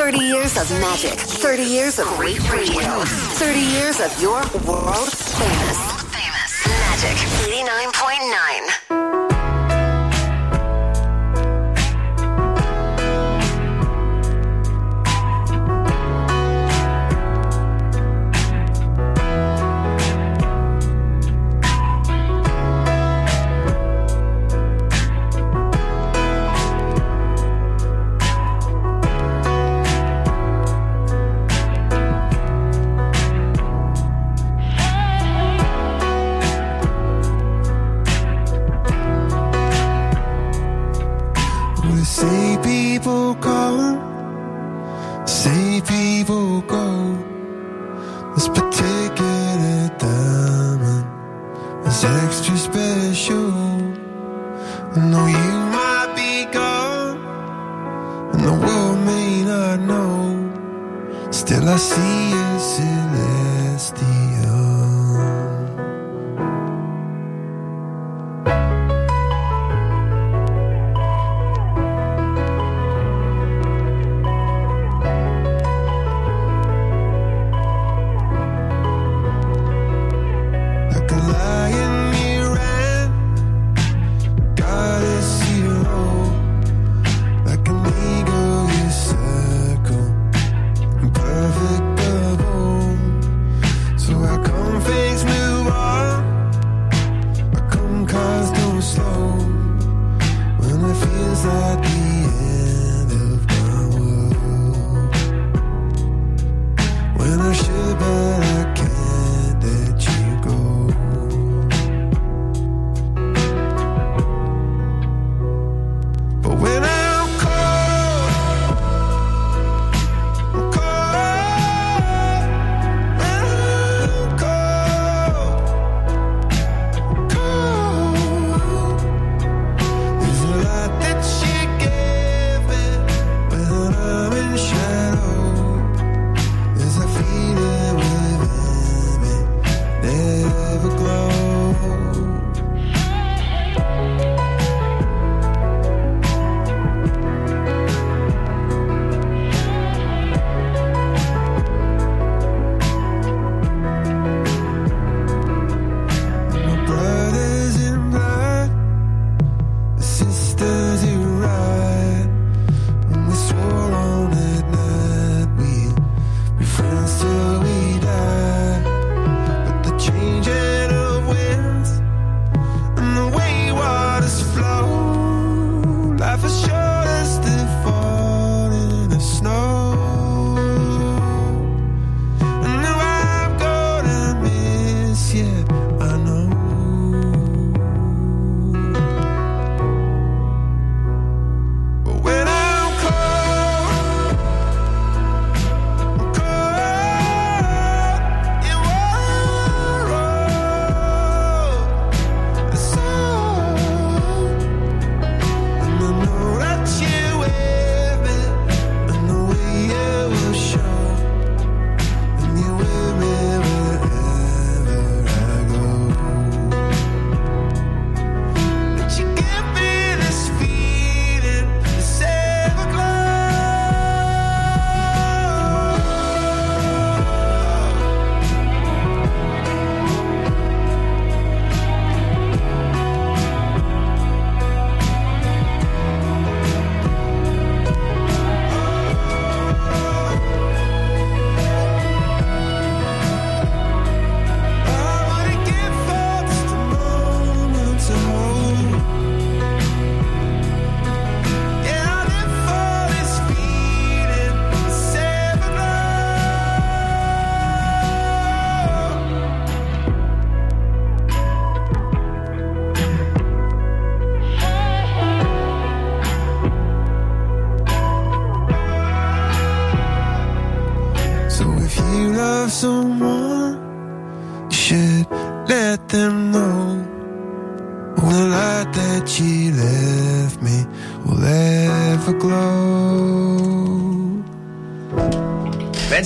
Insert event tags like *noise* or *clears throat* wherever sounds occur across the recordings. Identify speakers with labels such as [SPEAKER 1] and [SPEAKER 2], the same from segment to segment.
[SPEAKER 1] 30 years of magic, 30 years of great radio, 30 years of your world famous. World famous. Magic 89.9.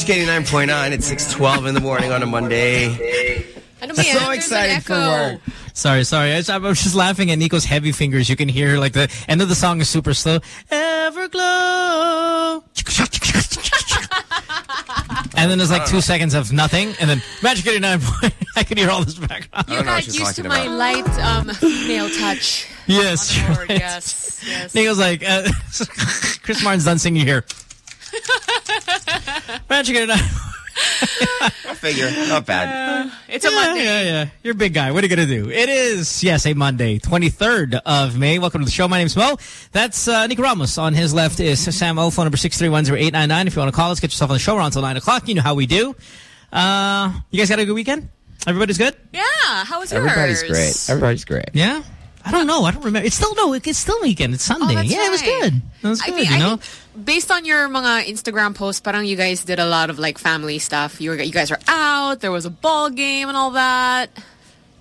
[SPEAKER 2] Magic 9.9 at 6.12 in the morning on a Monday.
[SPEAKER 3] I'm
[SPEAKER 2] So excited for work.
[SPEAKER 4] Sorry, sorry. I'm was just laughing at Nico's heavy fingers. You can hear like the end of the song is super slow. Everglow. *laughs* and then there's like two seconds of nothing. And then Magic 89. *laughs* I can hear all this background.
[SPEAKER 3] You got used to
[SPEAKER 2] about.
[SPEAKER 3] my light um, touch.
[SPEAKER 4] Yes, right.
[SPEAKER 3] Yes, yes.
[SPEAKER 4] Nico's like, uh, *laughs* Chris Martin's done singing here. Magic 89. *laughs*
[SPEAKER 2] I figure. Not bad.
[SPEAKER 3] It's a Monday.
[SPEAKER 4] yeah, yeah. You're a big guy. What are you going to do? It is, yes, a Monday, 23rd of May. Welcome to the show. My name's Mo. That's uh, Nico Ramos. On his left is Sam O, phone number 6310899. If you want to call us, get yourself on the show. We're on until 9 o'clock. You know how we do. Uh, you guys got a good weekend? Everybody's good?
[SPEAKER 3] Yeah, how was yours?
[SPEAKER 2] Everybody's great. Everybody's great.
[SPEAKER 4] Yeah? I don't know. I don't remember. It's still, no, it's still weekend. It's oh, Sunday.
[SPEAKER 3] Oh,
[SPEAKER 4] yeah, it was good. It was
[SPEAKER 3] I
[SPEAKER 4] good, you know?
[SPEAKER 3] based on your mga Instagram posts, parang you guys did a lot of like family stuff. You were, you guys were out. There was a ball game and all that.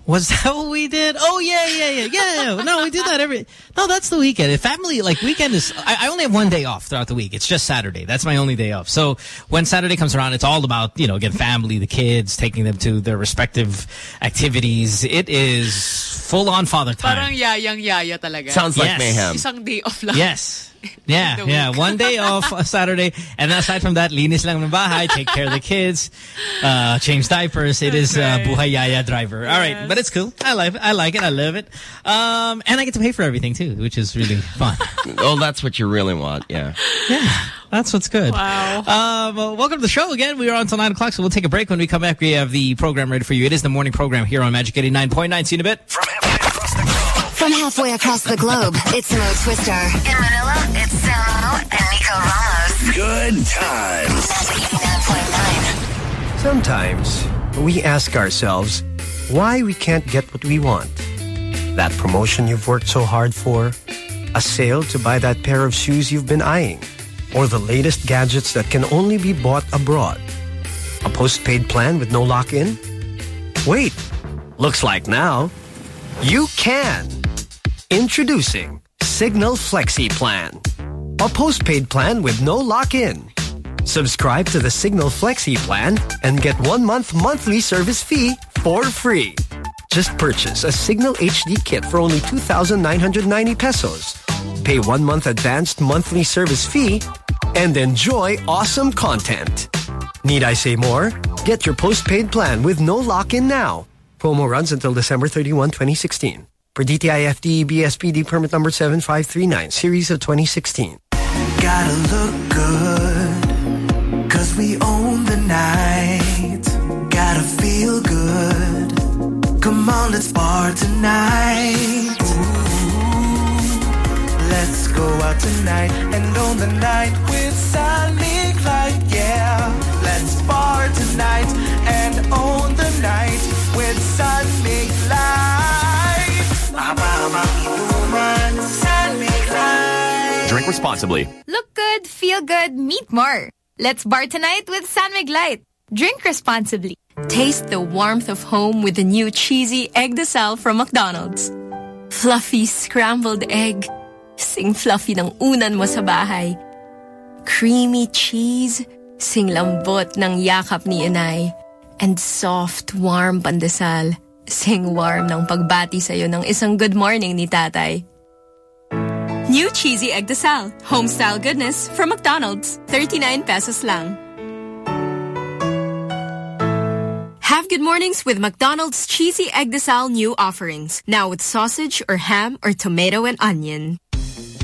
[SPEAKER 4] Was that what we did? Oh yeah, yeah, yeah, yeah. No, we do that every. No, that's the weekend. Family, like weekend is. I, I only have one day off throughout the week. It's just Saturday. That's my only day off. So when Saturday comes around, it's all about you know again family, the kids, taking them to their respective activities. It is full on father time.
[SPEAKER 3] Parang yayang yaya talaga.
[SPEAKER 2] Sounds like
[SPEAKER 4] Yes.
[SPEAKER 2] mayhem.
[SPEAKER 3] Isang day off lang.
[SPEAKER 4] Yes. *laughs* Yeah, yeah. One day off uh, Saturday. And aside from that, linis lang ng bahay, take care of the kids, uh, change diapers. It is uh, buhay yaya driver. All right.
[SPEAKER 3] Yes.
[SPEAKER 4] But it's cool. I like it. I like it. I love it. Um, and I get to pay for everything too, which is really fun. *laughs*
[SPEAKER 2] Oh, that's what you really want. Yeah. Yeah.
[SPEAKER 4] That's what's good.
[SPEAKER 3] Wow.
[SPEAKER 4] Um, well, welcome to the show again. We are on until 9 o'clock, so we'll take a break. When we come back, we have the program ready for you. It is the morning program here on Magic 89.9. See you in a bit.
[SPEAKER 5] From halfway across the globe, it's Mo Twister. In Manila, it's Samo and Nico Ramos.
[SPEAKER 6] Good times.
[SPEAKER 5] Magic 89.9.
[SPEAKER 7] Sometimes we ask ourselves why we can't get what we want. That promotion you've worked so hard for, a sale to buy that pair of shoes you've been eyeing, or the latest gadgets that can only be bought abroad. A postpaid plan with no lock-in? Wait, looks like now you can. Introducing Cignal Flexi Plan. A postpaid plan with no lock-in. Subscribe to the Cignal Flexi plan and get one month monthly service fee for free. Just purchase a Cignal HD kit for only 2,990 pesos. Pay one month advanced monthly service fee and enjoy awesome content. Need I say more? Get your postpaid plan with no lock-in now. Promo runs until December 31, 2016. Per DTI BSPD permit number 7539, series of 2016.
[SPEAKER 1] Gotta look good, cause we own the night. Gotta feel good. Come on, let's bar tonight. Ooh, let's go out tonight and own the night with San Mig Light, yeah. Let's bar tonight and own the night with San Mig Light. Woman, San Light.
[SPEAKER 6] Drink responsibly.
[SPEAKER 8] Look good, feel good, meet more. Let's bar tonight with San Mig Light. Drink responsibly.
[SPEAKER 9] Taste the warmth of home with the new cheesy egg de sal from McDonald's. Fluffy scrambled egg. Sing fluffy ng unan mo sa bahay. Creamy cheese. Sing lambot ng yakap ni inay. And soft, warm pandesal. Sing warm ng pagbati sa'yo ng isang good morning ni tatay. New cheesy egg de sal. Homestyle goodness from McDonald's. 39 pesos lang. Have good mornings with McDonald's cheesy egg de sal new offerings. Now with sausage or ham or tomato and onion.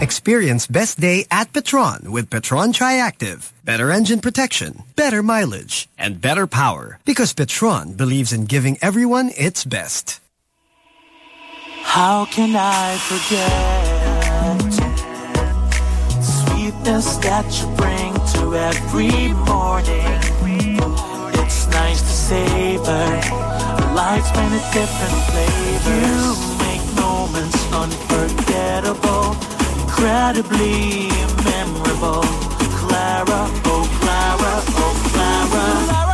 [SPEAKER 7] Experience best day at Petron with Petron Triactive. Better engine protection, better mileage, and better power. Because Petron believes in giving everyone its best.
[SPEAKER 1] How can I forget sweetness that you bring to every morning? It's nice to savor life's many different flavors. You make moments unforgettable, incredibly memorable. Clara, oh Clara, oh Clara, Clara,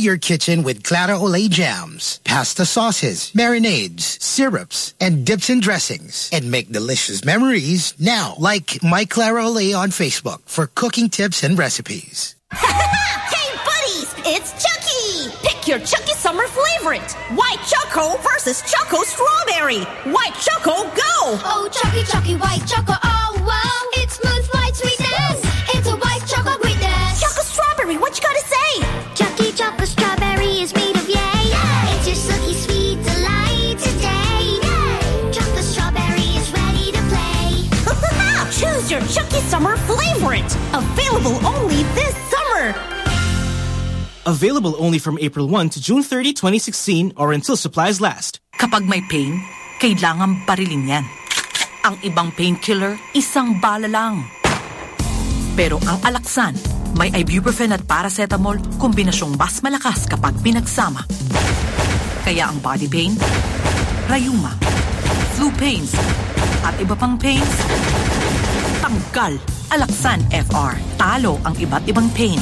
[SPEAKER 10] your kitchen with Clara Olé jams, pasta sauces, marinades, syrups, and dips and dressings. And make delicious memories now. Like My Clara Olé on Facebook for cooking tips and recipes. *laughs*
[SPEAKER 11] hey, buddies! It's Chucky! Pick your Chucky summer favorite. White Choco versus Choco Strawberry. White Choco, go!
[SPEAKER 12] Oh, Chucky, Chucky, White Choco, oh, wow.
[SPEAKER 11] Available only
[SPEAKER 13] from April 1 to June 30, 2016 or until supplies last.
[SPEAKER 14] Kapag may pain, kailangan barilin yan. Ang ibang painkiller, isang bala lang. Pero ang Alaxan, may ibuprofen at paracetamol, kombinasyong mas malakas kapag pinagsama. Kaya ang body pain, rayuma, flu pains, at iba pang pains, tanggal. Alaxan FR, talo ang iba't ibang pain.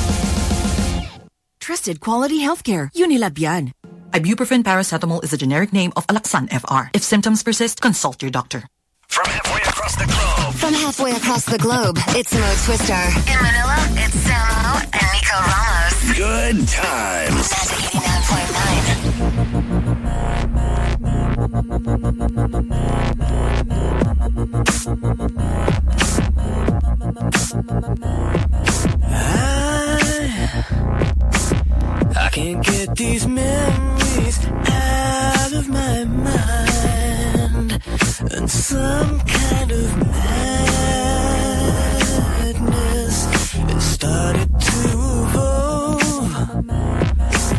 [SPEAKER 15] Trusted quality healthcare. Unilab yan.
[SPEAKER 14] Ibuprofen paracetamol is a generic name of Alaxan FR. If symptoms persist, consult your doctor.
[SPEAKER 5] From halfway across the globe. From halfway across the globe, it's Mo Twister. In Manila, it's Samo and Nico Ramos.
[SPEAKER 16] Good times.
[SPEAKER 5] Magic 89.9.
[SPEAKER 17] Can't get these memories out of my mind. And some kind of madness has started to evolve.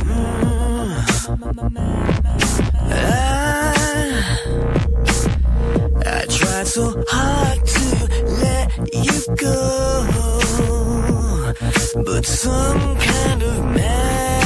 [SPEAKER 17] Mm. I, I tried so hard to let you go, but some kind of madness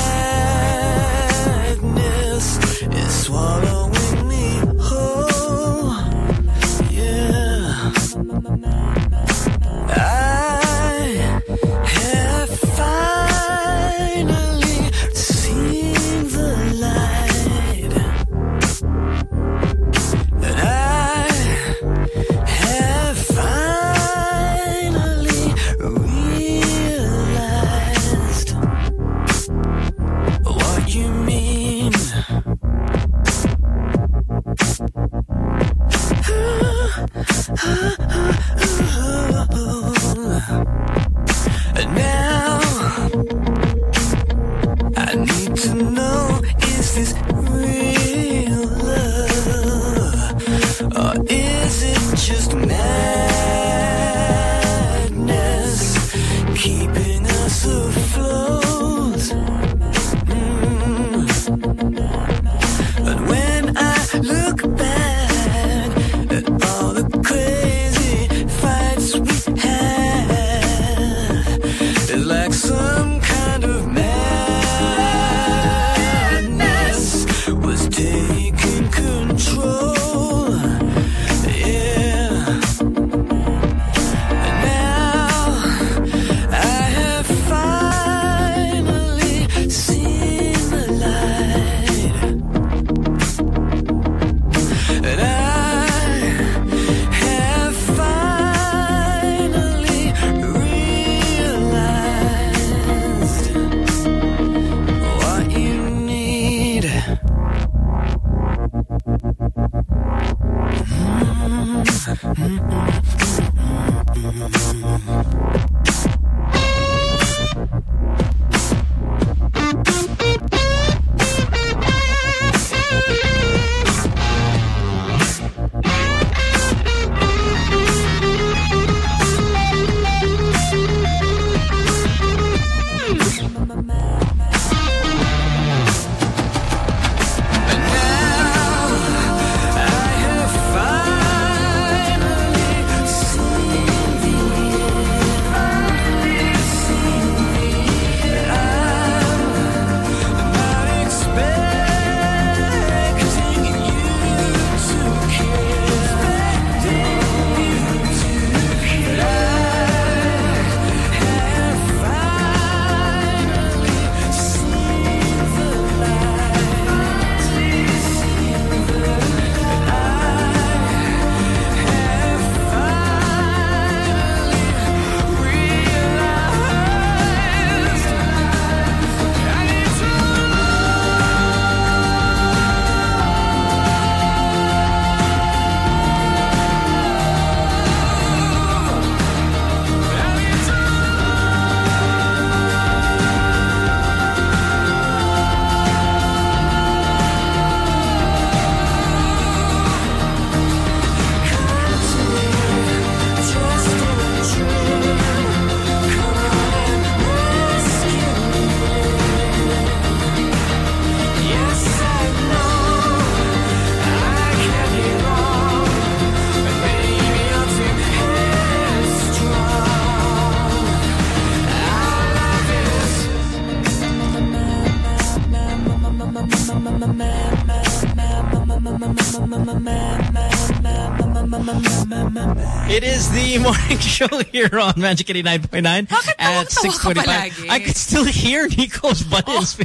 [SPEAKER 4] It is the *laughs* morning show here on Magic 89.9 at 6.45.
[SPEAKER 3] palagi?
[SPEAKER 4] I could still hear Nico's buttons.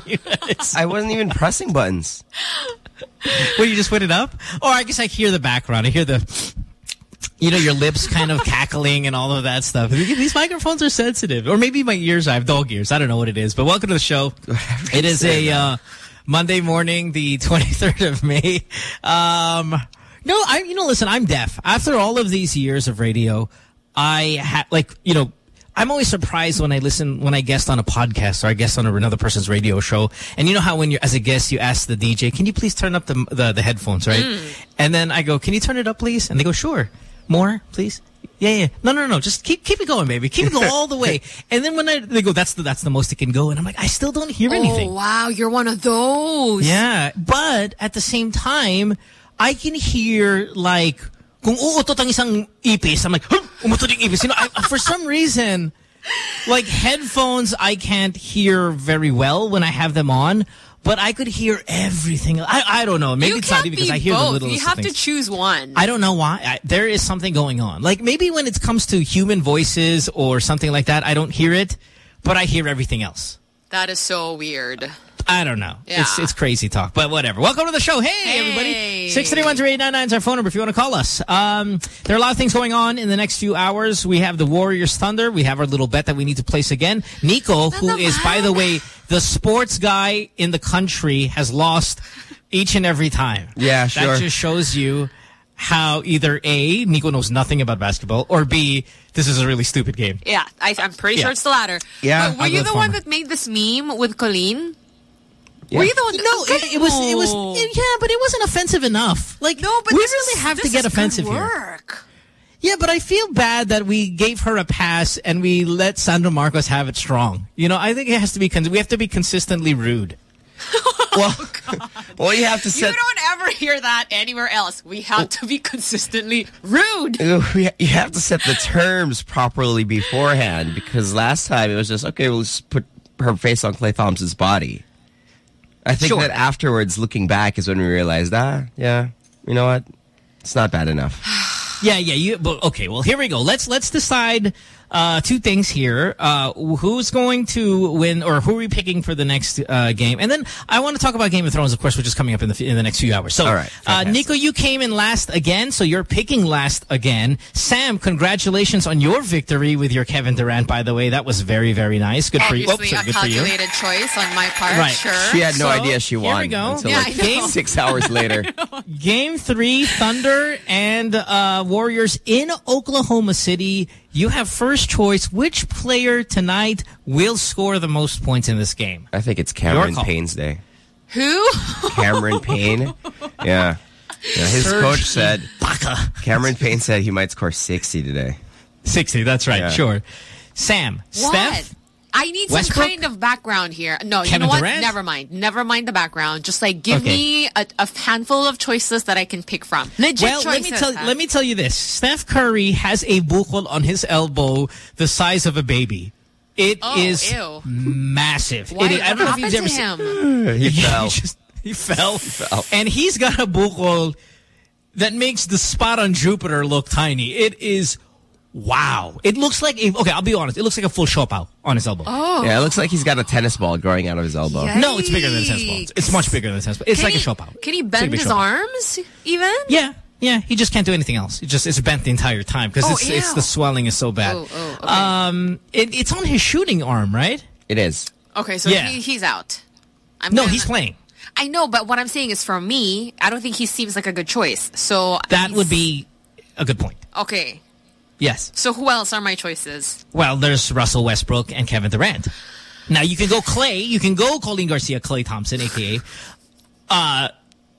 [SPEAKER 2] I wasn't even pressing buttons.
[SPEAKER 4] Well, you just put it up? Or I guess I hear the background. I hear the, you know, your lips kind of cackling and all of that stuff. These microphones are sensitive. Or maybe my ears, I have dog ears. I don't know what it is. But welcome to the show. *laughs* It is a uh, Monday morning, the *laughs* 23rd of May. Um, no, I, you know, listen, I'm deaf. After all of these years of radio, I had, like, you know, I'm always surprised when I listen, when I guest on a podcast or I guest on a, another person's radio show. And you know how when you're, as a guest, you ask the DJ, can you please turn up the, the, the headphones, right? Mm. And then I go, can you turn it up, please? And they go, sure. More, please? Yeah, yeah. No, no, no. Just keep keep it going, baby. Keep it going all the way. *laughs* And then when I, they go, that's the, that's the most it can go. And I'm like, I still don't hear anything.
[SPEAKER 3] Oh, wow. You're one of those.
[SPEAKER 4] Yeah, but at the same time, I can hear like kung uutot ang isang ipis, I'm like, umutot yung ipis. You know, I, uh, for some reason, like headphones, I can't hear very well when I have them on, but I could hear everything. I I don't know. Maybe
[SPEAKER 3] you
[SPEAKER 4] it's not because I hear
[SPEAKER 3] both.
[SPEAKER 4] the littlest
[SPEAKER 3] You have to choose one.
[SPEAKER 4] I don't know why. I, there is something going on. Like maybe when it comes to human voices or something like that, I don't hear it, but I hear everything else.
[SPEAKER 3] That is so weird.
[SPEAKER 4] I don't know.
[SPEAKER 3] Yeah.
[SPEAKER 4] It's it's crazy talk, but whatever. Welcome to the show. Hey, everybody. 631-0899 is our phone number if you want to call us. Um, there are a lot of things going on in the next few hours. We have the Warriors Thunder. We have our little bet that we need to place again. Nico, who is, by the way, the sports guy in the country, has lost each and every time.
[SPEAKER 2] Yeah, sure.
[SPEAKER 4] That just shows you how either A, Nico knows nothing about basketball, or B, this is a really stupid game.
[SPEAKER 3] Yeah, I, I'm pretty
[SPEAKER 4] Yeah.
[SPEAKER 3] sure it's the latter.
[SPEAKER 4] Yeah,
[SPEAKER 3] But were
[SPEAKER 4] I'll
[SPEAKER 3] you
[SPEAKER 4] go
[SPEAKER 3] the one that made this meme with Colleen?
[SPEAKER 4] Yeah.
[SPEAKER 3] Were you the one?
[SPEAKER 4] No, it, it was it was yeah, but it wasn't offensive enough. Like
[SPEAKER 3] No, but
[SPEAKER 4] we
[SPEAKER 3] this
[SPEAKER 4] really
[SPEAKER 3] is-
[SPEAKER 4] have to get
[SPEAKER 3] is good
[SPEAKER 4] offensive here. Yeah, but I feel bad that we gave her a pass and we let Sandro Marcos have it strong. You know, I think it has to be cons- we have to be consistently rude. *laughs*
[SPEAKER 2] Oh, well, well, you have to
[SPEAKER 3] You don't ever hear that anywhere else. We have oh. to be consistently rude.
[SPEAKER 2] You you have to set the terms properly beforehand because last time it was just okay. We'll just put her face on Klay Thompson's body. I think
[SPEAKER 4] Sure.
[SPEAKER 2] that afterwards, looking back, is when we realized, ah, yeah, you know what, it's not bad enough. *sighs*
[SPEAKER 4] Yeah, yeah. You but okay. Well, here we go. Let's let's decide uh, two things here. Uh, who's going to win, or who are we picking for the next uh, game? And then I want to talk about Game of Thrones, of course, which is coming up in the in the next few hours. So,
[SPEAKER 2] All right,
[SPEAKER 4] uh, Nico, you came in last again, so you're picking last again. Sam, congratulations on your victory with your Kevin Durant. By the way, that was very very nice. Good for you.
[SPEAKER 3] Obviously,
[SPEAKER 4] Oops,
[SPEAKER 3] a
[SPEAKER 4] good for you.
[SPEAKER 3] calculated choice on my part.
[SPEAKER 4] Right.
[SPEAKER 3] Sure.
[SPEAKER 2] She had no
[SPEAKER 4] So,
[SPEAKER 2] idea she
[SPEAKER 4] here
[SPEAKER 2] won
[SPEAKER 4] we go.
[SPEAKER 2] until
[SPEAKER 3] Yeah,
[SPEAKER 2] like
[SPEAKER 3] I know. *laughs*
[SPEAKER 2] six hours *laughs* later.
[SPEAKER 4] Game three, Thunder and uh, Warriors in Oklahoma City. You have first choice. Which player tonight will score the most points in this game?
[SPEAKER 2] I think it's Cameron
[SPEAKER 4] Your.
[SPEAKER 2] Payne's day.
[SPEAKER 3] Who? *laughs*
[SPEAKER 2] Cameron Payne. Yeah. Yeah, his
[SPEAKER 4] Serge
[SPEAKER 2] coach said
[SPEAKER 4] Ibaka.
[SPEAKER 2] Cameron Payne said he might score 60 today.
[SPEAKER 4] 60, that's right,
[SPEAKER 2] Yeah.
[SPEAKER 4] sure. Sam,
[SPEAKER 3] What?
[SPEAKER 4] Steph,
[SPEAKER 3] I need
[SPEAKER 4] Westbrook?
[SPEAKER 3] some kind of background here. No, you know what?
[SPEAKER 4] Durant?
[SPEAKER 3] Never mind. Never mind the background. Just like give
[SPEAKER 4] Okay.
[SPEAKER 3] me a, a handful of choices that I can pick from. Legit
[SPEAKER 4] well,
[SPEAKER 3] choices.
[SPEAKER 4] let me tell
[SPEAKER 3] huh?
[SPEAKER 4] let me tell you this. Steph Curry has a bukol on his elbow the size of a baby. It
[SPEAKER 3] Oh,
[SPEAKER 4] is
[SPEAKER 3] ew.
[SPEAKER 4] massive.
[SPEAKER 3] Why?
[SPEAKER 4] It is- I don't know if
[SPEAKER 3] what
[SPEAKER 4] you've
[SPEAKER 3] happened
[SPEAKER 4] ever
[SPEAKER 3] to
[SPEAKER 4] seen
[SPEAKER 3] him? *laughs*
[SPEAKER 2] He *laughs*
[SPEAKER 4] Yeah,
[SPEAKER 2] fell.
[SPEAKER 4] He, just, he fell.
[SPEAKER 2] fell.
[SPEAKER 4] And he's got a bukol that makes the spot on Jupiter look tiny. It is wow. It looks like a, okay, I'll be honest. It looks like a full shopao on his elbow.
[SPEAKER 3] Oh.
[SPEAKER 2] Yeah, it looks like he's got a tennis ball growing out of his elbow.
[SPEAKER 3] Yeah.
[SPEAKER 4] No, it's bigger than a tennis ball. It's- It's much bigger than a tennis ball. It's
[SPEAKER 3] Can
[SPEAKER 4] like
[SPEAKER 3] he,
[SPEAKER 4] a shopao.
[SPEAKER 3] Can he
[SPEAKER 4] It's like
[SPEAKER 3] bend his
[SPEAKER 4] shopao.
[SPEAKER 3] arms even?
[SPEAKER 4] Yeah. Yeah, he just can't do anything else. It just it's bent the entire time because
[SPEAKER 3] Oh,
[SPEAKER 4] it's, it's the swelling is so bad.
[SPEAKER 3] Oh, oh, okay.
[SPEAKER 4] Um, it, it's on his shooting arm, right?
[SPEAKER 2] It is.
[SPEAKER 3] Okay, so
[SPEAKER 4] Yeah.
[SPEAKER 3] he, he's out. I'm
[SPEAKER 4] No,
[SPEAKER 3] gonna-
[SPEAKER 4] he's playing.
[SPEAKER 3] I know, but what I'm saying is for me, I don't think he seems like a good choice. So
[SPEAKER 4] That would be a good point.
[SPEAKER 3] okay.
[SPEAKER 4] Yes.
[SPEAKER 3] So who else are my choices?
[SPEAKER 4] Well, there's Russell Westbrook and Kevin Durant. Now you can go Klay, you can go Colleen Garcia, Klay Thompson, aka. Uh,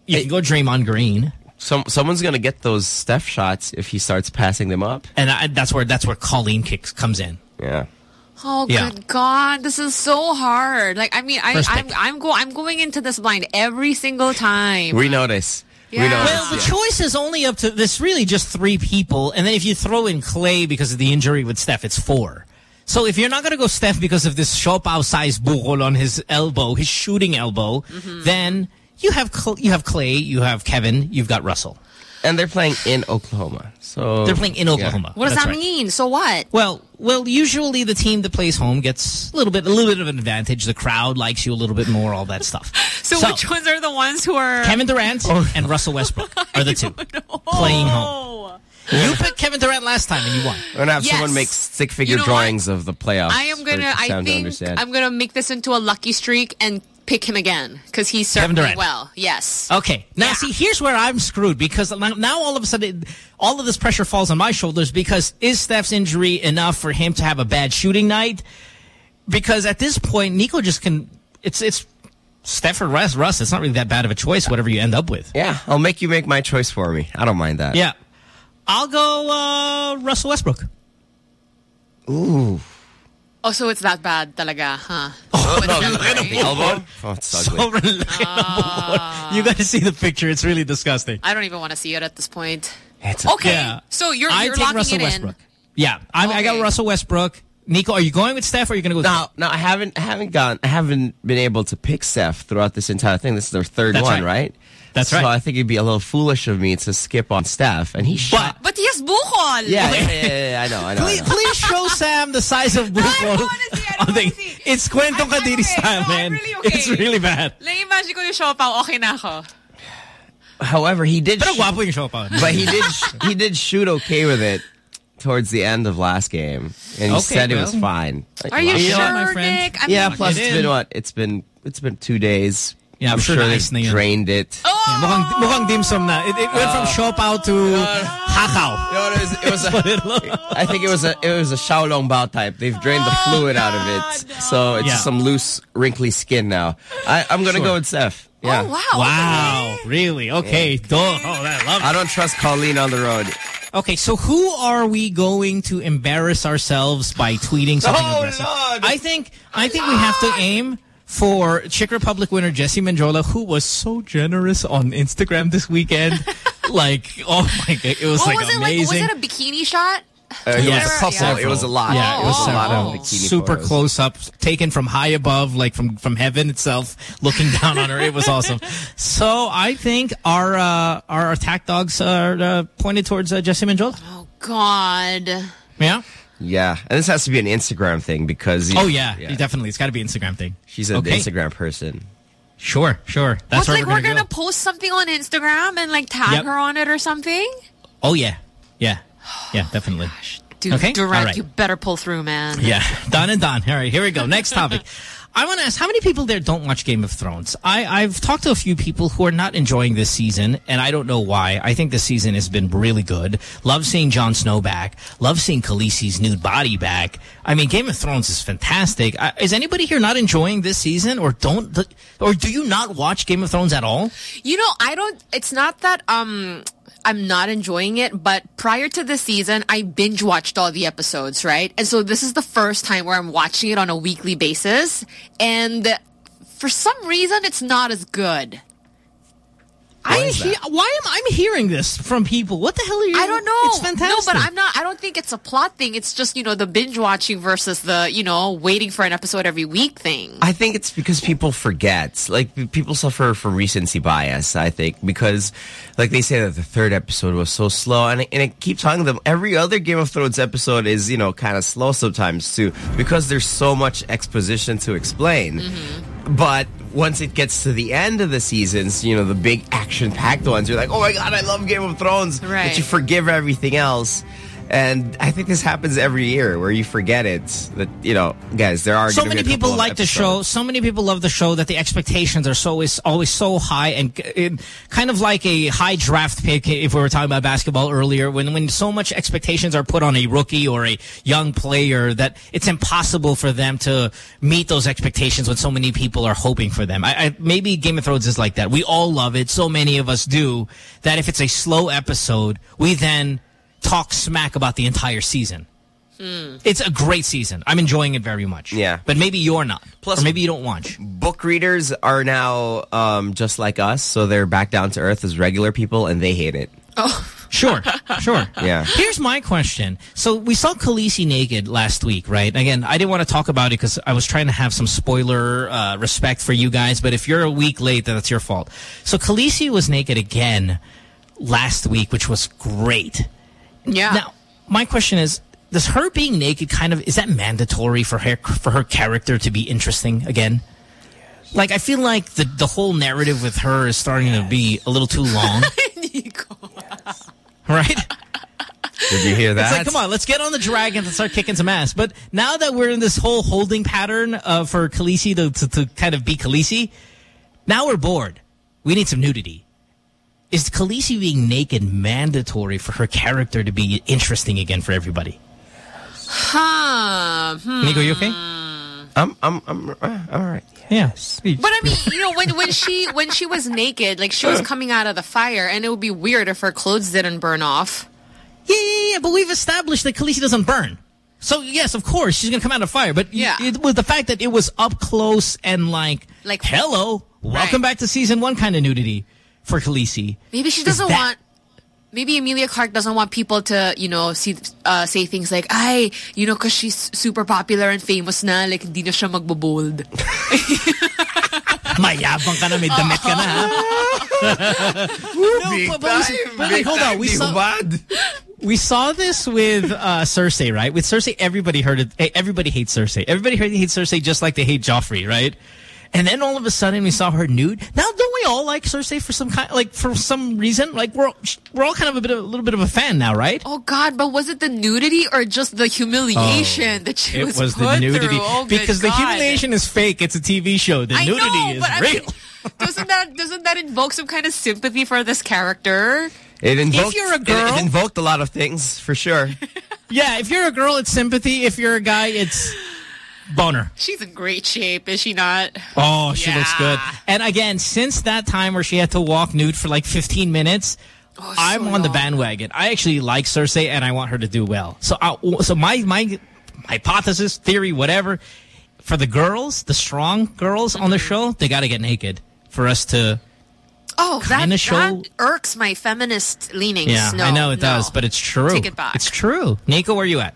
[SPEAKER 4] you can go Draymond Green,
[SPEAKER 2] Some someone's gonna get those Steph shots if he starts passing them up.
[SPEAKER 4] and I, that's where that's where Colleen kicks comes in.
[SPEAKER 2] Yeah.
[SPEAKER 3] Oh
[SPEAKER 4] Yeah.
[SPEAKER 3] good God, this is so hard. Like I mean, I,
[SPEAKER 4] First
[SPEAKER 3] I'm. I'm go I'm going into this blind every single time.
[SPEAKER 2] We notice. We
[SPEAKER 3] Yeah.
[SPEAKER 2] notice.
[SPEAKER 4] Well, the choice is only up to this. Really, just three people, and then if you throw in Klay because of the injury with Steph, it's four. So if you're not going to go Steph because of this Shopao size bukol on his elbow, his shooting elbow,
[SPEAKER 3] Mm-hmm.
[SPEAKER 4] then you have you have Klay, you have Kevin, you've got Russell.
[SPEAKER 2] And they're playing in Oklahoma. So
[SPEAKER 4] They're playing in
[SPEAKER 2] yeah.
[SPEAKER 4] Oklahoma.
[SPEAKER 3] What does
[SPEAKER 4] That's
[SPEAKER 3] that
[SPEAKER 4] right.
[SPEAKER 3] mean? So what?
[SPEAKER 4] Well, well, usually the team that plays home gets a little bit, a little bit of an advantage. The crowd likes you a little bit more, all that stuff. *laughs*
[SPEAKER 3] So, which ones are the ones who are
[SPEAKER 4] Kevin Durant
[SPEAKER 2] Oh. *laughs*
[SPEAKER 4] and Russell Westbrook are the *laughs* two playing home. You picked Kevin Durant last time and you won.
[SPEAKER 2] We're gonna have
[SPEAKER 3] Yes.
[SPEAKER 2] someone make stick-figure
[SPEAKER 3] You know what?
[SPEAKER 2] drawings of the playoffs.
[SPEAKER 3] I am gonna. I
[SPEAKER 2] Sam to
[SPEAKER 3] think
[SPEAKER 2] understand.
[SPEAKER 3] I'm gonna make this into a lucky streak and pick him again because he's served
[SPEAKER 4] Kevin
[SPEAKER 3] me
[SPEAKER 4] Durant.
[SPEAKER 3] well. Yes.
[SPEAKER 4] Okay. Now, see, here's where I'm screwed because now, now all of a sudden, all of this pressure falls on my shoulders because is Steph's injury enough for him to have a bad shooting night? Because at this point, Nico just can. It's it's Steph or Russ. Russ. It's not really that bad of a choice. Whatever you end up with.
[SPEAKER 2] yeah, I'll make you make my choice for me. I don't mind that.
[SPEAKER 4] Yeah. I'll go uh, Russell Westbrook.
[SPEAKER 2] Ooh.
[SPEAKER 3] Oh, so it's that bad, talaga, huh?
[SPEAKER 2] Oh, no, look the elbow. Oh, it's ugly.
[SPEAKER 4] So relatable. Ah. you got to see the picture. It's really disgusting.
[SPEAKER 3] I don't even want to see it at this point.
[SPEAKER 2] It's
[SPEAKER 3] Okay,
[SPEAKER 4] Yeah.
[SPEAKER 3] so you're
[SPEAKER 4] I
[SPEAKER 3] you're
[SPEAKER 4] take
[SPEAKER 3] locking
[SPEAKER 4] Russell
[SPEAKER 3] it
[SPEAKER 4] Westbrook.
[SPEAKER 3] in.
[SPEAKER 4] Yeah, I'm, I got Russell Westbrook. Nico, are you going with Steph or are you going to go with
[SPEAKER 2] No, no, I haven't, I haven't gone, I haven't been able to pick Steph throughout this entire thing. This is their third
[SPEAKER 4] That's
[SPEAKER 2] one,
[SPEAKER 4] right.
[SPEAKER 2] right?
[SPEAKER 4] That's
[SPEAKER 2] so
[SPEAKER 4] right.
[SPEAKER 2] So I think it'd be a little foolish of me to skip on Steph, and he shot.
[SPEAKER 3] But he has bukol.
[SPEAKER 2] Yeah, yeah, *laughs* yeah, yeah, I know, I know. I
[SPEAKER 4] Please,
[SPEAKER 2] know.
[SPEAKER 4] please show Sam the size of Brookwood. *laughs* It's Kwentong Kadiri style, man.
[SPEAKER 3] really okay.
[SPEAKER 4] It's really bad.
[SPEAKER 3] Na-imagine ko yung siopaw, okay na ako.
[SPEAKER 2] However, he did,
[SPEAKER 4] Pero
[SPEAKER 2] sh-
[SPEAKER 4] guwapo yung siopaw.
[SPEAKER 2] but he did, he did shoot okay with it towards the end of last game, and he
[SPEAKER 4] Okay,
[SPEAKER 2] said it was fine.
[SPEAKER 3] Are you
[SPEAKER 4] You
[SPEAKER 3] sure,
[SPEAKER 4] my friend?
[SPEAKER 3] Nick? I'm
[SPEAKER 2] yeah, plus
[SPEAKER 4] It
[SPEAKER 2] it's
[SPEAKER 4] is.
[SPEAKER 2] been what? It's been it's been two days.
[SPEAKER 4] Yeah, I'm
[SPEAKER 2] I'm
[SPEAKER 4] sure
[SPEAKER 2] sure
[SPEAKER 4] nice na
[SPEAKER 2] they
[SPEAKER 4] yun.
[SPEAKER 2] drained it.
[SPEAKER 3] Oh!
[SPEAKER 4] Yeah, mukhang, mukhang dim sum na. It, it went from oh. siopaw to hakaw.
[SPEAKER 2] No, it was, it was *laughs*
[SPEAKER 4] What
[SPEAKER 2] a,
[SPEAKER 4] it looked-
[SPEAKER 2] I think it was a it was a Xiaolong Bao type. They've drained the oh, fluid out of it, so it's
[SPEAKER 4] Yeah.
[SPEAKER 2] some loose, wrinkly skin now. I, I'm gonna
[SPEAKER 4] Sure.
[SPEAKER 2] go with Steph. Yeah.
[SPEAKER 3] Oh, wow.
[SPEAKER 4] Wow, really? Okay. Duh. Oh, I love
[SPEAKER 2] I don't trust Colleen on the road.
[SPEAKER 4] Okay, so who are we going to embarrass ourselves by tweeting *laughs* oh, something
[SPEAKER 2] Oh,
[SPEAKER 4] aggressive?
[SPEAKER 2] Lord.
[SPEAKER 4] I think I think we have to aim for Czech Republic winner Jessy Mendiola, who was so generous on Instagram this weekend. *laughs* like, oh my god, it was
[SPEAKER 3] What
[SPEAKER 4] like
[SPEAKER 3] was it
[SPEAKER 4] amazing.
[SPEAKER 3] like? Was it a bikini shot?
[SPEAKER 2] Uh, it
[SPEAKER 4] Yes.
[SPEAKER 2] was a couple.
[SPEAKER 4] Yeah.
[SPEAKER 2] It was a lot.
[SPEAKER 4] Yeah,
[SPEAKER 2] it was a lot
[SPEAKER 3] Oh.
[SPEAKER 2] of bikini
[SPEAKER 4] super
[SPEAKER 2] photos.
[SPEAKER 4] close up, taken from high above, like from from heaven itself, looking down on her. It was awesome. So I think our uh, our attack dogs are uh, pointed towards uh, Jessy Mendiola.
[SPEAKER 3] Oh, God.
[SPEAKER 4] Yeah.
[SPEAKER 2] Yeah, and this has to be an Instagram thing because.
[SPEAKER 4] Oh yeah, definitely. It's got to be Instagram thing.
[SPEAKER 2] She's an
[SPEAKER 4] Okay.
[SPEAKER 2] Instagram person.
[SPEAKER 4] Sure, sure. That's
[SPEAKER 3] What's
[SPEAKER 4] where
[SPEAKER 3] like
[SPEAKER 4] we're
[SPEAKER 3] we're
[SPEAKER 4] gonna,
[SPEAKER 3] gonna
[SPEAKER 4] go.
[SPEAKER 3] post something on Instagram and like tag
[SPEAKER 4] Yep.
[SPEAKER 3] her on it or something?
[SPEAKER 4] Oh yeah, yeah, yeah, definitely.
[SPEAKER 3] Dude,
[SPEAKER 4] Okay,
[SPEAKER 3] Durant,
[SPEAKER 4] all right.
[SPEAKER 3] you better pull through, man.
[SPEAKER 4] Yeah, *laughs* done and done. All right, here we go. Next topic. *laughs* I want to ask, how many people there don't watch Game of Thrones? I, I've talked to a few people who are not enjoying this season, and I don't know why. I think this season has been really good. Love seeing Jon Snow back. Love seeing Khaleesi's nude body back. I mean, Game of Thrones is fantastic. I, is anybody here not enjoying this season, or don't, or do you not watch Game of Thrones at all?
[SPEAKER 3] You know, I don't. It's not that um I'm not enjoying it, but prior to this season, I binge watched all the episodes, right? And so this is the first time where I'm watching it on a weekly basis, and for some reason, it's not as good.
[SPEAKER 4] I he, why am I hearing this from people? What the hell are you?
[SPEAKER 3] I don't know.
[SPEAKER 4] It's fantastic.
[SPEAKER 3] No, but I'm not. I don't think it's a plot thing. It's just you know the binge watching versus the you know waiting for an episode every week thing.
[SPEAKER 2] I think it's because people forget. Like people suffer from recency bias. I think because, like they say that the third episode was so slow, and it, and it keeps telling them every other Game of Thrones episode is you know kind of slow sometimes too because there's so much exposition to explain. Mm-hmm. But once it gets to the end of the seasons, you know the big action-packed ones, you're like, oh my god, I love Game of Thrones.
[SPEAKER 3] Right.
[SPEAKER 2] But you forgive everything else. And I think this happens every year where you forget it. That you know, guys, there are
[SPEAKER 4] so many people like the show. So many people love the show that the expectations are so is always so high and it, kind of like a high draft pick. If we were talking about basketball earlier, when when so much expectations are put on a rookie or a young player that it's impossible for them to meet those expectations when so many people are hoping for them. I, I, maybe Game of Thrones is like that. We all love it. So many of us do that. If it's a slow episode, we then talk smack about the entire season. It's a great season. I'm enjoying it very much.
[SPEAKER 2] Yeah.
[SPEAKER 4] But maybe you're not.
[SPEAKER 2] Plus-
[SPEAKER 4] or maybe you don't watch.
[SPEAKER 2] book readers are now um, just like us, so they're back down to earth as regular people, and they hate it. Oh.
[SPEAKER 4] Sure, sure. *laughs*
[SPEAKER 2] Yeah.
[SPEAKER 4] Here's my question. So we saw Khaleesi naked last week, right? Again, I didn't want to talk about it because I was trying to have some spoiler uh, respect for you guys. But if you're a week late, then that's your fault. So Khaleesi was naked again. last week, which was great.
[SPEAKER 3] Yeah.
[SPEAKER 4] Now, my question is, does her being naked kind of, is that mandatory for her, for her character to be interesting again? Like, I feel like the, the whole narrative with her is starting to be a little too long. *laughs* right?
[SPEAKER 2] Did you hear that?
[SPEAKER 4] It's like, come on, let's get on the dragon and start kicking some ass. But now that we're in this whole holding pattern uh, for Khaleesi to, to, to kind of be Khaleesi, now we're bored. We need some nudity. Is Khaleesi being naked mandatory for her character to be interesting again for everybody?
[SPEAKER 3] Huh. Hmm.
[SPEAKER 4] Nico, you okay?
[SPEAKER 2] I'm, I'm, I'm, uh, all right.
[SPEAKER 4] Yes.
[SPEAKER 3] But I mean, you know, when when she when she was naked, like she was coming out of the fire, and it would be weird if her clothes didn't burn off.
[SPEAKER 4] Yeah, yeah, yeah. But we've established that Khaleesi doesn't burn. So yes, of course she's gonna come out of fire. But yeah, it was the fact that it was up close and like,
[SPEAKER 3] Like-
[SPEAKER 4] hello, welcome back to season one kind of nudity for Khaleesi.
[SPEAKER 3] Maybe she doesn't want. Maybe Emilia Clarke doesn't want people to, you know, see, uh, say things like, "Ay, you know, because she's super popular and famous na, like hindi na siya magbo-bold." *laughs*
[SPEAKER 4] Mayabang ka na, may damit ka na. ha? *laughs* no,
[SPEAKER 2] Big
[SPEAKER 4] but, but
[SPEAKER 2] time,
[SPEAKER 4] but
[SPEAKER 2] big
[SPEAKER 4] like, hold on. We saw,
[SPEAKER 2] hubad.
[SPEAKER 4] we saw this with uh, Cersei, right? With Cersei, everybody heard it. Everybody hates Cersei. Everybody heard- hates Cersei just like they hate Joffrey, right? And then all of a sudden we saw her nude. Now, don't we all like Cersei for some kind, like for some reason? Like we're we're all kind of a bit of, a little bit of a fan now, right?
[SPEAKER 3] oh God! But was it the nudity or just the humiliation oh, that she
[SPEAKER 4] it
[SPEAKER 3] was,
[SPEAKER 4] was
[SPEAKER 3] put
[SPEAKER 4] the nudity
[SPEAKER 3] through? Oh, good
[SPEAKER 4] because the
[SPEAKER 3] God.
[SPEAKER 4] humiliation is fake. It's a TV show. The
[SPEAKER 3] I
[SPEAKER 4] nudity
[SPEAKER 3] know,
[SPEAKER 4] is
[SPEAKER 3] but I
[SPEAKER 4] real.
[SPEAKER 3] mean, doesn't that doesn't that invoke some kind of sympathy for this character?
[SPEAKER 2] It invoked, if
[SPEAKER 4] you're a
[SPEAKER 2] it-
[SPEAKER 4] girl-
[SPEAKER 2] it, invoked a lot of things for sure. *laughs*
[SPEAKER 4] yeah, if you're a girl, it's sympathy. If you're a guy, it's boner.
[SPEAKER 3] She's in great shape, is she not?
[SPEAKER 4] Oh, she looks good. And again, since that time where she had to walk nude for like 15 minutes,
[SPEAKER 3] Oh,
[SPEAKER 4] I'm on the bandwagon. I actually like Cersei, and I want her to do well. So, I, so my my hypothesis, theory, whatever, for the girls, the strong girls on the
[SPEAKER 3] Mm-hmm.
[SPEAKER 4] show, they got to get naked for us to.
[SPEAKER 3] Oh, that,
[SPEAKER 4] show-
[SPEAKER 3] that irks my feminist leanings.
[SPEAKER 4] Yeah,
[SPEAKER 3] no,
[SPEAKER 4] I know it
[SPEAKER 3] no.
[SPEAKER 4] does, but it's true.
[SPEAKER 3] Take it back.
[SPEAKER 4] It's true. Nico, where are you at?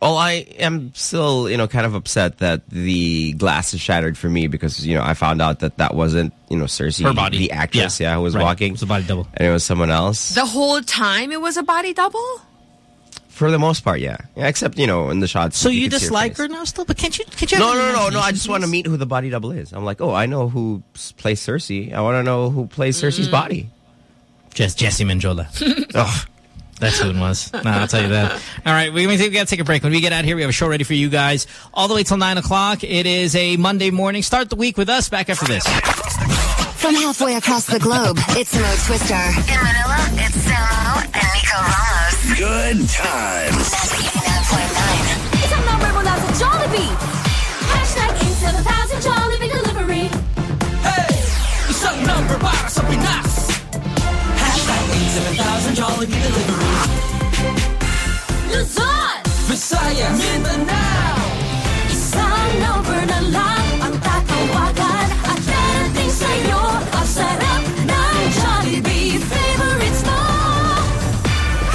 [SPEAKER 2] Well, I am still, you know, kind of upset that the glass is shattered for me because, you know, I found out that that wasn't, you know, Cersei,
[SPEAKER 4] Her body.
[SPEAKER 2] the actress,
[SPEAKER 4] Yeah.
[SPEAKER 2] yeah, who was
[SPEAKER 4] Right.
[SPEAKER 2] walking.
[SPEAKER 4] It was a body double.
[SPEAKER 2] And it was someone else.
[SPEAKER 3] The whole time it was a body double?
[SPEAKER 2] For the most part, yeah. yeah except, you know, in the shots.
[SPEAKER 4] So you
[SPEAKER 2] could see her
[SPEAKER 4] dislike her now still? But can't you? Can't you?
[SPEAKER 2] No, no, no, no, no. I just want to meet who the body double is. I'm like, oh, I know who plays Cersei. I want to know who plays Cersei's
[SPEAKER 4] Mm.
[SPEAKER 2] body.
[SPEAKER 4] Just Jessy Mendiola.
[SPEAKER 2] oh, *laughs*
[SPEAKER 4] That's who it was. *laughs* No, I'll tell you that. All right, we, we got to take a break. When we get out here, we have a show ready for you guys all the way till 9 o'clock. It is a Monday morning. Start the week with us back after this.
[SPEAKER 5] From halfway across the globe, it's Mo Twister. In Manila, it's Samo and Nico Ramos.
[SPEAKER 18] Good times.
[SPEAKER 19] Isang number mula sa Jollibee. Hashtag 87000 Jollibee Delivery.
[SPEAKER 20] Hey! Isang number para sa Pinas! Hashtag 87000 Jollibee Delivery.
[SPEAKER 19] Luzon!
[SPEAKER 20] Visayas! Mindanao!
[SPEAKER 19] Isang number na lang ang tatawagan at darating sa'yo ang sarap ng Jollibee favorites mo.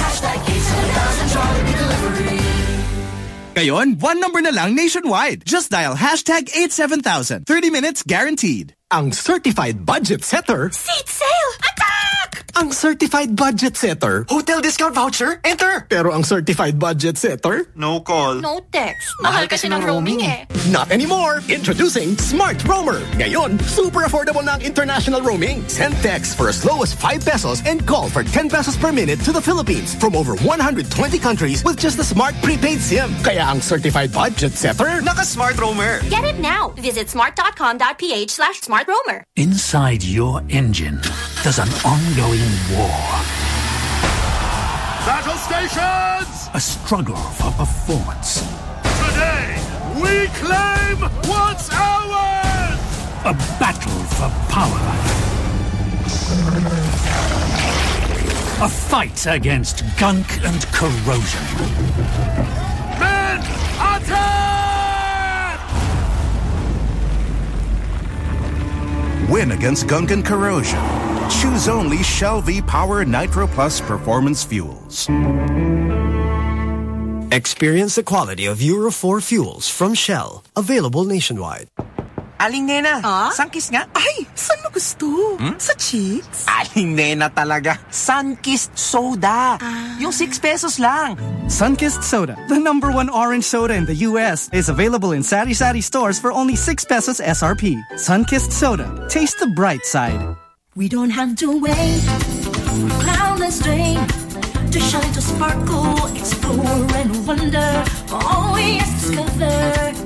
[SPEAKER 20] Hashtag 87000 Jollibee Delivery.
[SPEAKER 18] Ngayon, one number na lang nationwide. Just dial hashtag 87000. 30 minutes guaranteed.
[SPEAKER 7] Ang certified budget setter,
[SPEAKER 19] Seat sale! Attack!
[SPEAKER 7] Ang certified budget setter, hotel discount voucher, enter. Pero ang certified budget setter, no call.
[SPEAKER 19] No text. Mahal kasi ng roaming eh.
[SPEAKER 7] Not anymore! Introducing Smart Roamer! Ngayon, super affordable na ang international roaming. Send text for as low as 5 pesos and call for 10 pesos per minute to the Philippines from over 120 countries with just a smart prepaid SIM. Kaya ang certified budget setter, naka-Smart Roamer.
[SPEAKER 19] Get it now. Visit smart.com.ph slash smartroamer.
[SPEAKER 21] Inside your engine, there's an ongoing war.
[SPEAKER 18] Battle stations!
[SPEAKER 21] A struggle for performance.
[SPEAKER 18] Today, we claim what's ours!
[SPEAKER 21] A battle for power. A fight against gunk and corrosion.
[SPEAKER 18] Men, attack!
[SPEAKER 22] Win against gunk and corrosion. Choose only Shell V Power Nitro Plus Performance Fuels.
[SPEAKER 7] Experience the quality of Euro 4 fuels from Shell. Available nationwide.
[SPEAKER 23] Aling Nena, ah? Sunkist nga?
[SPEAKER 24] Ay, saan mo gusto? Hmm? Sa cheeks?
[SPEAKER 23] Aling Nena talaga. Sunkist soda. Ah. Yung 6 pesos lang.
[SPEAKER 17] Sunkist Soda, the number one orange soda in the U.S., is available in Sari Sari stores for only 6 pesos SRP. Sunkist Soda. Taste the bright side.
[SPEAKER 19] We don't have to wait for cloudless day to shine, to sparkle, explore and wonder. Oh, we have discover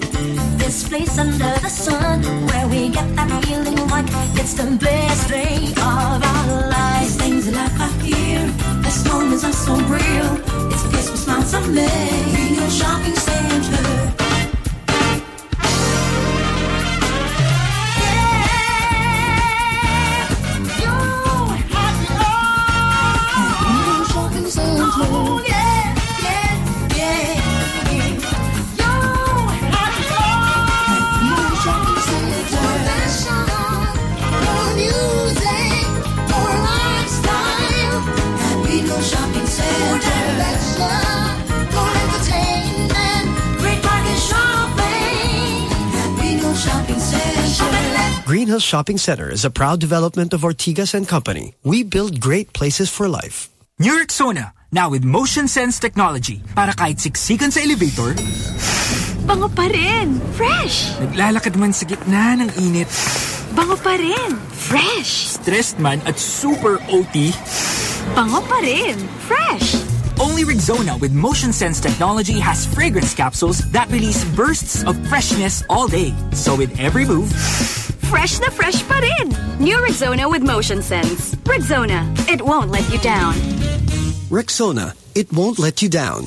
[SPEAKER 19] this place under the sun where we get that feeling like it's the best day of our lives. Things in life are here. This moments are so real. It's with smiles are made. Real shopping center. Oh, yeah, Center. Shopping Center
[SPEAKER 7] is a proud development of Ortigas and Company. We build great places for life.
[SPEAKER 21] New Rexona, now with motion sense technology. Para kahit siksikan sa elevator,
[SPEAKER 8] Bango pa rin. Fresh.
[SPEAKER 21] naglalakad man sa gitna ng init,
[SPEAKER 8] Bango pa rin. Fresh.
[SPEAKER 21] stressed man at super OT,
[SPEAKER 8] Bango pa rin. Fresh.
[SPEAKER 21] only Rexona with motion sense technology has fragrance capsules that release bursts of freshness all day. So with every move,
[SPEAKER 8] Fresh na fresh pa rin. New Rexona with Motion Sense. Rexona. It won't let you down.
[SPEAKER 7] Rexona, it won't let you down.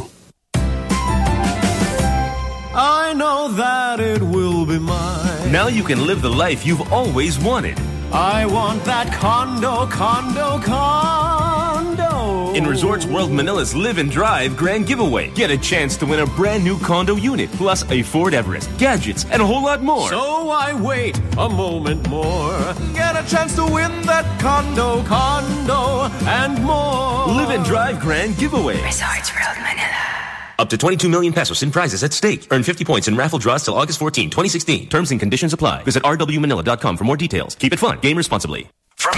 [SPEAKER 25] I know that it will be mine.
[SPEAKER 26] Now you can live the life you've always wanted.
[SPEAKER 25] I want that condo, condo, condo.
[SPEAKER 26] In Resorts World Manila's Live and Drive Grand Giveaway, get a chance to win a brand new condo unit, plus a Ford Everest, gadgets, and a whole lot more.
[SPEAKER 25] So I wait a moment more. Get a chance to win that condo, condo, and more.
[SPEAKER 26] Live and Drive Grand Giveaway.
[SPEAKER 8] Resorts World Manila.
[SPEAKER 26] Up to 22 million pesos in prizes at stake. Earn 50 points in raffle draws till August 14, 2016. Terms and conditions apply. Visit rwmanila.com for more details. Keep it fun. Game responsibly.
[SPEAKER 5] From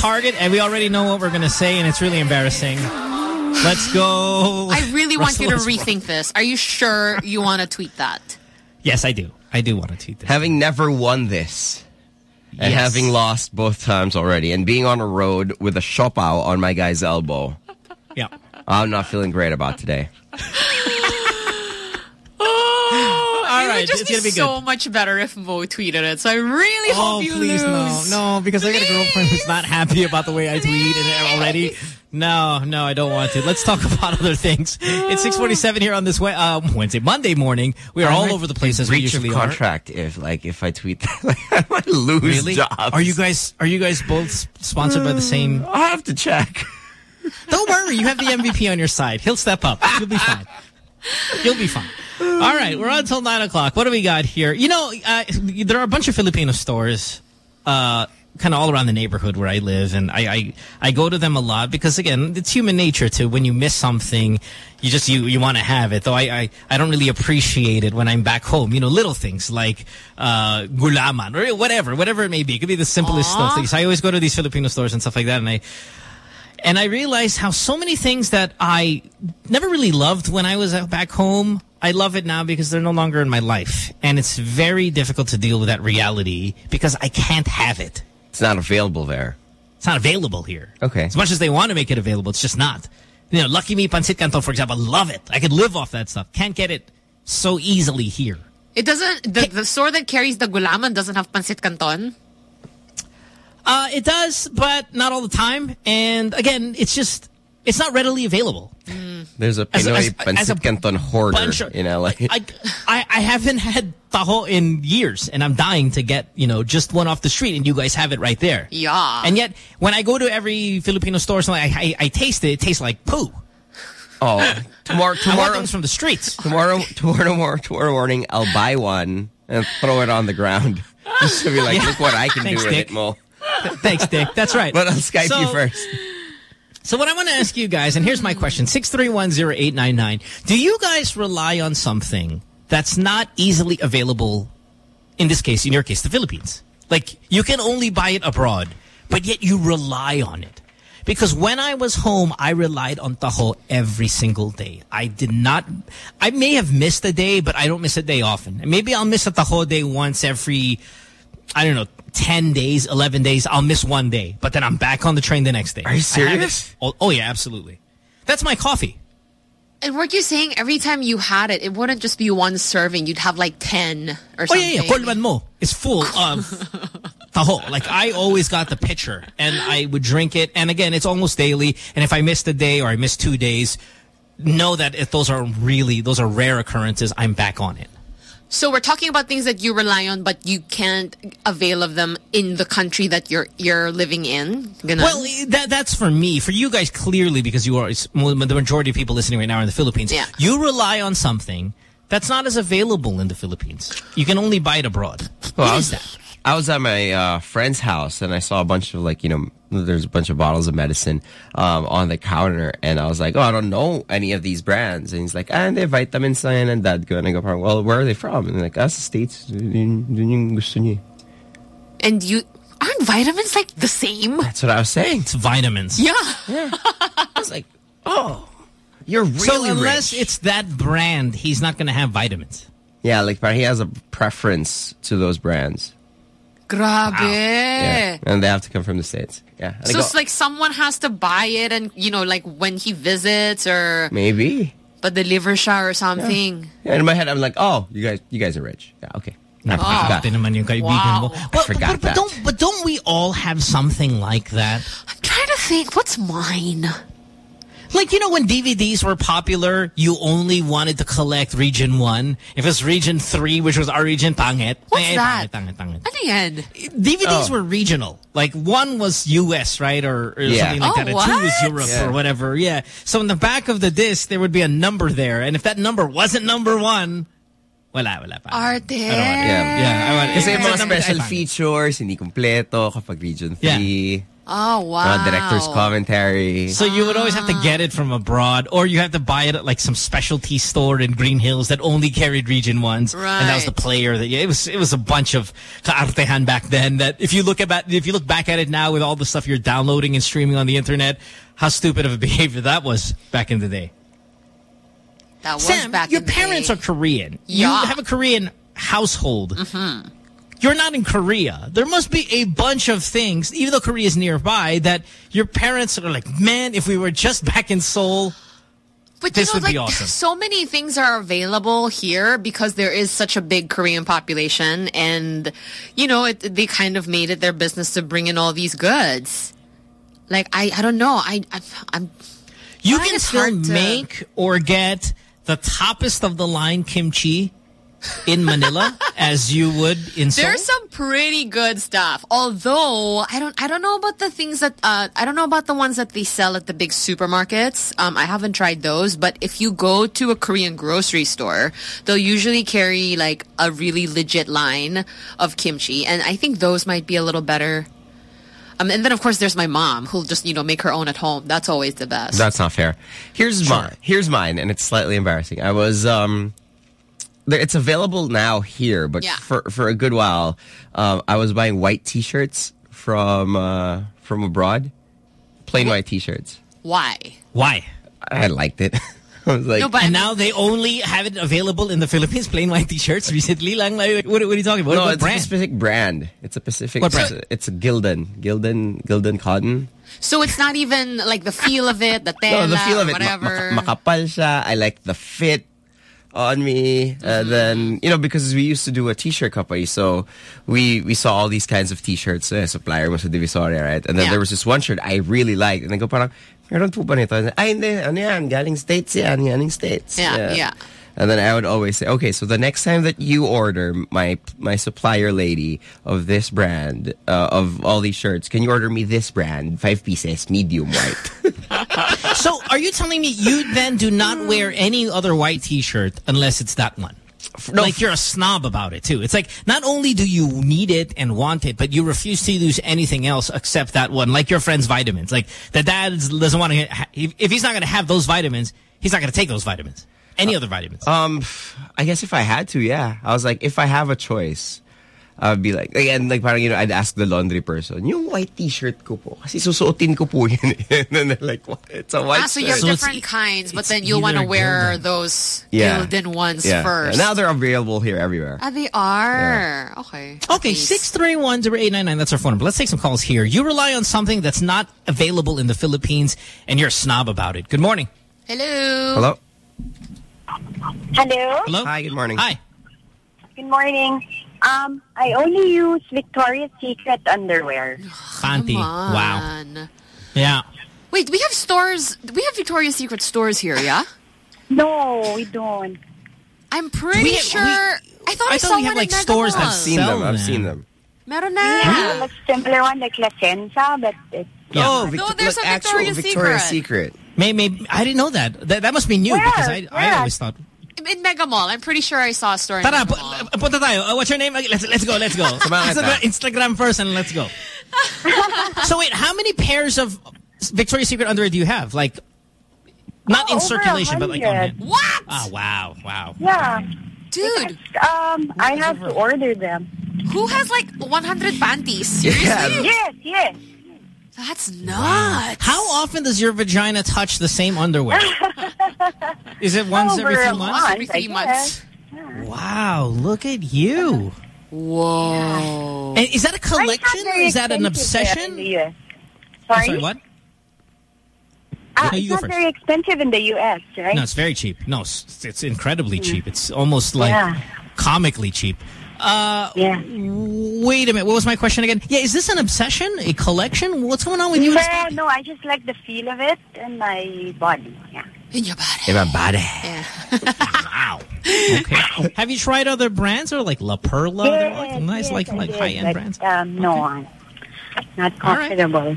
[SPEAKER 4] Target, and we already know what we're going to say, and it's really embarrassing. Let's go.
[SPEAKER 3] I really want you to
[SPEAKER 4] Russell Westbrook.
[SPEAKER 3] rethink this. Are you sure you want to tweet that?
[SPEAKER 4] Yes, I do. I do want to tweet this.
[SPEAKER 2] Having never won this. And
[SPEAKER 4] Yes.
[SPEAKER 2] having lost both times already. And being on a road with a shopao on my guy's elbow.
[SPEAKER 4] Yeah.
[SPEAKER 2] I'm not feeling great about today.
[SPEAKER 3] All
[SPEAKER 4] right,
[SPEAKER 3] it would just
[SPEAKER 4] it's
[SPEAKER 3] be,
[SPEAKER 4] gonna be
[SPEAKER 3] so much better if Mo tweeted it. So I really
[SPEAKER 4] Oh,
[SPEAKER 3] hope you
[SPEAKER 4] please,
[SPEAKER 3] lose.
[SPEAKER 4] no. No, because I got a girlfriend who's not happy about the way I tweet it already. No, no, I don't want to. Let's talk *laughs* about other things. It's 647 here on this Wed- um, Wednesday, Monday morning. We are
[SPEAKER 2] I
[SPEAKER 4] all over the place as we
[SPEAKER 2] breach of
[SPEAKER 4] usually are.
[SPEAKER 2] contract if like if I tweet that. *laughs* Like, I might lose
[SPEAKER 4] Really?
[SPEAKER 2] jobs.
[SPEAKER 4] Are you guys are you guys both sponsored by the same?
[SPEAKER 2] I have to check.
[SPEAKER 4] Don't worry, you have the MVP on your side. He'll step up. You'll be fine. You'll be fine. All right, we're on until nine o'clock. What do we got here? You know, uh, there are a bunch of Filipino stores, uh, kind of all around the neighborhood where I live, and I, I I go to them a lot because again, it's human nature to when you miss something, you just you you want to have it. Though I, I I don't really appreciate it when I'm back home. You know, little things like uh, gulaman or whatever, whatever it may be. It could be the simplest
[SPEAKER 3] Aw.
[SPEAKER 4] stuff. So I always go to these Filipino stores and stuff like that, and I and I realized how so many things that I never really loved when I was uh, back home, I love it now because they're no longer in my life. And it's very difficult to deal with that reality because I can't have it.
[SPEAKER 2] It's not available there.
[SPEAKER 4] It's not available here.
[SPEAKER 2] Okay.
[SPEAKER 4] As much as they want to make it available, it's just not. You know, Lucky Me Pancit Canton, for example, I love it. I could live off that stuff. Can't get it so easily here.
[SPEAKER 3] It doesn't. The, the store that carries the gulaman doesn't have pancit canton.
[SPEAKER 4] Uh, it does, but not all the time. And again, it's just, it's not readily available.
[SPEAKER 2] There's a
[SPEAKER 4] As a-
[SPEAKER 2] Pinoy
[SPEAKER 4] as- as a
[SPEAKER 2] Pancit Canton hoarder
[SPEAKER 4] bunch of-
[SPEAKER 2] in LA.
[SPEAKER 4] I, I, I haven't had taho in years, and I'm dying to get, you know, just one off the street, and you guys have it right there.
[SPEAKER 3] Yeah.
[SPEAKER 4] And yet, when I go to every Filipino store, so I, I, I taste it, it tastes like poo.
[SPEAKER 2] Oh, tomorrow, *laughs*
[SPEAKER 4] I
[SPEAKER 2] tomorrow,
[SPEAKER 4] things from the streets.
[SPEAKER 2] tomorrow, tomorrow, mor- tomorrow morning, I'll buy one and throw it on the ground. *laughs* Just to be like,
[SPEAKER 4] Yeah.
[SPEAKER 2] look what I can
[SPEAKER 4] Thanks,
[SPEAKER 2] do with
[SPEAKER 4] Dick.
[SPEAKER 2] it, Mo.
[SPEAKER 4] Thanks, Dick. That's right. *laughs*
[SPEAKER 2] But I'll Skype
[SPEAKER 4] So-
[SPEAKER 2] you first.
[SPEAKER 4] So what I want to ask you guys, and here's my question, 6310899, do you guys rely on something that's not easily available, in this case, in your case, the Philippines? Like, you can only buy it abroad, but yet you rely on it. Because when I was home, I relied on taho every single day. I did not, I may have missed a day, but I don't miss a day often. And maybe I'll miss a taho day once every, I don't know, 10 days, 11 days. I'll miss one day, but then I'm back on the train the next day.
[SPEAKER 2] Are you
[SPEAKER 4] I have it-
[SPEAKER 2] serious?
[SPEAKER 4] Oh, oh, yeah, absolutely. That's my coffee.
[SPEAKER 3] And weren't you saying every time you had it, it wouldn't just be one serving. You'd have like 10 or
[SPEAKER 4] Oh,
[SPEAKER 3] something.
[SPEAKER 4] yeah, yeah. Kolban mo is full of *laughs* taho. Like, I always got the pitcher, and I would drink it. And again, it's almost daily. And if I missed a day or I missed two days, know that if those are really, those are rare occurrences, I'm back on it.
[SPEAKER 3] So we're talking about things that you rely on, but you can't avail of them in the country that you're you're living in. Ganun?
[SPEAKER 4] Well, that that's for me. For you guys, clearly, because you are the majority of people listening right now are in the Philippines.
[SPEAKER 3] Yeah.
[SPEAKER 4] You rely on something that's not as available in the Philippines. You can only buy it abroad.
[SPEAKER 2] Well,
[SPEAKER 4] what
[SPEAKER 2] I
[SPEAKER 4] is that?
[SPEAKER 2] I was at my uh, friend's house and I saw a bunch of like, you know, there's a bunch of bottles of medicine um, on the counter. And I was like, oh, I don't know any of these brands. And he's like, and they vitamins na yan and dad ko. And I go, well, where are they from? And they're like, sa States. Yun, yun yung gusto niya.
[SPEAKER 3] And you aren't vitamins like the same?
[SPEAKER 2] That's what I was saying.
[SPEAKER 4] It's vitamins.
[SPEAKER 3] Yeah.
[SPEAKER 2] I was like, oh, you're really
[SPEAKER 4] so unless
[SPEAKER 2] rich.
[SPEAKER 4] it's that brand, he's not going to have vitamins.
[SPEAKER 2] Yeah, like, but he has a preference to those brands.
[SPEAKER 3] Grabe.
[SPEAKER 2] Yeah. And they have to come from the States. Yeah. And
[SPEAKER 3] So it's like someone has to buy it and, you know, like when he visits or
[SPEAKER 2] maybe.
[SPEAKER 3] pa-deliver siya or something.
[SPEAKER 2] Yeah, in my head, I'm like, oh, you guys, you guys are rich. Yeah, okay. I forgot.
[SPEAKER 4] Ate naman yung kaibigan mo.
[SPEAKER 2] I
[SPEAKER 4] Well,
[SPEAKER 2] forgot
[SPEAKER 4] but, but
[SPEAKER 2] that.
[SPEAKER 4] don't but don't we all have something like that?
[SPEAKER 3] I'm trying to think, what's mine?
[SPEAKER 4] Like, you know, when DVDs were popular, you only wanted to collect Region 1. If it's Region 3, which was our region, pangit.
[SPEAKER 3] What's
[SPEAKER 4] Eh,
[SPEAKER 3] that?
[SPEAKER 4] Pangit, pangit, pangit.
[SPEAKER 3] Ano yan?
[SPEAKER 4] DVDs
[SPEAKER 2] Oh.
[SPEAKER 4] were regional. Like, one was US, right? Or, or
[SPEAKER 2] Yeah.
[SPEAKER 4] something like
[SPEAKER 3] Oh,
[SPEAKER 4] that. And two was? Europe
[SPEAKER 2] Yeah.
[SPEAKER 4] or whatever. Yeah. So in the back of the disc, there would be a number there. And if that number wasn't number one, wala, wala pa.
[SPEAKER 3] Arte.
[SPEAKER 4] I don't want it.
[SPEAKER 2] Yeah.
[SPEAKER 4] Yeah, I want it.
[SPEAKER 2] Kasi
[SPEAKER 4] It's
[SPEAKER 2] yung
[SPEAKER 4] a
[SPEAKER 2] mga special
[SPEAKER 4] ay, pangit.
[SPEAKER 2] features, hindi kompleto kapag Region 3.
[SPEAKER 3] Oh, wow.
[SPEAKER 2] Mga director's commentary.
[SPEAKER 4] So you would always have to get it from abroad, or you have to buy it at like some specialty store in Greenhills that only carried region ones, Right. and that was the player. That yeah, it was it was a bunch of kaartehan back then. That if you look about if you look back at it now with all the stuff you're downloading and streaming on the internet, how stupid of a *laughs* behavior that was back in the day.
[SPEAKER 3] That was
[SPEAKER 4] Sam,
[SPEAKER 3] back
[SPEAKER 4] your
[SPEAKER 3] in the
[SPEAKER 4] parents
[SPEAKER 3] day.
[SPEAKER 4] are Korean.
[SPEAKER 3] Yeah.
[SPEAKER 4] You have a Korean household.
[SPEAKER 3] Mm-hmm.
[SPEAKER 4] You're not in Korea. There must be a bunch of things, even though Korea is nearby, that your parents are like, man, if we were just back in Seoul,
[SPEAKER 3] But
[SPEAKER 4] This
[SPEAKER 3] you know,
[SPEAKER 4] would
[SPEAKER 3] like,
[SPEAKER 4] be awesome.
[SPEAKER 3] so many things are available here because there is such a big Korean population, and you know, it, they kind of made it their business to bring in all these goods. Like I, I don't know, I, I I'm.
[SPEAKER 4] you can still make or get the toppest of the line kimchi in Manila as you would in Seoul.
[SPEAKER 3] There's some pretty good stuff. Although I don't I don't know about the things that uh I don't know about the ones that they sell at the big supermarkets. Um I haven't tried those, but if you go to a Korean grocery store, they'll usually carry like a really legit line of kimchi and I think those might be a little better. Um, and then of course there's my mom who'll just, you know, make her own at home. That's always the best.
[SPEAKER 2] That's not fair. Here's mine. Here's mine, and it's slightly embarrassing. I was um, there, it's available now here, but
[SPEAKER 3] Yeah.
[SPEAKER 2] for for a good while, um, I was buying white T-shirts from uh, from abroad, plain white T-shirts.
[SPEAKER 3] Why?
[SPEAKER 4] Why?
[SPEAKER 2] I liked it. *laughs* I was like,
[SPEAKER 3] No, but
[SPEAKER 4] and now they only have it available in the Philippines, plain white t-shirts *laughs* recently lang. Like, what, what are you talking about?
[SPEAKER 2] no,
[SPEAKER 4] what
[SPEAKER 2] it's
[SPEAKER 4] brand?
[SPEAKER 2] a specific brand. It's a specific.
[SPEAKER 4] What
[SPEAKER 2] It's
[SPEAKER 4] brand?
[SPEAKER 2] a, it's a Gildan, Gildan, Gildan cotton.
[SPEAKER 3] So it's not even like the feel of it, the tela,
[SPEAKER 2] No, the feel of
[SPEAKER 3] or
[SPEAKER 2] it, ma-
[SPEAKER 3] whatever.
[SPEAKER 2] maka- makapal siya. I like the fit on me.
[SPEAKER 3] Mm-hmm.
[SPEAKER 2] And then, you know, because we used to do a t-shirt company, so we we saw all these kinds of t-shirts. Eh, supplier was a Divisoria, right? And then
[SPEAKER 3] Yeah.
[SPEAKER 2] there was this one shirt I really liked. And I go parang, meron po ba nito? Ay, hindi. Ano yan? Galing States yan. Galing States.
[SPEAKER 3] Yeah, yeah.
[SPEAKER 2] And then I would always say, okay, so the next time that you order my my supplier lady of this brand, uh, of all these shirts, can you order me this brand? Five pieces, medium white. *laughs*
[SPEAKER 4] So are you telling me you then do not wear any other white t-shirt unless it's that one?
[SPEAKER 2] no,
[SPEAKER 4] like you're a snob about it too. It's like not only do you need it and want it, but you refuse to use anything else except that one. Like your friend's vitamins. Like the dad doesn't want to. If if he's not going to have those vitamins, he's not going to take those vitamins. Any other vitamins?
[SPEAKER 2] Um, I guess if I had to, yeah. I was like, if I have a choice, I would be like, and like parang, you know, I'd ask the laundry person, yung white t-shirt ko po, kasi susuotin ko po *laughs* yun. eh." and then they're like, what? It's a white
[SPEAKER 3] Ah, so you have
[SPEAKER 2] shirt.
[SPEAKER 3] different kinds, but then you'll want to wear
[SPEAKER 4] Gildan.
[SPEAKER 3] those
[SPEAKER 2] Yeah.
[SPEAKER 3] Gildan ones
[SPEAKER 2] yeah.
[SPEAKER 3] first.
[SPEAKER 2] Now they're available here everywhere.
[SPEAKER 3] ah, they are. Okay.
[SPEAKER 4] Okay,
[SPEAKER 3] Nice.
[SPEAKER 4] six three one zero eight nine nine. That's our phone number. Let's take some calls here. You rely on something that's not available in the Philippines, and you're a snob about it. Good morning.
[SPEAKER 3] Hello.
[SPEAKER 2] Hello?
[SPEAKER 27] Hello.
[SPEAKER 4] Hello.
[SPEAKER 2] Hi, good morning.
[SPEAKER 4] Hi.
[SPEAKER 27] Good morning. Um, I only use Victoria's Secret underwear.
[SPEAKER 4] Fanti.
[SPEAKER 3] Come
[SPEAKER 4] Wow. Yeah.
[SPEAKER 3] Wait, we have stores. We have Victoria's Secret stores here, yeah?
[SPEAKER 27] No, we don't.
[SPEAKER 3] I'm pretty
[SPEAKER 4] We-
[SPEAKER 3] sure. I thought I,
[SPEAKER 4] I
[SPEAKER 3] saw
[SPEAKER 4] thought we
[SPEAKER 3] one
[SPEAKER 4] have, like,
[SPEAKER 3] in Mega
[SPEAKER 4] stores that
[SPEAKER 3] Mall.
[SPEAKER 2] I've seen
[SPEAKER 4] Sell
[SPEAKER 2] them. I've seen them.
[SPEAKER 3] Meron na.
[SPEAKER 27] Yeah. Like simpler one like La Senza, but it's
[SPEAKER 4] Yeah.
[SPEAKER 2] Oh,
[SPEAKER 3] No, there's
[SPEAKER 2] like
[SPEAKER 3] a
[SPEAKER 2] actual
[SPEAKER 3] Victoria's
[SPEAKER 2] Victoria's
[SPEAKER 3] Secret.
[SPEAKER 2] Secret.
[SPEAKER 4] May, may, I didn't know that. That, that must be new
[SPEAKER 27] Where?
[SPEAKER 4] because I, I always thought.
[SPEAKER 3] in Megamall. I'm pretty sure I saw a store in
[SPEAKER 4] Tara,
[SPEAKER 3] Mega
[SPEAKER 4] pu-
[SPEAKER 3] Mall.
[SPEAKER 4] uh, punta tayo. Uh, what's your name? Let's, let's go, let's go. *laughs* Instagram, Instagram first and let's go. *laughs* so wait, how many pairs of Victoria's Secret underwear do you have? Like, not
[SPEAKER 27] Oh,
[SPEAKER 4] in circulation, but like on
[SPEAKER 27] 100.
[SPEAKER 4] hand.
[SPEAKER 3] What?
[SPEAKER 4] Ah, wow, wow.
[SPEAKER 27] Yeah.
[SPEAKER 3] Dude.
[SPEAKER 27] Um, I have to order them.
[SPEAKER 3] Who has like 100 panties? *laughs* Seriously?
[SPEAKER 2] Yeah.
[SPEAKER 27] Yes, yes.
[SPEAKER 3] That's nuts.
[SPEAKER 4] How often does your vagina touch the same underwear? *laughs* Is it once every
[SPEAKER 27] Over
[SPEAKER 4] few
[SPEAKER 27] a
[SPEAKER 4] months?
[SPEAKER 27] month,
[SPEAKER 3] Every three months.
[SPEAKER 27] guess.
[SPEAKER 4] Wow, look at you.
[SPEAKER 3] Whoa.
[SPEAKER 4] And is that a
[SPEAKER 27] Why it's not
[SPEAKER 4] collection?
[SPEAKER 27] very
[SPEAKER 4] Is that an
[SPEAKER 27] expensive there in
[SPEAKER 4] obsession?
[SPEAKER 27] the US?
[SPEAKER 4] I'm
[SPEAKER 27] Sorry?
[SPEAKER 4] sorry, what?
[SPEAKER 27] Uh,
[SPEAKER 4] No,
[SPEAKER 27] it's not
[SPEAKER 4] first.
[SPEAKER 27] very expensive in the US, right?
[SPEAKER 4] No, it's very cheap. No, it's, it's incredibly cheap. It's almost like
[SPEAKER 27] Yeah.
[SPEAKER 4] comically cheap. Uh,
[SPEAKER 27] Yeah.
[SPEAKER 4] Wait a minute. What was my question again? Yeah, is this an obsession? A collection? What's going on with you? and
[SPEAKER 27] no, I just like the feel of it in my body. Yeah.
[SPEAKER 3] In your body.
[SPEAKER 2] In my body.
[SPEAKER 3] Yeah. *laughs*
[SPEAKER 4] Wow. Okay. *laughs* Have you tried other brands or like La Perla? They're like nice,
[SPEAKER 27] yes,
[SPEAKER 4] like like high end
[SPEAKER 27] but,
[SPEAKER 4] brands.
[SPEAKER 27] Um, no, I'm not
[SPEAKER 4] All right.
[SPEAKER 27] comfortable.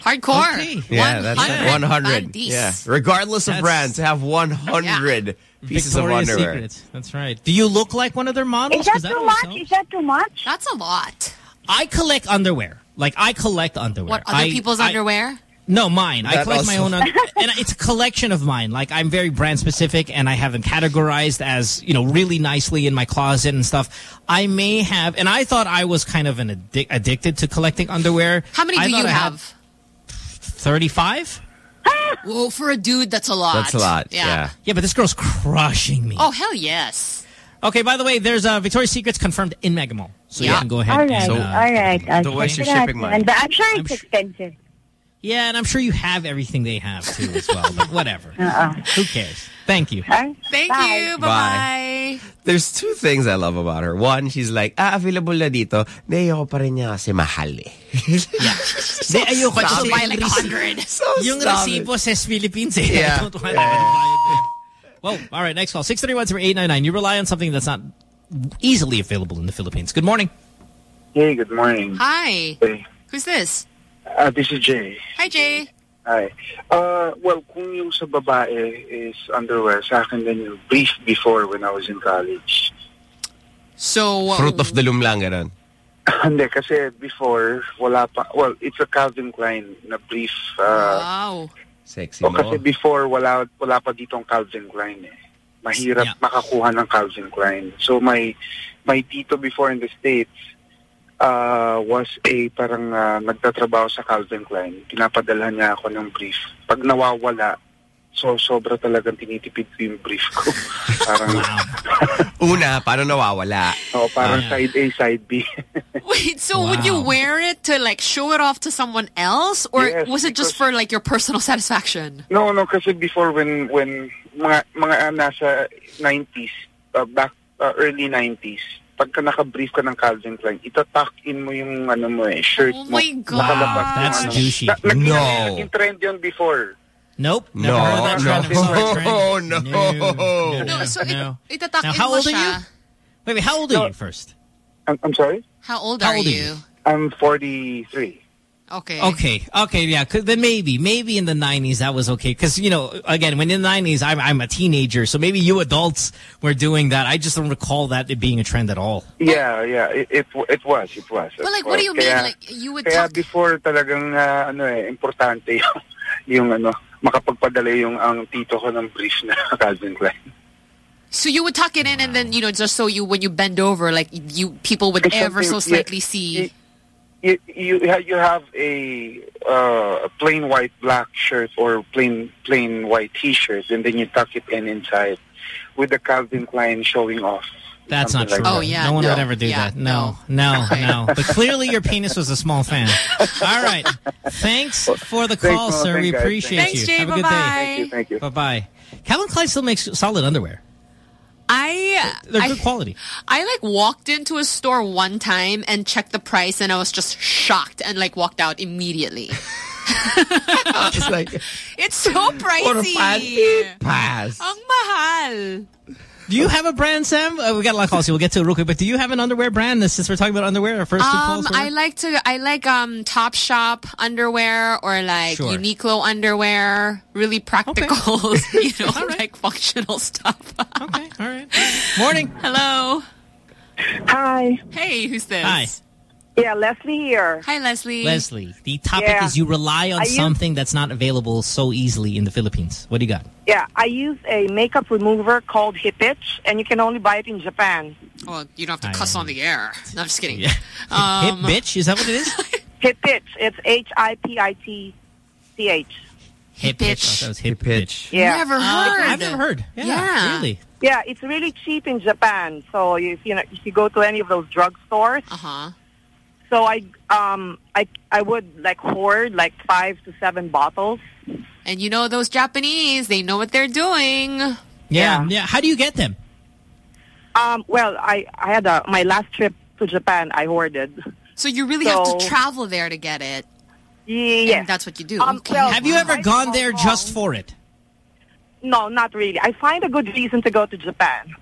[SPEAKER 3] Hardcore.
[SPEAKER 4] Okay.
[SPEAKER 2] Yeah, that's
[SPEAKER 3] 100
[SPEAKER 2] 100. Yeah. Regardless of
[SPEAKER 4] That's-
[SPEAKER 2] brands, have 100 pieces of
[SPEAKER 4] Victoria's
[SPEAKER 2] underwear.
[SPEAKER 4] Secret. That's right. Do you look like one of their models?
[SPEAKER 27] Is that
[SPEAKER 4] 'Cause
[SPEAKER 27] too much?
[SPEAKER 4] helps.
[SPEAKER 27] Is that too much?
[SPEAKER 3] That's a lot.
[SPEAKER 4] I collect underwear. Like I collect underwear.
[SPEAKER 3] What, other
[SPEAKER 4] I-
[SPEAKER 3] people's
[SPEAKER 4] I-
[SPEAKER 3] underwear?
[SPEAKER 4] No, mine. I
[SPEAKER 2] That
[SPEAKER 4] collect my own, un- *laughs* and it's a collection of mine. Like I'm very brand specific, and I have them categorized as you know really nicely in my closet and stuff. I may have, and I thought I was kind of an addic addicted to collecting underwear.
[SPEAKER 3] How many
[SPEAKER 4] I
[SPEAKER 3] do you
[SPEAKER 4] I
[SPEAKER 3] have?
[SPEAKER 4] Thirty-five.
[SPEAKER 3] Whoa, for a dude, that's a lot.
[SPEAKER 2] That's a lot. Yeah.
[SPEAKER 4] Yeah, but this girl's crushing me.
[SPEAKER 3] Oh, hell yes.
[SPEAKER 4] Okay, by the way, there's uh, Victoria's Secret's confirmed in Megamall, so you
[SPEAKER 3] Yeah.
[SPEAKER 4] can go ahead.
[SPEAKER 27] All right,
[SPEAKER 4] and,
[SPEAKER 27] all
[SPEAKER 4] uh,
[SPEAKER 27] right. I'll
[SPEAKER 2] So what's
[SPEAKER 27] check
[SPEAKER 2] your shipping money?
[SPEAKER 27] But I'm sure
[SPEAKER 4] I'm
[SPEAKER 27] it's expensive.
[SPEAKER 4] Yeah, and I'm sure you have everything they have too as well. But *laughs* whatever.
[SPEAKER 27] Uh-uh.
[SPEAKER 4] Who cares? Thank you.
[SPEAKER 27] Huh?
[SPEAKER 3] Thank
[SPEAKER 27] Bye.
[SPEAKER 3] you. Bye-bye.
[SPEAKER 2] There's two things I love about her. One, she's like, ah, available na dito. Hindi, ayoko pa rin niya kasi mahal eh. *laughs*
[SPEAKER 4] Di, ayoko
[SPEAKER 3] I'll
[SPEAKER 4] kasi
[SPEAKER 3] buy like a hundred.
[SPEAKER 2] So
[SPEAKER 4] Yung
[SPEAKER 2] stop it.
[SPEAKER 4] resibo says Philippines eh.
[SPEAKER 2] Yeah. *laughs*
[SPEAKER 4] I don't want to buy it there. Whoa. All right, next call. 631-0899. You rely on something that's not easily available in the Philippines. Good morning.
[SPEAKER 28] Hey, good morning.
[SPEAKER 3] Hi.
[SPEAKER 28] Hey,
[SPEAKER 3] Who's this?
[SPEAKER 28] Uh, this is Jay.
[SPEAKER 3] Hi, Jay.
[SPEAKER 28] Hi. Uh, well, kung yung sa babae is underwear, sa akin din yung brief before when I was in college.
[SPEAKER 3] So, uh,
[SPEAKER 2] Fruit of the loom lang, ganun. *laughs*
[SPEAKER 28] Hindi, kasi before, wala pa, well, it's a Calvin Klein na brief. Uh,
[SPEAKER 3] wow.
[SPEAKER 2] Sexy
[SPEAKER 28] o
[SPEAKER 2] mo.
[SPEAKER 28] kasi before, wala, wala pa ditong Calvin Klein eh. Mahirap
[SPEAKER 4] Yeah.
[SPEAKER 28] makakuha ng Calvin Klein. So, my, my tito before in the States, uh, was a parang uh, nagtatrabaho sa Calvin Klein. Pinapadala niya ako ng brief. Pag nawawala, so sobra talagang tinitipid ko yung brief ko. *laughs* parang,
[SPEAKER 2] Una, paano nawawala?
[SPEAKER 28] oh, parang
[SPEAKER 4] Yeah.
[SPEAKER 28] side A, side B. *laughs*
[SPEAKER 3] Wait, so would you wear it to like show it off to someone else? Or
[SPEAKER 28] Yes,
[SPEAKER 3] was it just for like your personal *laughs* satisfaction?
[SPEAKER 28] no, no, kasi before when, when mga, mga uh, nasa 90s, uh, back, uh, early 90s, pagka naka-brief ka ng Calvin Klein, itatuck in mo yung ano mo eh, shirt
[SPEAKER 3] Oh
[SPEAKER 28] mo.
[SPEAKER 3] my God.
[SPEAKER 28] Nakalabas yung
[SPEAKER 4] That's
[SPEAKER 28] ano.
[SPEAKER 4] douchey.
[SPEAKER 28] Na, naging,
[SPEAKER 2] No.
[SPEAKER 28] naging trend yun before.
[SPEAKER 4] Nope. Never
[SPEAKER 2] No,
[SPEAKER 4] heard that trend.
[SPEAKER 2] no,
[SPEAKER 4] Never heard that trend. *laughs*
[SPEAKER 2] no.
[SPEAKER 4] No,
[SPEAKER 3] No, so
[SPEAKER 4] no.
[SPEAKER 3] it, itatak
[SPEAKER 4] Now,
[SPEAKER 3] in
[SPEAKER 4] how
[SPEAKER 3] mo
[SPEAKER 4] old are
[SPEAKER 3] siya.
[SPEAKER 4] you? Wait, wait, how old are you first?
[SPEAKER 28] I'm, I'm sorry?
[SPEAKER 3] How old
[SPEAKER 4] How
[SPEAKER 3] are
[SPEAKER 4] old are
[SPEAKER 3] you?
[SPEAKER 4] you?
[SPEAKER 28] I'm 43.
[SPEAKER 3] Okay.
[SPEAKER 4] Okay, okay, yeah. 'cause then maybe, maybe in the '90s that was okay. Because you know, again, when in the '90s, I'm I'm a teenager, so maybe you adults were doing that. I just don't recall that it being a trend at all.
[SPEAKER 28] Yeah, yeah, it, it it was, it was.
[SPEAKER 3] But like,
[SPEAKER 28] Of
[SPEAKER 3] what do you mean?
[SPEAKER 28] Kaya-
[SPEAKER 3] Like, you would
[SPEAKER 28] Kaya
[SPEAKER 3] talk...
[SPEAKER 28] before talagang uh, ano eh, importante *laughs* yung, yung ano, makapagpadala yung ang tito ko ng brief na *laughs* Calvin Klein.
[SPEAKER 3] So you would tuck it in and then, you know, just so you, when you bend over, like, you people would ever so
[SPEAKER 28] something- yeah,
[SPEAKER 3] slightly see...
[SPEAKER 28] You you you have a uh, plain white black shirt or plain plain white T-shirt, and then you tuck it in inside with the Calvin Klein showing off.
[SPEAKER 4] That's not true.
[SPEAKER 28] like
[SPEAKER 3] Oh,
[SPEAKER 28] that.
[SPEAKER 3] yeah,
[SPEAKER 4] no one
[SPEAKER 3] no.
[SPEAKER 4] would ever do
[SPEAKER 3] Yeah,
[SPEAKER 4] that. No, no, *laughs* no. But clearly your penis was a small fan. *laughs* All right. Thanks for the call,
[SPEAKER 28] Mo.
[SPEAKER 4] sir.
[SPEAKER 28] Thank
[SPEAKER 4] We
[SPEAKER 28] guys.
[SPEAKER 4] appreciate
[SPEAKER 3] Thanks,
[SPEAKER 4] you.
[SPEAKER 3] Jay.
[SPEAKER 4] Have a good day.
[SPEAKER 28] Thank you, thank you.
[SPEAKER 4] Bye-bye. Calvin Klein still makes solid underwear.
[SPEAKER 3] I...
[SPEAKER 4] They're
[SPEAKER 3] I,
[SPEAKER 4] good quality.
[SPEAKER 3] I like walked into a store one time and checked the price and I was just shocked and like walked out immediately. *laughs*
[SPEAKER 2] It's like,
[SPEAKER 3] It's so pricey.
[SPEAKER 2] pass.
[SPEAKER 3] Ang mahal.
[SPEAKER 4] Do you have a brand, Sam? Uh, we got a lot of calls here. We'll get to it real quick. But do you have an underwear brand? Since we're talking about underwear, our first two
[SPEAKER 3] Um,
[SPEAKER 4] calls.
[SPEAKER 3] I like to I like um Topshop underwear or like
[SPEAKER 4] Sure.
[SPEAKER 3] Uniqlo underwear. Really practical, *laughs* you *laughs* know, like functional stuff.
[SPEAKER 4] okay, all right. Morning.
[SPEAKER 3] Hello.
[SPEAKER 29] Hi.
[SPEAKER 3] Hey, who's this?
[SPEAKER 4] Hi.
[SPEAKER 29] Yeah, Leslie here.
[SPEAKER 3] Hi, Leslie.
[SPEAKER 4] Leslie, the topic
[SPEAKER 29] Yeah.
[SPEAKER 4] is you rely on
[SPEAKER 29] I use-
[SPEAKER 4] something that's not available so easily in the Philippines. What do you got?
[SPEAKER 29] Yeah, I use a makeup remover called Hipitch, and you can only buy it in Japan.
[SPEAKER 3] Well, you don't have to cuss on the air. No, I'm just kidding.
[SPEAKER 4] Yeah. *laughs*
[SPEAKER 3] Um,
[SPEAKER 4] Hip bitch? Is that what it is? *laughs*
[SPEAKER 29] Hipitch. It's H-I-P-I-T-C-H.
[SPEAKER 4] Hip bitch. that was hip.
[SPEAKER 29] Yeah.
[SPEAKER 3] Never
[SPEAKER 4] Uh,
[SPEAKER 3] heard.
[SPEAKER 4] I've never heard. Yeah,
[SPEAKER 3] Yeah.
[SPEAKER 4] really.
[SPEAKER 29] Yeah, it's really cheap in Japan. So if you know, if you go to any of those drugstores,
[SPEAKER 3] uh-huh.
[SPEAKER 29] So I um I I would like hoard like five to seven bottles.
[SPEAKER 3] And you know those Japanese, they know what they're doing.
[SPEAKER 4] Yeah, yeah. How do you get them?
[SPEAKER 29] Um, well, I I had a my last trip to Japan. I hoarded.
[SPEAKER 3] So you really have to travel there to get it.
[SPEAKER 29] Yeah,
[SPEAKER 3] And that's what you do.
[SPEAKER 29] Um,
[SPEAKER 3] Okay.
[SPEAKER 29] well,
[SPEAKER 4] Have you ever
[SPEAKER 29] right
[SPEAKER 4] gone there
[SPEAKER 29] wrong-
[SPEAKER 4] just for it?
[SPEAKER 29] No, not really. I find a good reason to go to Japan.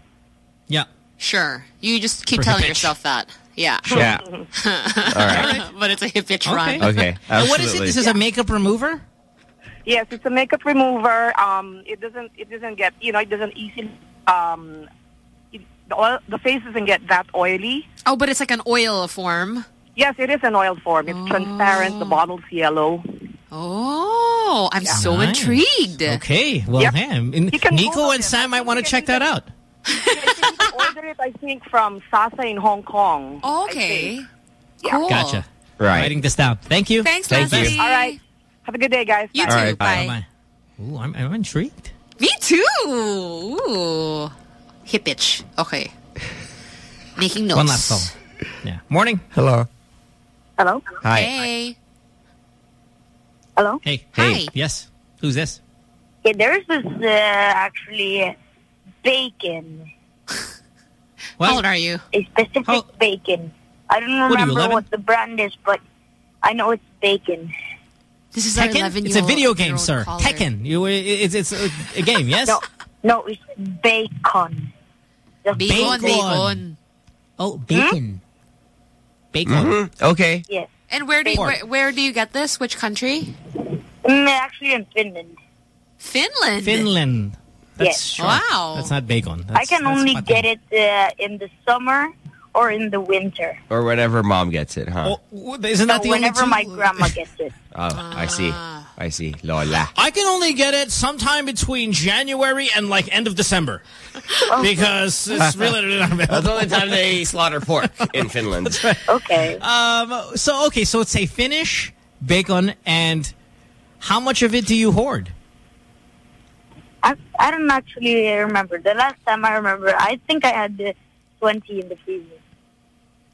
[SPEAKER 4] Yeah.
[SPEAKER 3] Sure. You just keep
[SPEAKER 4] For
[SPEAKER 3] telling yourself that. Yeah.
[SPEAKER 2] Yeah. *laughs*
[SPEAKER 3] All
[SPEAKER 2] right.
[SPEAKER 3] but it's a hip bitch
[SPEAKER 4] Okay.
[SPEAKER 3] run.
[SPEAKER 2] Okay.
[SPEAKER 4] And what is it? This is a makeup remover?
[SPEAKER 29] Yes, it's a makeup remover. Um, it doesn't it doesn't get you know it doesn't easily um, it, the oil the face doesn't get that oily.
[SPEAKER 3] Oh, but it's like an oil form.
[SPEAKER 29] Yes, it is an oil form. It's transparent. The bottle's yellow.
[SPEAKER 3] Oh, I'm so
[SPEAKER 4] Nice.
[SPEAKER 3] intrigued.
[SPEAKER 4] Okay. Well,
[SPEAKER 29] Yep.
[SPEAKER 4] man. and Nico and. Sam might want to check that out.
[SPEAKER 29] Order it, I think, from Sasa in Hong Kong.
[SPEAKER 3] Okay.
[SPEAKER 29] think.
[SPEAKER 3] Cool.
[SPEAKER 4] Gotcha.
[SPEAKER 2] Right.
[SPEAKER 4] Writing this down. Thank you.
[SPEAKER 3] Thanks,
[SPEAKER 2] Thank you.
[SPEAKER 29] All right. Have a good day, guys.
[SPEAKER 3] You
[SPEAKER 29] Bye.
[SPEAKER 3] too.
[SPEAKER 2] All right,
[SPEAKER 3] Bye.
[SPEAKER 4] Bye. Ooh, I'm, I'm intrigued.
[SPEAKER 3] Me too. Ooh. Hip bitch. Okay. Making notes.
[SPEAKER 4] One last call. Yeah. Morning.
[SPEAKER 2] Hello.
[SPEAKER 29] Hello.
[SPEAKER 2] Hi.
[SPEAKER 3] Hey.
[SPEAKER 27] Hello?
[SPEAKER 4] Hey.
[SPEAKER 3] Hi.
[SPEAKER 4] Hey. Yes. Who's this?
[SPEAKER 27] Yeah, there's this uh, actually bacon. *laughs*
[SPEAKER 4] What?
[SPEAKER 3] How old are you?
[SPEAKER 27] A specific
[SPEAKER 4] How-
[SPEAKER 27] bacon. I don't
[SPEAKER 4] are you,
[SPEAKER 27] remember what the brand is, but I know it's bacon.
[SPEAKER 3] This is our
[SPEAKER 4] Tekken?
[SPEAKER 3] 11
[SPEAKER 4] It's a video game, sir.
[SPEAKER 3] caller.
[SPEAKER 4] Tekken. You, it's, it's a, a game, *laughs* yes?
[SPEAKER 27] No, no, it's bacon. Just
[SPEAKER 3] Bacon,
[SPEAKER 4] Bacon.
[SPEAKER 3] bacon.
[SPEAKER 4] Oh, bacon. Bacon.
[SPEAKER 2] Mhm. Okay.
[SPEAKER 27] Yes.
[SPEAKER 3] And where do you, where, where do you get this? Which country?
[SPEAKER 27] Mm, actually, in Finland.
[SPEAKER 3] Finland.
[SPEAKER 4] Finland. That's
[SPEAKER 27] Yes.
[SPEAKER 4] short.
[SPEAKER 3] Wow.
[SPEAKER 4] That's not bacon.
[SPEAKER 27] I can
[SPEAKER 4] that's
[SPEAKER 27] only
[SPEAKER 4] patin.
[SPEAKER 27] get it uh, in the summer or in the winter.
[SPEAKER 2] Or whenever mom gets it, huh?
[SPEAKER 4] Oh, w- isn't that
[SPEAKER 27] So
[SPEAKER 4] the only
[SPEAKER 27] whenever
[SPEAKER 4] two?
[SPEAKER 27] my grandma gets it. *laughs*
[SPEAKER 2] Oh, I see. I see. Lola.
[SPEAKER 4] I can only get it sometime between January and like end of December *laughs* because it's really not *laughs*
[SPEAKER 2] That's the only time they slaughter pork in Finland.
[SPEAKER 27] Okay.
[SPEAKER 4] Um, so okay, so it's a Finnish bacon, and how much of it do you hoard?
[SPEAKER 27] I, I don't actually remember. The last time I remember, I think I had the 20 in the freezer.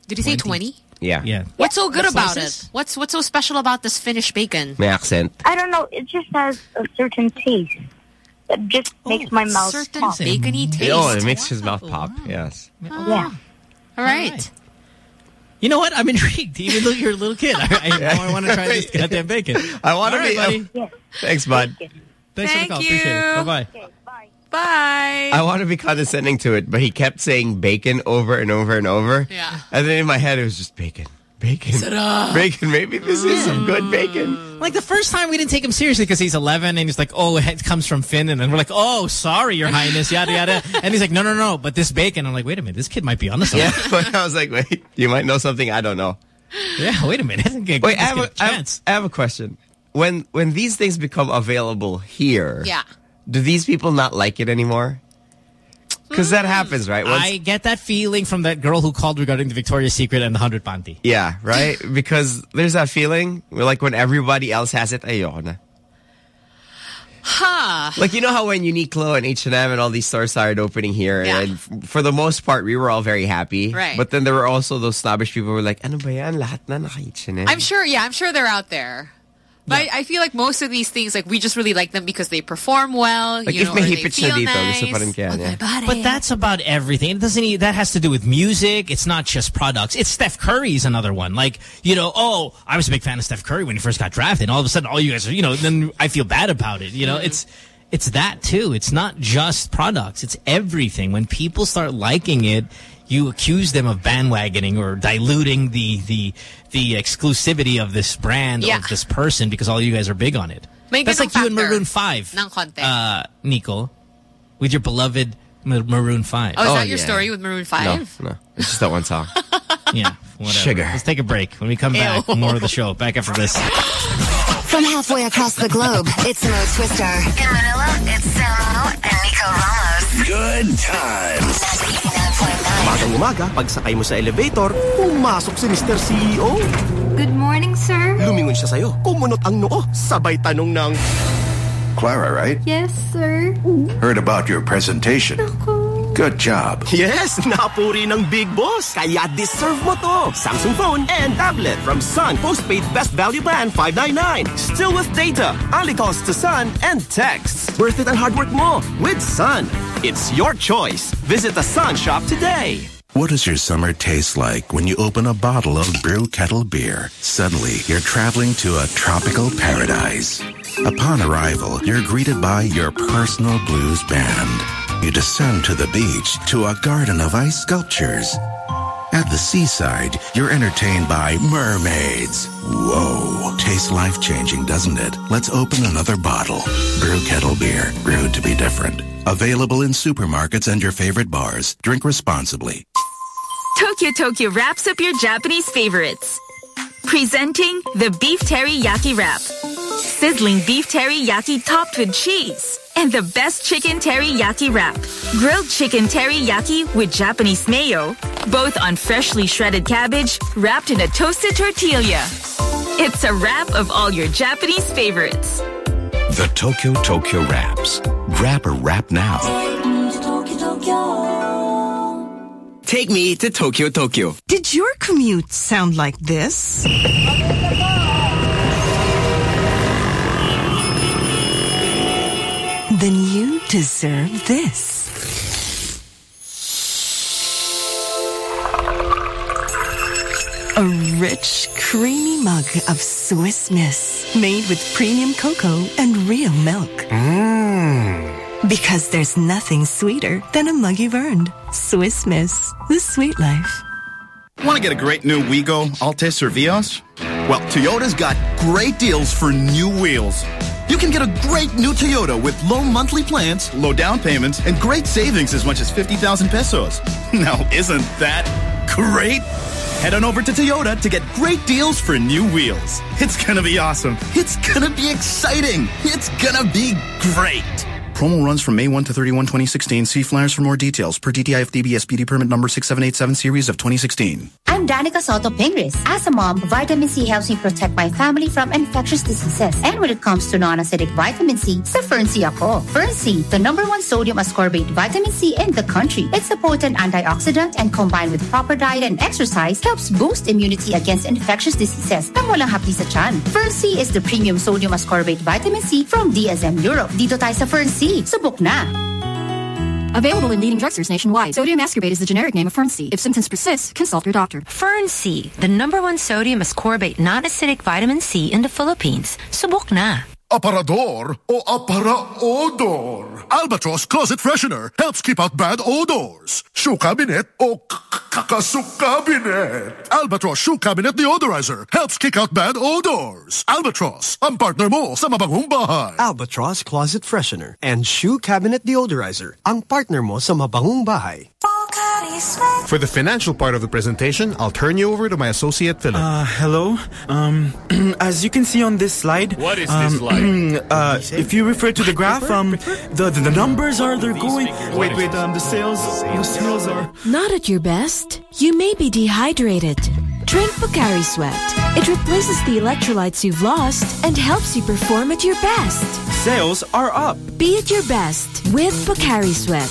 [SPEAKER 3] Did you say 20?
[SPEAKER 2] Yeah.
[SPEAKER 4] Yeah.
[SPEAKER 3] What's so good
[SPEAKER 4] The
[SPEAKER 3] about
[SPEAKER 4] slices?
[SPEAKER 3] it? What's what's so special about this Finnish bacon?
[SPEAKER 2] My accent.
[SPEAKER 27] I don't know. It just has a certain taste that just oh, makes my mouth
[SPEAKER 3] Certain
[SPEAKER 27] pop.
[SPEAKER 3] bacony taste.
[SPEAKER 2] Oh, it makes his mouth pop. Yes. Ah.
[SPEAKER 27] Yeah.
[SPEAKER 3] All right.
[SPEAKER 4] You know what? I'm intrigued. Even though you're a little kid, I, I, want to try this *laughs* goddamn bacon.
[SPEAKER 2] I want to
[SPEAKER 4] All
[SPEAKER 2] be.
[SPEAKER 4] right, buddy.
[SPEAKER 2] Thanks, bud.
[SPEAKER 4] Thanks
[SPEAKER 3] Thank
[SPEAKER 4] for the call.
[SPEAKER 3] you.
[SPEAKER 4] Appreciate it. Bye bye.
[SPEAKER 3] Bye.
[SPEAKER 2] I want to be condescending to it, but he kept saying bacon over and over and over.
[SPEAKER 3] Yeah.
[SPEAKER 2] And then in my head, it was just bacon. Bacon. Bacon. Maybe this is some good bacon.
[SPEAKER 4] Like the first time we didn't take him seriously because he's 11 and he's like, oh, it comes from Finland. And we're like, oh, sorry, your highness, yada, yada. *laughs* And he's like, no, no, no, but this bacon. I'm like, wait a minute, this kid might be on the
[SPEAKER 2] Yeah. *laughs* But I was like, wait, you might know something I don't know.
[SPEAKER 4] Yeah, wait a minute. *laughs* Give
[SPEAKER 2] Wait, I have,
[SPEAKER 4] kid
[SPEAKER 2] a, I, have. I have a question. When when these things become available here,
[SPEAKER 3] Yeah.
[SPEAKER 2] do these people not like it anymore? Because that mm. happens, right? Once-
[SPEAKER 4] I get that feeling from that girl who called regarding the Victoria's Secret and the 100 panty.
[SPEAKER 2] yeah, right? *laughs* because there's that feeling where like when everybody else has it, ayoko na.
[SPEAKER 3] Huh.
[SPEAKER 2] Like you know how when Uniqlo and H&M and all these stores started opening here,
[SPEAKER 3] Yeah.
[SPEAKER 2] and for the most part we were all very happy.
[SPEAKER 3] Right.
[SPEAKER 2] But then there were also those snobbish people who were like, ano ba yan? Lahat na naka H&M.
[SPEAKER 3] I'm sure, yeah, I'm sure they're out there. But I, I feel like most of these things, like, we just really like them because they perform well.
[SPEAKER 2] Like
[SPEAKER 3] you
[SPEAKER 2] if
[SPEAKER 3] know,
[SPEAKER 2] may
[SPEAKER 3] or they
[SPEAKER 2] Hipitch na
[SPEAKER 3] feel
[SPEAKER 2] dito,
[SPEAKER 3] nice.
[SPEAKER 2] gusto pa rin kaya niya.
[SPEAKER 4] But that's about everything. It doesn't. e- That has to do with music. It's not just products. It's Steph Curry's another one. Like you know, oh, I was a big fan of Steph Curry when he first got drafted. And all of a sudden, all you guys are, you know, then I feel bad about it. You know, mm-hmm. it's it's that too. It's not just products. It's everything. When people start liking it, you accuse them of bandwagoning or diluting the the the exclusivity of this brand
[SPEAKER 3] Yeah.
[SPEAKER 4] or this person because all you guys are big on it.
[SPEAKER 3] May
[SPEAKER 4] That's
[SPEAKER 3] ganong
[SPEAKER 4] like you and Maroon 5.
[SPEAKER 3] ng konti.
[SPEAKER 4] Uh, Nico, with your beloved Ma- Maroon 5.
[SPEAKER 3] oh, is that your story with Maroon 5?
[SPEAKER 30] No, no. It's just that one song. *laughs*
[SPEAKER 4] yeah, whatever.
[SPEAKER 30] Sugar.
[SPEAKER 4] Let's take a break. When we come back, more of the show. Back after this.
[SPEAKER 5] From halfway across the globe, it's Mo Twister. In Manila, it's Samo and Nico Ramos.
[SPEAKER 6] Good times.
[SPEAKER 31] Umagang umaga, pagsakay mo sa elevator, pumasok si Mr. CEO.
[SPEAKER 8] Good morning, sir.
[SPEAKER 31] Lumingon siya sa'yo, kumunot ang noo, sabay tanong ng...
[SPEAKER 32] Clara, right?
[SPEAKER 8] Yes, sir.
[SPEAKER 32] Heard about your presentation. Good job. *laughs*
[SPEAKER 31] Yes, napuri ng big boss. Kaya deserve mo to. Samsung phone and tablet from Sun Postpaid Best Value Plan 599. Still with data, only calls to Sun and texts. Worth it ang hard work mo with Sun. It's your choice. Visit the Sun shop today.
[SPEAKER 22] What does your summer taste like when you open a bottle of Brew Kettle beer? Suddenly, you're traveling to a tropical paradise. Upon arrival, you're greeted by your personal blues band. You descend to the beach to a garden of ice sculptures. At the seaside, you're entertained by mermaids. Whoa, tastes life-changing, doesn't it? Let's open another bottle. Brew Kettle Beer, brewed to be different. Available in supermarkets and your favorite bars. Drink responsibly.
[SPEAKER 33] Tokyo Tokyo wraps up your Japanese favorites. Presenting the Beef Teriyaki Wrap. Sizzling beef teriyaki topped with cheese. And the best chicken teriyaki wrap. Grilled chicken teriyaki with Japanese mayo. Both on freshly shredded cabbage wrapped in a toasted tortilla. It's a wrap of all your Japanese favorites.
[SPEAKER 22] The Tokyo Tokyo Wraps. Grab a wrap now.
[SPEAKER 2] Take me to Tokyo, Tokyo.
[SPEAKER 34] Did your commute sound like this? Deserve this. A rich, creamy mug of Swiss Miss made with premium cocoa and real milk.
[SPEAKER 31] Mmm.
[SPEAKER 34] Because there's nothing sweeter than a mug you've earned. Swiss Miss, the sweet life.
[SPEAKER 6] Want to get a great new Wigo, Altis, or Vios? Well, Toyota's got great deals for new wheels. You can get a great new Toyota with low monthly plans, low down payments, and great savings as much as 50,000 pesos. *laughs* Now, isn't that great? Head on over to Toyota to get great deals for new wheels. It's gonna be awesome. It's gonna be exciting. It's gonna be great. Promo runs from May 1 to 31, 2016. See flyers for more details per DTI FDB SPD permit number 6787 series of 2016.
[SPEAKER 35] I'm Danica Sotto Pingris. As a mom, vitamin C helps me protect my family from infectious diseases. And when it comes to non-acidic vitamin C, sa Fern C ako. Fern C, the number one sodium ascorbate vitamin C in the country. It's a potent antioxidant and combined with proper diet and exercise, helps boost immunity against infectious diseases nang walang hapdi sa tiyan. Fern C is the premium sodium ascorbate vitamin C from DSM Europe. Dito tayo sa Fern C. Subok na!
[SPEAKER 36] Available in leading drugstores nationwide. Sodium ascorbate is the generic name of Fern C. If symptoms persist, consult your doctor.
[SPEAKER 37] Fern C, the number one sodium ascorbate non-acidic vitamin C in the Philippines. Subok na.
[SPEAKER 38] Aparador o aparaodor. Albatross Closet Freshener helps keep out bad odors. Shoe cabinet o kakasuk cabinet. Albatross Shoe Cabinet Deodorizer helps kick out bad odors. Albatross, ang partner mo sa mabangong bahay.
[SPEAKER 7] Albatross Closet Freshener and Shoe Cabinet Deodorizer, ang partner mo sa mabangong bahay.
[SPEAKER 39] For the financial part of the presentation, I'll turn you over to my associate Philip.
[SPEAKER 25] Uh, hello. Um, *clears throat* as you can see on this slide.
[SPEAKER 39] What is
[SPEAKER 25] um,
[SPEAKER 39] this *clears throat* slide?
[SPEAKER 25] uh, if you refer to the graph, um, the, the the numbers are they're going. Wait, wait. Um, the sales, the sales are.
[SPEAKER 40] Not at your best. You may be dehydrated. Drink Pocari Sweat. It replaces the electrolytes you've lost and helps you perform at your best.
[SPEAKER 25] Sales are up.
[SPEAKER 40] Be at your best with Pocari Sweat.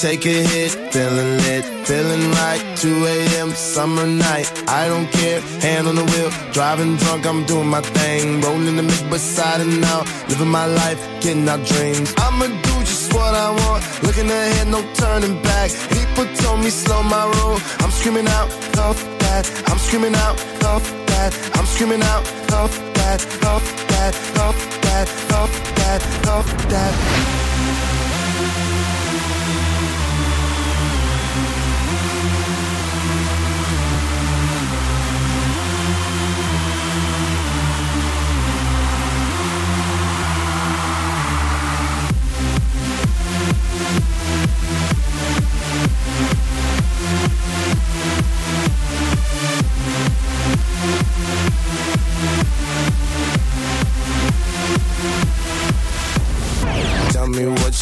[SPEAKER 1] Take a hit, feeling lit, feeling right. 2 a.m. summer night, I don't care, hand on the wheel, driving drunk, I'm doing my thing, rolling the mid beside and out, living my life, getting our dreams. I'ma do just what I want, looking ahead, no turning back. People told me slow my roll, I'm screaming out, off that, I'm screaming out, off that, I'm screaming out, off that, off that, off that, off that, off that.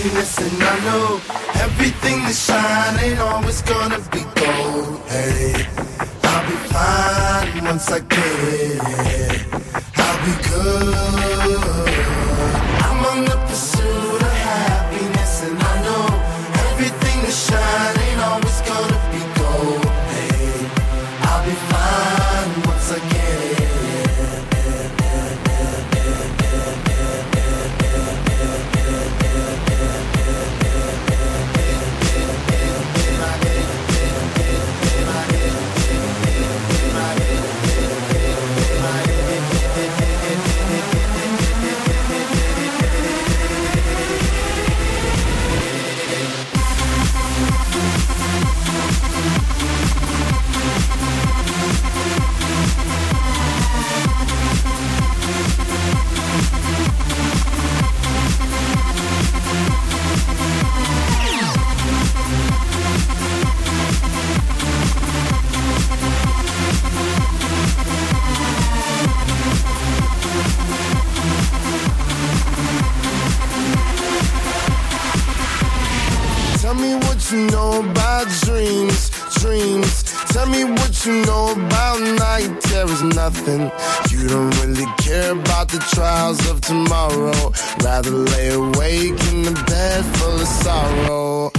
[SPEAKER 1] Happiness, and I know everything that shine ain't always gonna be gold. Hey, I'll be fine once I get it. I'll be good. Tell me what you know about dreams, dreams. Tell me what you know about night terrors, nothing. You don't really care about the trials of tomorrow. Rather lay awake in the bed full of sorrow.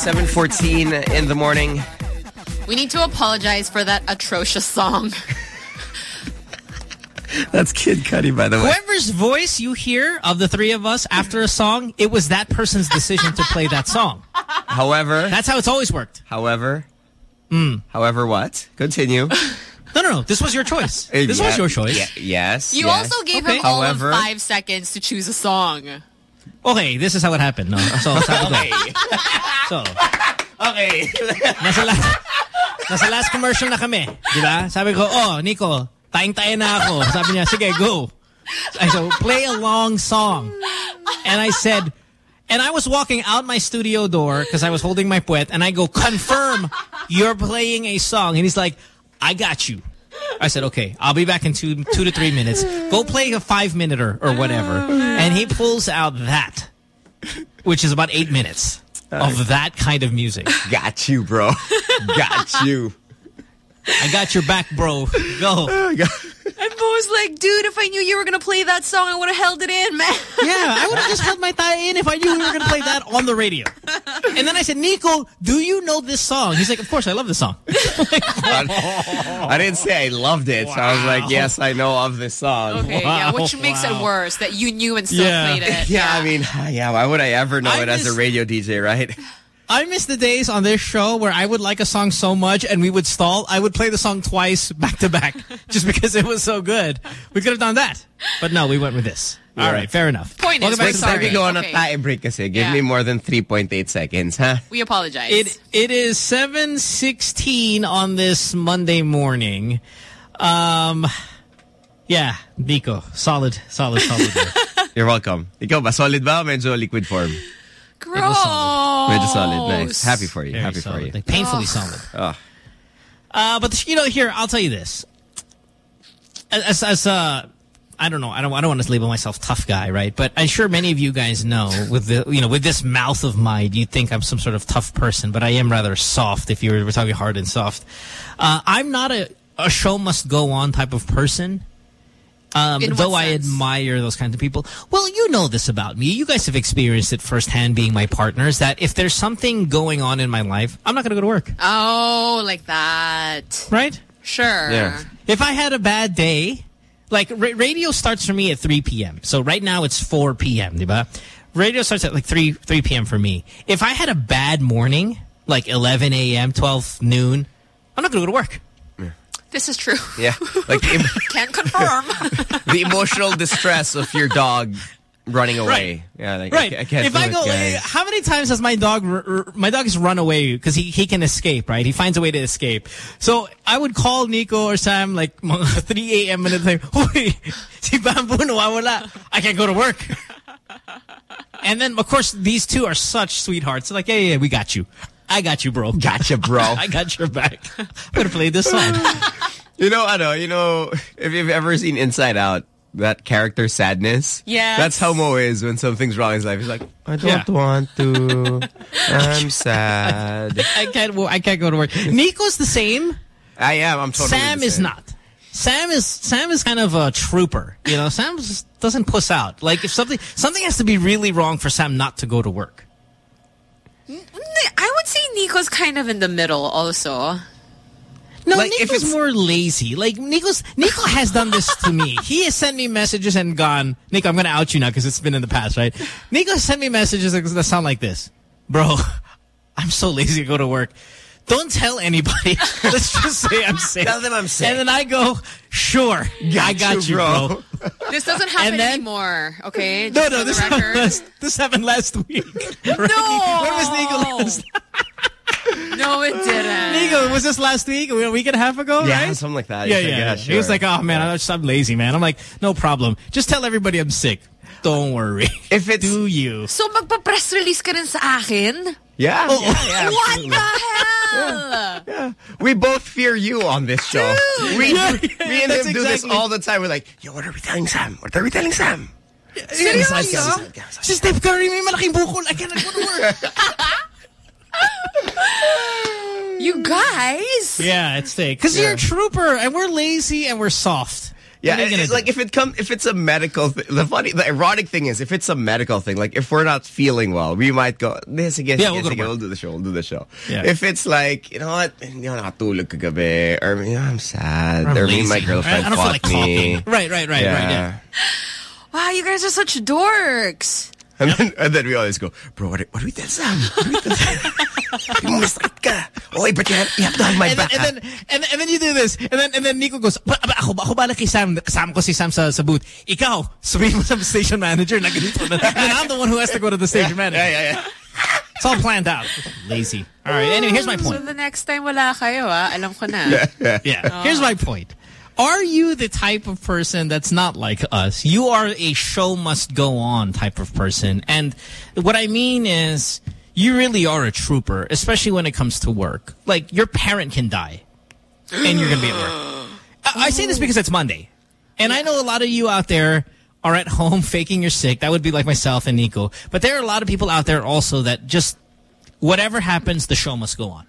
[SPEAKER 2] 714 in the morning.
[SPEAKER 41] We need to apologize for that atrocious song. *laughs*
[SPEAKER 2] That's Kid Cudi, by the way.
[SPEAKER 4] Whoever's voice you hear of the three of us after a song, it was that person's decision to play that song.
[SPEAKER 2] However,
[SPEAKER 4] That's how it's always worked.
[SPEAKER 2] however,
[SPEAKER 4] Mm.
[SPEAKER 2] however, what? Continue. *laughs*
[SPEAKER 4] No, no, no. This was your choice. *laughs* This
[SPEAKER 2] Yeah,
[SPEAKER 4] was your choice.
[SPEAKER 2] yeah, yes.
[SPEAKER 41] You
[SPEAKER 2] yes.
[SPEAKER 41] also gave
[SPEAKER 4] Okay.
[SPEAKER 41] him all
[SPEAKER 2] However-
[SPEAKER 41] of five seconds to choose a song.
[SPEAKER 4] Okay, this is how it happened. No? So, sabi ko. So,
[SPEAKER 2] Okay.
[SPEAKER 4] nasa last, nasa last commercial na kami. Di ba? Sabi ko, oh, Nico, tayong-tayo na ako. Sabi niya, sige, go. I said, play a long song. And I said, and I was walking out my studio door because I was holding my puwet, and I go, confirm you're playing a song. And he's like, I got you. I said, okay, I'll be back in two, two to three minutes. Go play a five minute or, or whatever. Oh. And he pulls out that, which is about eight minutes of that kind of music.
[SPEAKER 2] Got you, bro. Got *laughs* you.
[SPEAKER 4] I got your back, bro. Go. *laughs*
[SPEAKER 41] Oh, and Bo was like, dude, if I knew you were going to play that song, I would have held it in, man. *laughs*
[SPEAKER 4] Yeah, I would have just held my thigh in if I knew we were going to play that on the radio. And then I said, Nico, do you know this song? He's like, of course, I love this song. *laughs*
[SPEAKER 2] I didn't say I loved it. So I was like, yes, I know of this song.
[SPEAKER 41] Okay, yeah, which makes it worse that you knew and still
[SPEAKER 4] Yeah.
[SPEAKER 41] played it.
[SPEAKER 2] Yeah, I mean, yeah, why would I ever know
[SPEAKER 4] I
[SPEAKER 2] it as a radio DJ, right?
[SPEAKER 4] I miss the days on this show where I would like a song so much and we would stall. I would play the song twice back to back *laughs* just because it was so good. We could have done that. But no, we went with this. All
[SPEAKER 2] Yeah.
[SPEAKER 4] right, fair enough.
[SPEAKER 41] Point
[SPEAKER 4] Welcome
[SPEAKER 41] is,
[SPEAKER 4] back
[SPEAKER 41] we're
[SPEAKER 4] to
[SPEAKER 41] sorry.
[SPEAKER 2] Let me go on a
[SPEAKER 41] Okay.
[SPEAKER 2] tae break kasi. Give
[SPEAKER 41] Yeah.
[SPEAKER 2] me more than 3.8 seconds, huh?
[SPEAKER 41] We apologize.
[SPEAKER 4] It it is seven sixteen on this Monday morning. Um, yeah, Nico, solid, solid, solid. there. *laughs*
[SPEAKER 2] You're welcome. Ikaw ba? Solid ba? o Medyo liquid form.
[SPEAKER 41] Gross.
[SPEAKER 2] Medyo solid. Nice. Happy for you.
[SPEAKER 4] Very
[SPEAKER 2] Happy for you.
[SPEAKER 4] like painfully solid.
[SPEAKER 2] Oh.
[SPEAKER 4] Uh, but you know, here I'll tell you this. As as uh, I don't know, I don't I don't want to label myself tough guy, right? But I'm sure many of you guys know with the you know with this mouth of mine, you think I'm some sort of tough person, but I am rather soft. If you were we're talking hard and soft, uh, I'm not a a show must go on type of person. Um,
[SPEAKER 41] In what
[SPEAKER 4] though I
[SPEAKER 41] sense?
[SPEAKER 4] admire those kinds of people. Well, you know this about me. You guys have experienced it firsthand being my partners that if there's something going on in my life, I'm not going to go to work.
[SPEAKER 41] Oh, like that.
[SPEAKER 4] Right?
[SPEAKER 41] Sure.
[SPEAKER 2] Yeah.
[SPEAKER 4] If I had a bad day, like ra radio starts for me at 3 p.m. So right now it's 4 p.m., diba? Radio starts at like 3 3 p.m. for me. If I had a bad morning, like 11 a.m., 12 noon, I'm not going to go to work.
[SPEAKER 41] This is true.
[SPEAKER 2] Yeah. Like em- *laughs*
[SPEAKER 41] Can't confirm. *laughs*
[SPEAKER 2] the emotional distress of your dog running away.
[SPEAKER 4] Right.
[SPEAKER 2] Yeah, like,
[SPEAKER 4] Right.
[SPEAKER 2] I, I can't
[SPEAKER 4] if I go,
[SPEAKER 2] guys.
[SPEAKER 4] like, how many times has my dog, r- r- my dog has run away because he, he can escape, right? He finds a way to escape. So I would call Nico or Sam like *laughs* 3 a.m. and it's like, Hoy, si Bamboo nawawala. I can't go to work. and then, of course, these two are such sweethearts. They're like, yeah, yeah, yeah, we got you. I got you, bro. *laughs*
[SPEAKER 2] Gotcha, bro. *laughs*
[SPEAKER 4] I got your back. I'm going to play this song. *laughs*
[SPEAKER 2] You know, I know, you know, if you've ever seen Inside Out, that character sadness.
[SPEAKER 41] Yeah.
[SPEAKER 2] That's how Mo is when something's wrong in his life. He's like, I don't
[SPEAKER 4] Yeah.
[SPEAKER 2] want to. I'm sad.
[SPEAKER 4] I can't, I can't go to work. Nico's the same.
[SPEAKER 2] I am. I'm totally.
[SPEAKER 4] Sam
[SPEAKER 2] the
[SPEAKER 4] is not. Sam is Sam is kind of a trooper. You know, Sam just doesn't puss out. Like if something something has to be really wrong for Sam not to go to work.
[SPEAKER 41] I would say Nico's kind of in the middle also.
[SPEAKER 4] No,
[SPEAKER 2] Like, if it's-
[SPEAKER 4] more lazy. Like Nico's Nico has done this to me. *laughs* He has sent me messages and gone, Nico, I'm going to out you now because it's been in the past, right? Nico sent me messages that that sound like this. Bro, *laughs* I'm so lazy to go to work. Don't tell anybody. *laughs* Let's just say I'm sick.
[SPEAKER 2] Tell them I'm sick.
[SPEAKER 4] And then I go, sure, I got you, bro. *laughs*
[SPEAKER 41] This doesn't happen
[SPEAKER 4] then-
[SPEAKER 41] anymore, okay?
[SPEAKER 4] No,
[SPEAKER 41] Just
[SPEAKER 4] no,
[SPEAKER 41] for
[SPEAKER 4] this happened, last, this happened last week. *laughs*
[SPEAKER 41] No!
[SPEAKER 4] Where was Nico last?
[SPEAKER 41] No, it didn't.
[SPEAKER 4] Nico, was this last week? A week and a half ago,
[SPEAKER 2] Yeah,
[SPEAKER 4] right?
[SPEAKER 2] something like that.
[SPEAKER 4] Yeah, yeah.
[SPEAKER 2] like, yeah,
[SPEAKER 4] He was like, oh, man, I'm just I'm lazy, man. I'm like, no problem. Just tell everybody I'm sick. Don't worry.
[SPEAKER 2] If it's
[SPEAKER 4] Do you?
[SPEAKER 41] So magpa-press release ka rin sa akin?
[SPEAKER 2] yeah,
[SPEAKER 4] Oh,
[SPEAKER 2] yeah, yeah,
[SPEAKER 41] What the hell?
[SPEAKER 2] We both fear you on this show. We,
[SPEAKER 4] Yeah,
[SPEAKER 2] me and
[SPEAKER 4] that's
[SPEAKER 2] him do this all the time. We're like, yo, what are we telling Sam? What are we telling Sam?
[SPEAKER 41] Seryoso?
[SPEAKER 4] Si Steph Curry may malaking bukol. I cannot go to work. *laughs*
[SPEAKER 41] You guys?
[SPEAKER 4] yeah, it's fake. Because you're a trooper and we're lazy and we're soft.
[SPEAKER 2] Yeah,
[SPEAKER 4] What are
[SPEAKER 2] it's like if it come if it's a medical th the funny the ironic thing is if it's a medical thing like if we're not feeling well we might go this again
[SPEAKER 4] Yeah, we'll go to
[SPEAKER 2] we'll do the show we'll do the show
[SPEAKER 4] Yeah.
[SPEAKER 2] if it's like you know what hindi ako nakatulog kagabi or you know, I'm sad
[SPEAKER 4] I'm
[SPEAKER 2] or me my girlfriend
[SPEAKER 4] I don't feel like
[SPEAKER 2] me
[SPEAKER 4] talking. Right, right, right, right, yeah.
[SPEAKER 3] Wow, you guys are such dorks.
[SPEAKER 2] And then, and then we always go bro what, what do we tell Sam? What do we tell Sam? *laughs* Masakit ka. Oy but you have, you have to have my
[SPEAKER 4] and
[SPEAKER 2] back
[SPEAKER 4] then, and then and, and then you do this. And then and then Nico goes "Ba- ba- ako ba ako bala kay Sam? Kasama ko si Sam sa, sa booth. Ikaw sabihin mo sa station manager na ganito na. *laughs* And I'm the one who has to go to the station manager
[SPEAKER 2] yeah, yeah, yeah.
[SPEAKER 4] it's all planned out. Lazy. All right anyway here's my point.
[SPEAKER 3] So
[SPEAKER 4] point.
[SPEAKER 3] the next time wala kayo, ah, alam ko na.
[SPEAKER 4] yeah here's my point are you the type of person that's not like us you are a show must go on type of person and what I mean is you really are a trooper especially when it comes to work like your parent can die and you're gonna be at work I, I say this because it's Monday. And I know a lot of you out there are at home faking you're sick. That would be like myself and Nico. But there are a lot of people out there also that just, whatever happens, the show must go on.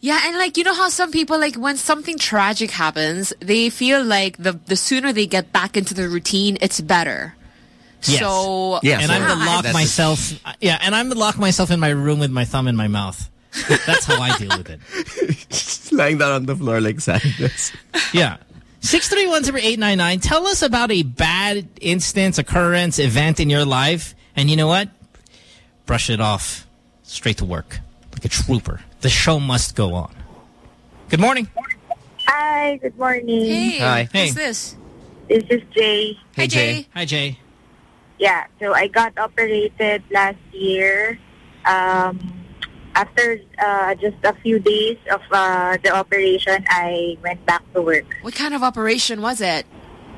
[SPEAKER 3] Yeah, and like you know how some people like when something tragic happens, they feel like the the sooner they get back into the routine, it's better.
[SPEAKER 4] Yes.
[SPEAKER 3] So
[SPEAKER 4] and I'm to lock
[SPEAKER 2] That's-
[SPEAKER 4] myself, yeah, and I'm to lock myself in my room with my thumb in my mouth. That's how I deal with it. *laughs*
[SPEAKER 2] lying down on the floor like sadness
[SPEAKER 4] Yeah. 631-0899. Tell us about a bad instance, occurrence, event in your life. And you know what? Brush it off. Straight to work. Like a trooper. The show must go on. Good morning.
[SPEAKER 42] Hi, good morning.
[SPEAKER 3] Hey,
[SPEAKER 4] Hi.
[SPEAKER 3] who's
[SPEAKER 4] Hey.
[SPEAKER 3] this?
[SPEAKER 42] This is Jay.
[SPEAKER 3] Hi, Jay.
[SPEAKER 4] Hi, Jay.
[SPEAKER 42] Yeah, so I got operated last year. Um, after uh, just a few days of uh, the operation, I went back to work.
[SPEAKER 3] What kind of operation was it?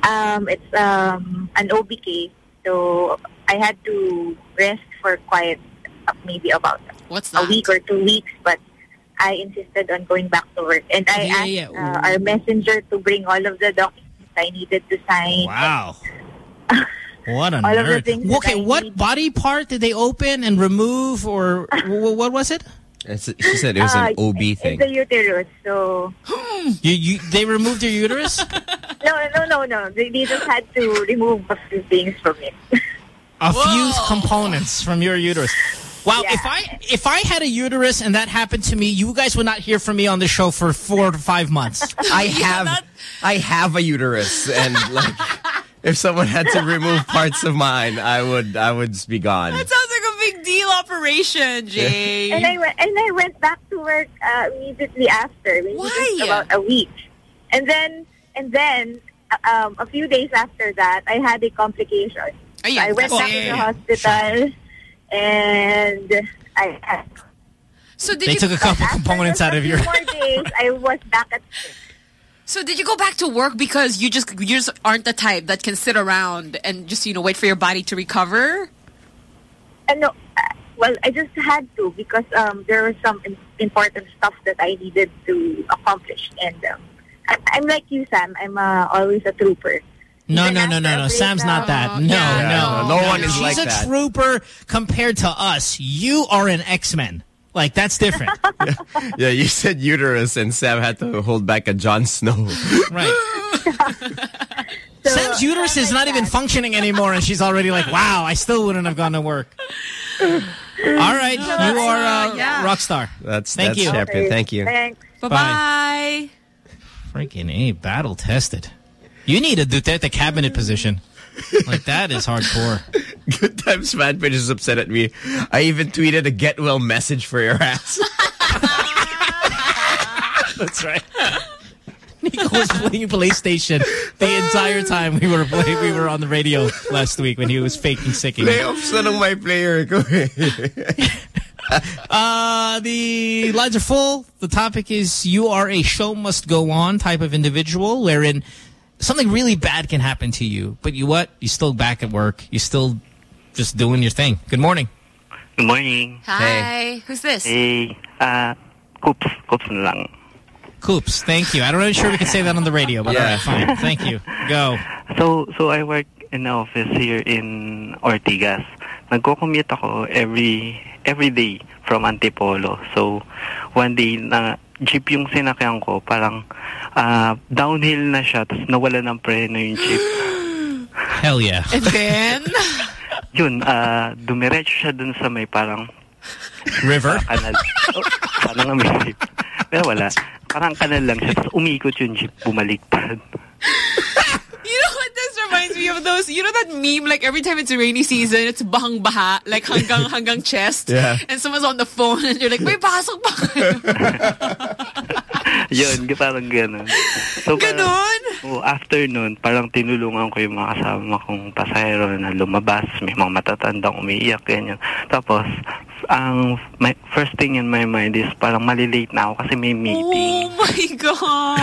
[SPEAKER 42] Um, it's um, an OBK, so I had to rest for quite uh, maybe about
[SPEAKER 3] What's
[SPEAKER 42] a week or two weeks, but I insisted on going back to work. And I
[SPEAKER 4] Yeah,
[SPEAKER 42] asked
[SPEAKER 4] yeah.
[SPEAKER 42] Uh, our messenger to bring all of the documents I needed to sign.
[SPEAKER 4] Wow. What a *laughs*
[SPEAKER 42] All of the
[SPEAKER 4] nerd.
[SPEAKER 42] things that
[SPEAKER 4] Okay,
[SPEAKER 42] I
[SPEAKER 4] what body part did they open and remove or *laughs* w- what was it?
[SPEAKER 2] She said it was an
[SPEAKER 42] Uh,
[SPEAKER 2] OB thing
[SPEAKER 42] It's the uterus, so... *gasps*
[SPEAKER 4] You, you, they removed your uterus? *laughs*
[SPEAKER 42] No, no, no, no. They, they just had to remove a few things from it.
[SPEAKER 4] A few components from your uterus. Wow, if I if I had a uterus and that happened to me, you guys would not hear from me on the show for four to five months. *laughs*
[SPEAKER 2] I have I have a uterus and like if someone had to remove parts of mine I would I would just be gone
[SPEAKER 3] That sounds like a big deal operation, Jay.
[SPEAKER 42] And I went and I went back to work uh, immediately after. Maybe
[SPEAKER 3] Why?
[SPEAKER 42] about a week, and then and then uh, um, a few days after that, I had a complication. So I went back to the hospital, and I had.
[SPEAKER 3] So did
[SPEAKER 4] They
[SPEAKER 3] you
[SPEAKER 4] took a couple
[SPEAKER 42] After
[SPEAKER 4] components out of
[SPEAKER 42] a
[SPEAKER 4] your...
[SPEAKER 42] few more *laughs* days, I was back at.
[SPEAKER 3] So did you go back to work because you just you just aren't the type that can sit around and just you know wait for your body to recover?
[SPEAKER 42] Uh, no, uh, well, I just had to because um, there was some important stuff that I needed to accomplish, and um, I, I'm like you, Sam. I'm uh, always a trooper.
[SPEAKER 4] No, no, no, no, no. Sam's not that. No,
[SPEAKER 2] Yeah,
[SPEAKER 4] no.
[SPEAKER 2] no, no one is like. that.
[SPEAKER 4] She's a trooper compared to us. You are an X-Men. Like, that's different. *laughs*
[SPEAKER 2] Yeah you said uterus and Sam had to hold back a Jon Snow *laughs*
[SPEAKER 4] right *laughs* Sam's uterus is not even functioning anymore and she's already like, wow, I still wouldn't have gone to work. All right. You are a
[SPEAKER 3] yeah.
[SPEAKER 4] rock star.
[SPEAKER 2] That's
[SPEAKER 4] Thank
[SPEAKER 2] that's
[SPEAKER 4] you.
[SPEAKER 2] champion thank you
[SPEAKER 42] Thanks.
[SPEAKER 3] Bye-bye.
[SPEAKER 4] Freaking A, battle tested. You need a Duterte cabinet position. Like, that is hardcore. *laughs*
[SPEAKER 2] Good times fan page is upset at me I even tweeted a get well message for your ass *laughs*
[SPEAKER 4] That's right. Nico was playing PlayStation the entire time we were play, we were on the radio last week when he was faking sick. again.
[SPEAKER 2] playoffs na ng my player *laughs* ko.
[SPEAKER 4] Uh, the lines are full. The topic is you are a show must go on type of individual wherein something really bad can happen to you, but you what? You still back at work. You're still just doing your thing. Good morning.
[SPEAKER 43] Good morning.
[SPEAKER 3] Hi. Who's this?
[SPEAKER 43] Hey, uh, Coops. Coops lang.
[SPEAKER 4] Coops, thank you. I don't know sure we can say that on the radio, but
[SPEAKER 43] Yeah.
[SPEAKER 4] all right, fine. *laughs* Thank you. Go.
[SPEAKER 43] So, so I work in the office here in Ortigas. Nagko-commute ako every every day from Antipolo. So, one day na jeep yung sinakyan ko, parang ah, downhill na siya, tapos nawala ng preno yung jeep. *gasps* *laughs*
[SPEAKER 4] Hell yeah.
[SPEAKER 3] And then? *laughs*
[SPEAKER 43] Yun, ah, dumiretso siya dun sa may parang
[SPEAKER 4] River? *laughs*
[SPEAKER 43] kanal. Oh, sana nga may jeep. Pero wala. Parang kanal lang siya, tapos umikot yung jeep, bumaliktad. *laughs*
[SPEAKER 3] You know what this reminds me of those, you know that meme, like every time it's a rainy season, it's bahang baha, like hanggang *laughs* hanggang chest.
[SPEAKER 43] Yeah.
[SPEAKER 3] And someone's on the phone and you're like, may pasok ba kayo? *laughs*
[SPEAKER 43] Yun, parang gano'n. So,
[SPEAKER 3] Ganon?
[SPEAKER 43] Oh, after nun, parang tinulungan ko yung mga kasama kong pasahero na lumabas. May mga matatandang umiiyak, ganyan. Tapos, ang my, first thing in my mind is parang malilate na ako kasi may meeting.
[SPEAKER 3] Oh my *laughs* God!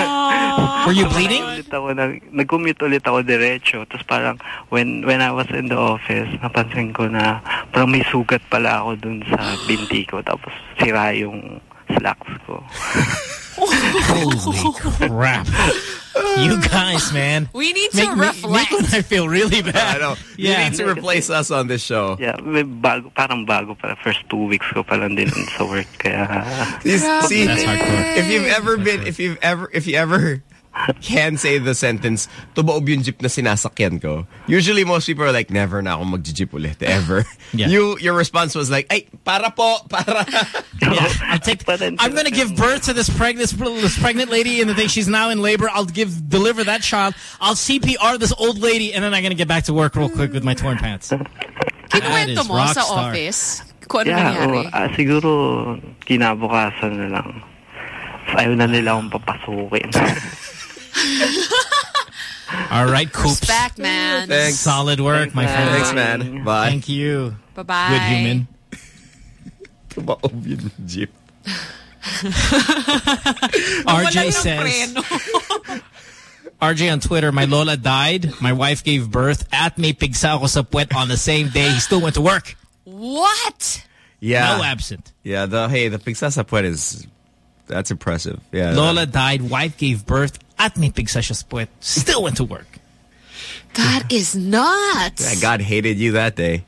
[SPEAKER 4] Were you bleeding?
[SPEAKER 43] Ulit ako, nag, nag-commute ulit ako diretso. Tapos parang when when I was in the office, napansin ko na parang may sugat pala ako dun sa binti ko. Tapos sira yung slacks ko.
[SPEAKER 4] Holy crap. You guys, man.
[SPEAKER 3] We need to
[SPEAKER 4] Make me-
[SPEAKER 3] reflect.
[SPEAKER 4] Make I feel really *laughs* bad.
[SPEAKER 2] I know. You need to replace us on this show.
[SPEAKER 43] Yeah, may bago, parang bago pa. First two weeks ko pa lang din sa work. Kaya,
[SPEAKER 2] see,
[SPEAKER 43] That's hardcore.
[SPEAKER 2] if you've ever been, if you've ever, if you ever can say the sentence, tubaob yung jeep na sinasakyan ko. Usually most people are like, never na ako mag-jeep ulit, ever. *laughs*
[SPEAKER 4] Yeah.
[SPEAKER 2] You, your response was like, ay, para po, para. *laughs*
[SPEAKER 4] Yeah, I'll take. I'm going to give birth to this pregnant, this pregnant lady, and the thing she's now in labor. I'll give deliver that child. I'll CPR this old lady, and then I'm going to get back to work real quick with my torn pants. That
[SPEAKER 3] Kinuwento mo sa office kung ano
[SPEAKER 43] yeah,
[SPEAKER 3] nangyari.
[SPEAKER 43] oh, ah, siguro kinabukasan na lang. Ayaw na nila akong papasukin. *laughs* *laughs*
[SPEAKER 4] All right, Coops.
[SPEAKER 3] Respect, man.
[SPEAKER 2] Thanks.
[SPEAKER 4] Solid work, my friend.
[SPEAKER 2] Thanks, man. Bye.
[SPEAKER 4] Thank you.
[SPEAKER 3] Bye-bye.
[SPEAKER 4] Good human.
[SPEAKER 2] Tubaob yung jeep. *laughs*
[SPEAKER 4] RJ says, RJ *laughs* on Twitter, my Lola died. My wife gave birth. At may pigsa ako sa puwet on the same day. He still went to work.
[SPEAKER 3] What?
[SPEAKER 2] Yeah.
[SPEAKER 4] No absent.
[SPEAKER 2] Yeah, the, hey, the Pigsasapwet is, that's impressive. Yeah.
[SPEAKER 4] Lola died. Wife gave birth. At may pigsa siya sa puwet. Still went to work.
[SPEAKER 3] That is nuts.
[SPEAKER 2] Yeah, God hated you that day.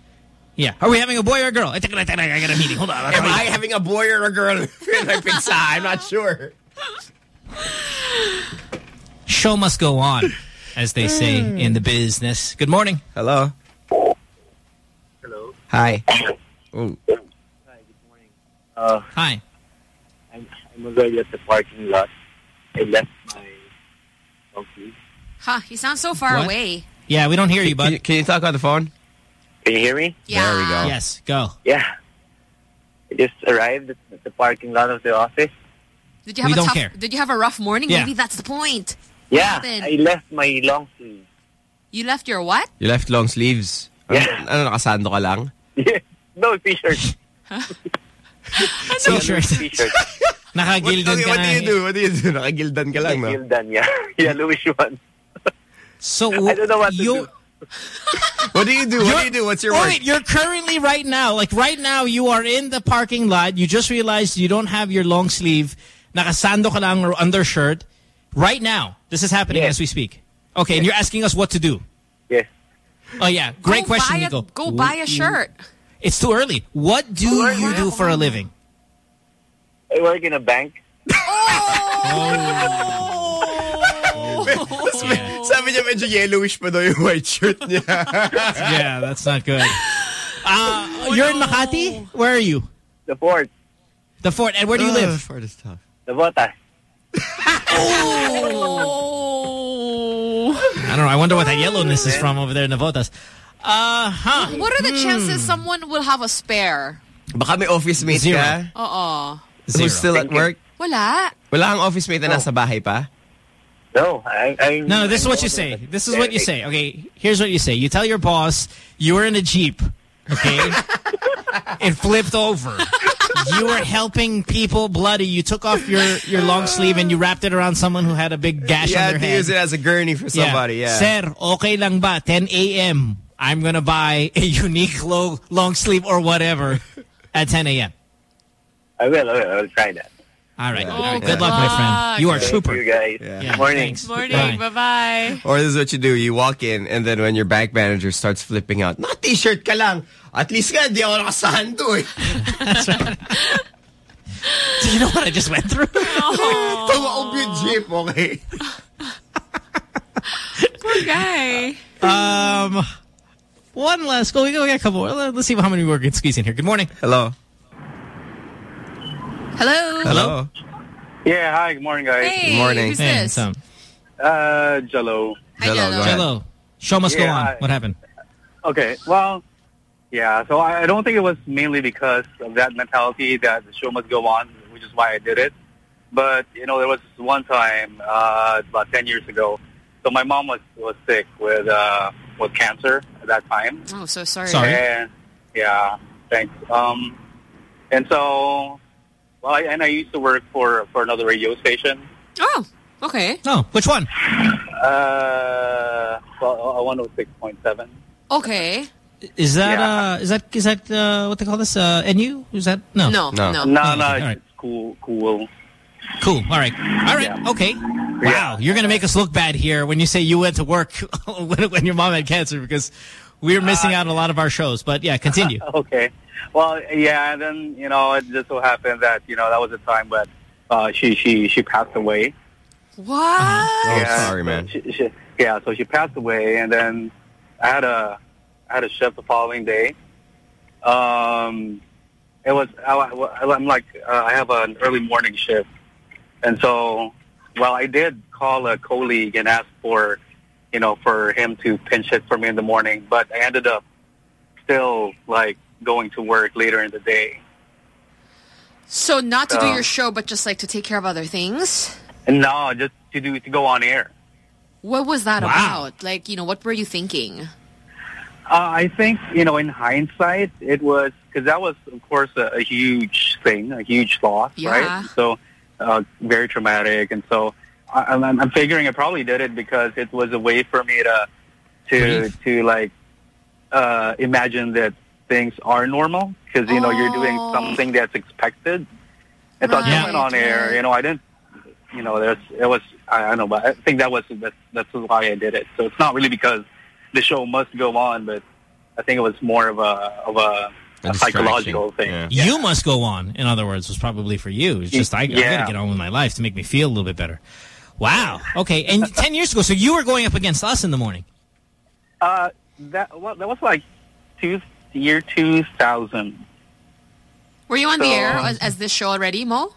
[SPEAKER 4] Yeah. Are we having a boy or a girl? I got a meeting. Hold on.
[SPEAKER 2] Am I having a boy or a girl *laughs* in? I'm not sure.
[SPEAKER 4] Show must go on, as they say in the business. Good morning.
[SPEAKER 2] Hello.
[SPEAKER 44] Hello.
[SPEAKER 2] Hi. Oh. Hi, good morning.
[SPEAKER 44] Uh,
[SPEAKER 4] Hi.
[SPEAKER 44] I'm, I'm already at the parking lot. I left my.
[SPEAKER 3] Huh, you sound so far
[SPEAKER 4] What?
[SPEAKER 3] away.
[SPEAKER 4] Yeah, we don't hear you,
[SPEAKER 2] Can you, can you talk on the phone?
[SPEAKER 44] Can you hear me?
[SPEAKER 3] Yeah.
[SPEAKER 2] There we go.
[SPEAKER 4] Yes, go.
[SPEAKER 44] Yeah. I just arrived at at the parking lot of the office.
[SPEAKER 3] Did you have
[SPEAKER 4] We
[SPEAKER 3] a
[SPEAKER 4] don't
[SPEAKER 3] tough,
[SPEAKER 4] care.
[SPEAKER 3] Did you have a rough morning?
[SPEAKER 4] Yeah.
[SPEAKER 3] Maybe that's the point.
[SPEAKER 44] Yeah. I left my long sleeve.
[SPEAKER 3] You left your what?
[SPEAKER 2] You left long sleeves.
[SPEAKER 44] Yeah.
[SPEAKER 2] Ano, ano nakasando ka lang? *laughs*
[SPEAKER 44] Yeah. No, t-shirt. *laughs* *laughs*
[SPEAKER 4] T-shirt.
[SPEAKER 44] T-shirt.
[SPEAKER 4] Nakagildan
[SPEAKER 2] okay,
[SPEAKER 4] ka
[SPEAKER 2] what
[SPEAKER 4] na.
[SPEAKER 2] do you do? Eh. What do you do? Nakagildan ka lang, no?
[SPEAKER 44] Gildan, yeah. *laughs* Yellowish one.
[SPEAKER 4] So *laughs*
[SPEAKER 44] I don't know what to
[SPEAKER 4] you,
[SPEAKER 44] do. *laughs*
[SPEAKER 2] What do you do? What do you do? What's your
[SPEAKER 4] oh,
[SPEAKER 2] work?
[SPEAKER 4] wait, you're currently right now, like right now, you are in the parking lot. You just realized you don't have your long sleeve. Nakasando ka lang or undershirt. Right now, this is happening
[SPEAKER 44] Yes.
[SPEAKER 4] as we speak. Okay, and you're asking us what to do.
[SPEAKER 44] Yes.
[SPEAKER 4] Oh yeah, great
[SPEAKER 3] go
[SPEAKER 4] question,
[SPEAKER 3] buy
[SPEAKER 4] Nico.
[SPEAKER 3] Go buy a shirt.
[SPEAKER 4] It's too early. What do you do for a living?
[SPEAKER 44] I work in a bank. *laughs*
[SPEAKER 4] Yeah.
[SPEAKER 2] Sabi niya medyo yellowish pa daw yung white shirt niya. *laughs*
[SPEAKER 4] yeah, that's not good. Uh, you're in Makati? Where are you?
[SPEAKER 44] The fort.
[SPEAKER 4] The fort. And where do you live?
[SPEAKER 2] Fort is tough.
[SPEAKER 44] The botas.
[SPEAKER 3] Oh.
[SPEAKER 4] I don't know. I wonder what that yellowness is from over there in Navotas. Uh, huh.
[SPEAKER 3] What are the chances someone will have a spare?
[SPEAKER 2] Baka may office mate
[SPEAKER 4] Zero.
[SPEAKER 2] ka
[SPEAKER 3] Oo.
[SPEAKER 2] who's still at work.
[SPEAKER 3] Wala.
[SPEAKER 2] Wala kang office mate na nasa bahay pa?
[SPEAKER 44] No, I, I
[SPEAKER 4] No, no, this is
[SPEAKER 44] I'm
[SPEAKER 4] what you say. This is what you say. Okay, here's what you say. You tell your boss you were in a Jeep, okay? *laughs* it flipped over. You were helping people bloody. You took off your, your long sleeve and you wrapped it around someone who had a big gash
[SPEAKER 2] You
[SPEAKER 4] on
[SPEAKER 2] had
[SPEAKER 4] their
[SPEAKER 2] to
[SPEAKER 4] head.
[SPEAKER 2] use it as a gurney for somebody, yeah.
[SPEAKER 4] Sir, okay lang ba? 10 a.m. I'm gonna buy a Uniqlo, long sleeve or whatever at 10 a.m.
[SPEAKER 44] I will, I will, I will try that.
[SPEAKER 4] All right.
[SPEAKER 2] Yeah.
[SPEAKER 4] All right.
[SPEAKER 2] Oh,
[SPEAKER 4] Good luck, my friend. You are a
[SPEAKER 2] Thank
[SPEAKER 4] trooper.
[SPEAKER 2] you, guys.
[SPEAKER 4] Yeah.
[SPEAKER 2] Morning.
[SPEAKER 4] Thanks.
[SPEAKER 41] Morning.
[SPEAKER 4] Bye.
[SPEAKER 41] Bye-bye.
[SPEAKER 2] Or this is what you do. You walk in and then when your bank manager starts flipping out, not t-shirt ka lang. At least nga, di ako nakasahan to eh. *laughs*
[SPEAKER 4] Do you know what I just went through? *laughs*
[SPEAKER 2] Tumaob yung jeep, okay? *laughs*
[SPEAKER 41] Poor guy.
[SPEAKER 4] Um, one last. Go. We got a couple. more. Let's see how many more we can squeeze in here. Good morning.
[SPEAKER 2] Hello.
[SPEAKER 41] Hello.
[SPEAKER 4] Hello.
[SPEAKER 45] Yeah, hi, good morning, guys.
[SPEAKER 41] Hey, Good morning. who's
[SPEAKER 4] Hey,
[SPEAKER 41] this?
[SPEAKER 4] Sam.
[SPEAKER 45] Uh, Jello.
[SPEAKER 41] Hi, Jello.
[SPEAKER 4] Jello. Show must go on.
[SPEAKER 45] I-
[SPEAKER 4] What happened?
[SPEAKER 45] Okay, well, yeah, so I I don't think it was mainly because of that mentality that the show must go on, which is why I did it. But, you know, there was one time, uh, about 10 years ago, so my mom was, was sick with, uh, with cancer at that time.
[SPEAKER 41] Oh, so sorry.
[SPEAKER 45] And, yeah, thanks. Um, and so, well, I, and I used to work for, for another radio station.
[SPEAKER 41] Oh, okay.
[SPEAKER 4] No, which one?
[SPEAKER 45] Uh, well, uh, 106.7.
[SPEAKER 41] Okay.
[SPEAKER 4] Is that uh is that is that uh what they call this uh NU? Is that no
[SPEAKER 41] No, No. no.
[SPEAKER 45] No,
[SPEAKER 4] Oh,
[SPEAKER 45] no,
[SPEAKER 4] okay.
[SPEAKER 45] it's
[SPEAKER 4] All right.
[SPEAKER 45] cool, cool.
[SPEAKER 4] Cool. All right. All right. Okay. Wow. You're gonna make us look bad here when you say you went to work *laughs* when, when your mom had cancer because we're missing out on a lot of our shows. But yeah, continue. *laughs*
[SPEAKER 45] Okay. Well, yeah, and then, you know, it just so happened that, you know, that was the time when uh, she, she, she passed away.
[SPEAKER 41] What?
[SPEAKER 2] Oh,
[SPEAKER 45] Yeah,
[SPEAKER 2] sorry,
[SPEAKER 45] so
[SPEAKER 2] man.
[SPEAKER 45] She, she, yeah, so she passed away, and then I had a I had a shift the following day. Um, it was I, I- I'm like uh, I have an early morning shift, and so well I did call a colleague and ask for you know for him to pinch it for me in the morning, but I ended up still like going to work later in the day.
[SPEAKER 41] So not to do your show, but just like to take care of other things?
[SPEAKER 45] No, just to do to go on air.
[SPEAKER 41] What was that
[SPEAKER 45] Wow.
[SPEAKER 41] about? Like, you know, what were you thinking?
[SPEAKER 45] Uh, I think you know, in hindsight, it was because that was, of course, a, a huge thing, a huge loss,
[SPEAKER 41] Yeah.
[SPEAKER 45] right? So uh, very traumatic, and so I, I'm, I'm figuring I probably did it because it was a way for me to to to like uh, imagine that things are normal because you know you're doing something that's expected. And so I went on air. You know, I didn't. You know, there's it was I, I don't know, but I think that was that's that's why I did it. So it's not really because the show must go on, but I think it was more of a of a, a psychological thing.
[SPEAKER 4] You must go on. In other words, was probably for you. It's just I, I got to get on with my life to make me feel a little bit better. Wow. Okay. And *laughs* ten years ago, so you were going up against us in the morning.
[SPEAKER 45] Uh, that well, that was like two year two thousand.
[SPEAKER 41] Were you on the air as, as this show already, Mo?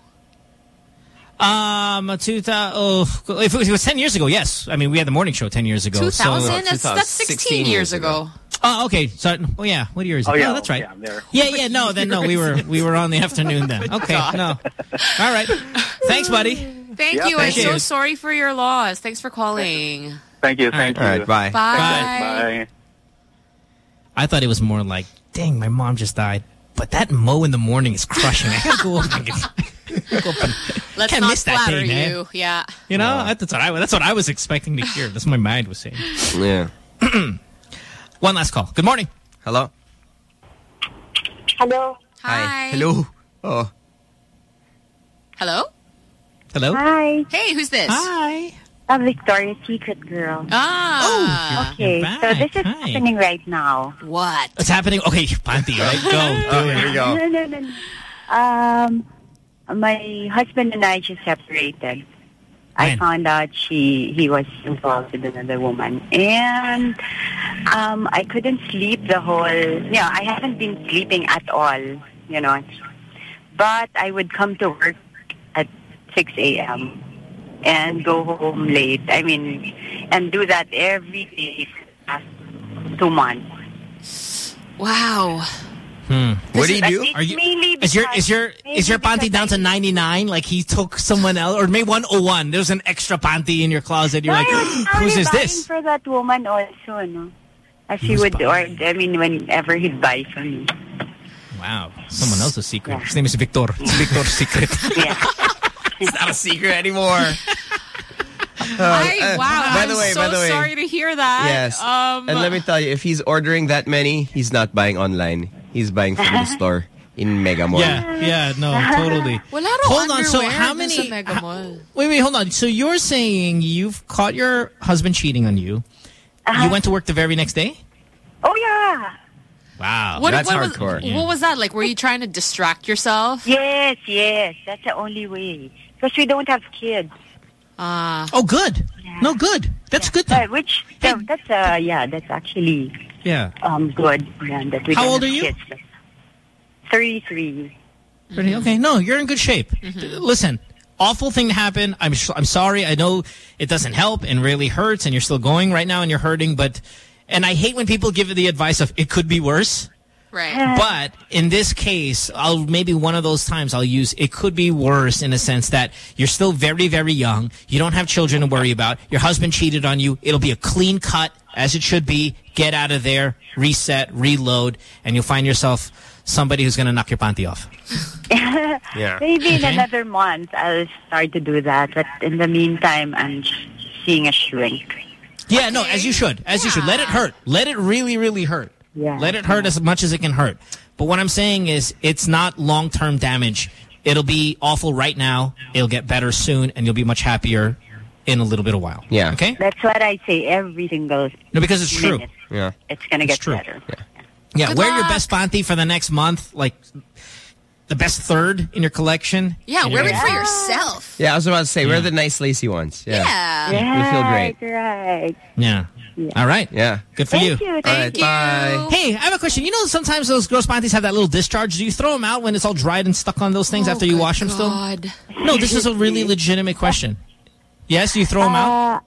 [SPEAKER 4] Um, two thousand. Oh, if it was, ten years ago, yes. I mean, we had the morning show ten years ago.
[SPEAKER 41] 2000?
[SPEAKER 4] So,
[SPEAKER 41] That's- that's 16 years ago.
[SPEAKER 4] Oh, okay. So, oh yeah. What year is it?
[SPEAKER 45] Oh, yeah,
[SPEAKER 4] that's right.
[SPEAKER 45] yeah, there.
[SPEAKER 4] Yeah, yeah. No, then no. We were we were on the afternoon then. *laughs* Okay. No. All right. Thanks, buddy.
[SPEAKER 41] Thank
[SPEAKER 45] Yeah,
[SPEAKER 41] you. I'm
[SPEAKER 45] thank
[SPEAKER 41] so sorry for your loss. Thanks for calling.
[SPEAKER 45] Thank you, thank
[SPEAKER 2] All
[SPEAKER 45] you.
[SPEAKER 2] right, bye.
[SPEAKER 41] Bye.
[SPEAKER 45] Bye.
[SPEAKER 4] I thought it was more like, dang, my mom just died. But that Mo in the morning is crushing. I gotta go up and get, go up and,
[SPEAKER 41] Let's
[SPEAKER 4] can't
[SPEAKER 41] not
[SPEAKER 4] miss that
[SPEAKER 41] flatter
[SPEAKER 4] day, man.
[SPEAKER 41] you. Yeah.
[SPEAKER 4] You know, that's what I that's what I was expecting to hear. That's what my mind was saying.
[SPEAKER 2] Yeah. *clears throat*
[SPEAKER 4] One last call. Good morning.
[SPEAKER 2] Hello.
[SPEAKER 46] Hello.
[SPEAKER 41] Hi.
[SPEAKER 2] Hello. Oh.
[SPEAKER 41] Hello?
[SPEAKER 4] Hello.
[SPEAKER 46] Hi.
[SPEAKER 41] Hey, who's this?
[SPEAKER 4] Hi.
[SPEAKER 46] I'm Victoria's Secret girl.
[SPEAKER 41] Ah.
[SPEAKER 46] Okay, so this is
[SPEAKER 4] Hi.
[SPEAKER 46] happening right now.
[SPEAKER 41] What?
[SPEAKER 4] What's happening? Okay, Panty, right? Go. *laughs*
[SPEAKER 2] Oh, here we go.
[SPEAKER 46] No, no, no, no. Um, my husband and I just separated. I found out she he was involved with another woman, and um, I couldn't sleep the whole. You know, I haven't been sleeping at all. You know, but I would come to work at six a.m. and go home late. I mean, and do that every day for two months.
[SPEAKER 41] Wow.
[SPEAKER 4] Hmm.
[SPEAKER 2] What do you do?
[SPEAKER 4] Are you-
[SPEAKER 46] mainly
[SPEAKER 4] Is your is your is your panty down to ninety nine? Like he took someone else, or maybe one oh one. There's an extra panty in your closet. You're
[SPEAKER 46] No,
[SPEAKER 4] like,
[SPEAKER 46] I was
[SPEAKER 4] whose
[SPEAKER 46] probably
[SPEAKER 4] is this?
[SPEAKER 46] for that woman also, no? As he
[SPEAKER 4] Who's
[SPEAKER 46] would, or? I mean, whenever he'd buy for me.
[SPEAKER 4] Wow, someone else's secret. His name is Victor. *laughs* It's Victor's secret.
[SPEAKER 46] Yeah.
[SPEAKER 2] It's not a secret anymore. *laughs*
[SPEAKER 41] I,
[SPEAKER 2] uh,
[SPEAKER 41] wow.
[SPEAKER 2] by
[SPEAKER 41] I'm
[SPEAKER 2] the way,
[SPEAKER 41] so
[SPEAKER 2] by the way.
[SPEAKER 41] sorry to hear that.
[SPEAKER 2] Yes.
[SPEAKER 41] Um,
[SPEAKER 2] and let me tell you, if he's ordering that many, he's not buying online. He's buying from the *laughs* store. in Megamall.
[SPEAKER 4] Yeah, yeah, no, totally. *laughs*
[SPEAKER 3] Wala raw
[SPEAKER 4] Hold on, so how many-
[SPEAKER 3] sa Megamall.
[SPEAKER 4] Wait, wait, hold on. So you're saying you've caught your husband cheating on you. You went to work the very next day?
[SPEAKER 47] Oh, yeah.
[SPEAKER 4] Wow,
[SPEAKER 3] What,
[SPEAKER 4] that's
[SPEAKER 3] what
[SPEAKER 4] hardcore.
[SPEAKER 3] Was, What was that like? Were you trying to distract yourself?
[SPEAKER 29] Yes, yes. That's the only way. Because we don't have kids.
[SPEAKER 3] Ah.
[SPEAKER 4] oh, good. No, good. That's good.
[SPEAKER 29] Uh, which, so that's, uh, yeah, that's actually
[SPEAKER 4] Yeah.
[SPEAKER 29] um good. Yeah, that we
[SPEAKER 4] How old are you?
[SPEAKER 29] Kids. 33.
[SPEAKER 4] Pretty okay. No, you're in good shape. Listen, awful thing to happen. I'm sh- I'm sorry. I know it doesn't help and really hurts, and you're still going right now and you're hurting. But and I hate when people give the advice of it could be worse.
[SPEAKER 3] Right.
[SPEAKER 4] But in this case, I'll maybe one of those times I'll use it could be worse in a sense that you're still very, very young. You don't have children to worry about. Your husband cheated on you. It'll be a clean cut as it should be. Get out of there, reset, reload, and you'll find yourself somebody who's going to knock your panty off. *laughs* Yeah.
[SPEAKER 29] Maybe in another month I'll start to do that. But in the meantime, I'm seeing a shrink.
[SPEAKER 4] Yeah, no, as you should. As you should. Let it hurt. Let it really, really hurt.
[SPEAKER 29] Yeah.
[SPEAKER 4] Let it hurt as much as it can hurt. But what I'm saying is it's not long-term damage. It'll be awful right now. It'll get better soon, and you'll be much happier in a little bit of while.
[SPEAKER 2] Yeah.
[SPEAKER 4] Okay?
[SPEAKER 29] That's what I say every single
[SPEAKER 4] No, because it's true.
[SPEAKER 29] minute.
[SPEAKER 2] Yeah.
[SPEAKER 29] It's going to get
[SPEAKER 4] true.
[SPEAKER 29] better.
[SPEAKER 4] Yeah,
[SPEAKER 29] Good
[SPEAKER 4] wear your best panty for the next month, like the best third in your collection.
[SPEAKER 3] Yeah,
[SPEAKER 4] And
[SPEAKER 3] wear it
[SPEAKER 4] gonna-
[SPEAKER 3] for yourself.
[SPEAKER 2] Yeah, I was about to say, we're the nice lacy ones. Yeah.
[SPEAKER 3] Yeah.
[SPEAKER 2] You'll feel great.
[SPEAKER 29] Right.
[SPEAKER 4] Yeah. All right.
[SPEAKER 2] Yeah.
[SPEAKER 4] Good for
[SPEAKER 29] Thank
[SPEAKER 4] you.
[SPEAKER 29] you,
[SPEAKER 2] All right, bye.
[SPEAKER 4] Hey, I have a question. You know, sometimes those gross panties have that little discharge. Do you throw them out when it's all dried and stuck on those things
[SPEAKER 3] Oh,
[SPEAKER 4] after you
[SPEAKER 3] good
[SPEAKER 4] wash them
[SPEAKER 3] God.
[SPEAKER 4] still? No, this is a really *laughs* legitimate question. Yes, you throw them out?
[SPEAKER 29] Uh,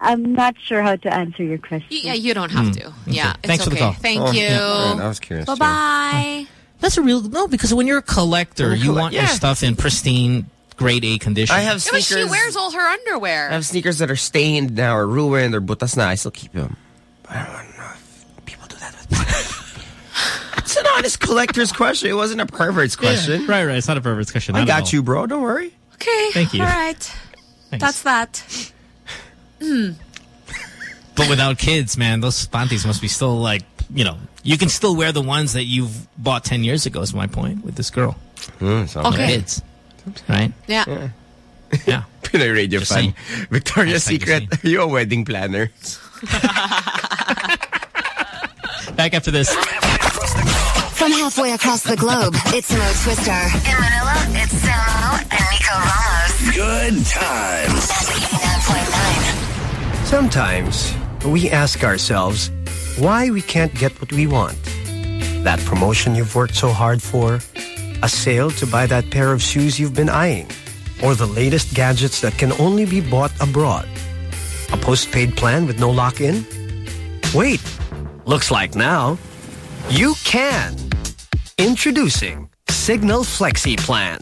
[SPEAKER 29] I'm not sure how to answer your question.
[SPEAKER 3] Yeah, you don't have
[SPEAKER 4] Hmm,
[SPEAKER 3] to.
[SPEAKER 4] okay.
[SPEAKER 3] Yeah, it's
[SPEAKER 4] Thanks for
[SPEAKER 3] okay.
[SPEAKER 4] the call.
[SPEAKER 3] Thank
[SPEAKER 4] Oh,
[SPEAKER 3] you.
[SPEAKER 4] yeah.
[SPEAKER 2] I was curious.
[SPEAKER 3] Bye bye.
[SPEAKER 4] That's a real no because when you're a collector,
[SPEAKER 2] When you're collect-
[SPEAKER 4] want your stuff in pristine, grade A condition.
[SPEAKER 2] I have
[SPEAKER 3] Yeah, but she
[SPEAKER 2] sneakers.
[SPEAKER 3] wears all her underwear.
[SPEAKER 2] I have sneakers that are stained now or ruined or butas na. I still keep them. I don't know if people do that with. *laughs* It's an honest collector's question. It wasn't a pervert's question.
[SPEAKER 4] Right, right. It's not a pervert's question.
[SPEAKER 2] I got
[SPEAKER 4] all.
[SPEAKER 2] you, bro. Don't worry.
[SPEAKER 3] Okay.
[SPEAKER 4] Thank you.
[SPEAKER 3] All right. That's that. Hmm.
[SPEAKER 4] But without kids, man, those panties must be still like, you know, you can still wear the ones that you've bought 10 years ago is my point with this girl.
[SPEAKER 2] Mm,
[SPEAKER 3] Okay.
[SPEAKER 4] Kids. Right?
[SPEAKER 3] Yeah.
[SPEAKER 4] Yeah. *laughs*
[SPEAKER 2] Pinoy radio
[SPEAKER 4] Just
[SPEAKER 2] fan.
[SPEAKER 4] saying.
[SPEAKER 2] Victoria's
[SPEAKER 4] Hashtag
[SPEAKER 2] Secret. Are you a wedding planner? *laughs*
[SPEAKER 4] Back after this.
[SPEAKER 5] From halfway across the globe, it's Mo Twister. In Manila, it's Samo and Nico Ramos.
[SPEAKER 48] Good times.
[SPEAKER 7] Sometimes we ask ourselves why we can't get what we want. That promotion you've worked so hard for, a sale to buy that pair of shoes you've been eyeing, or the latest gadgets that can only be bought abroad. A postpaid plan with no lock-in? Wait, looks like now you can. Introducing Cignal Flexi Plan.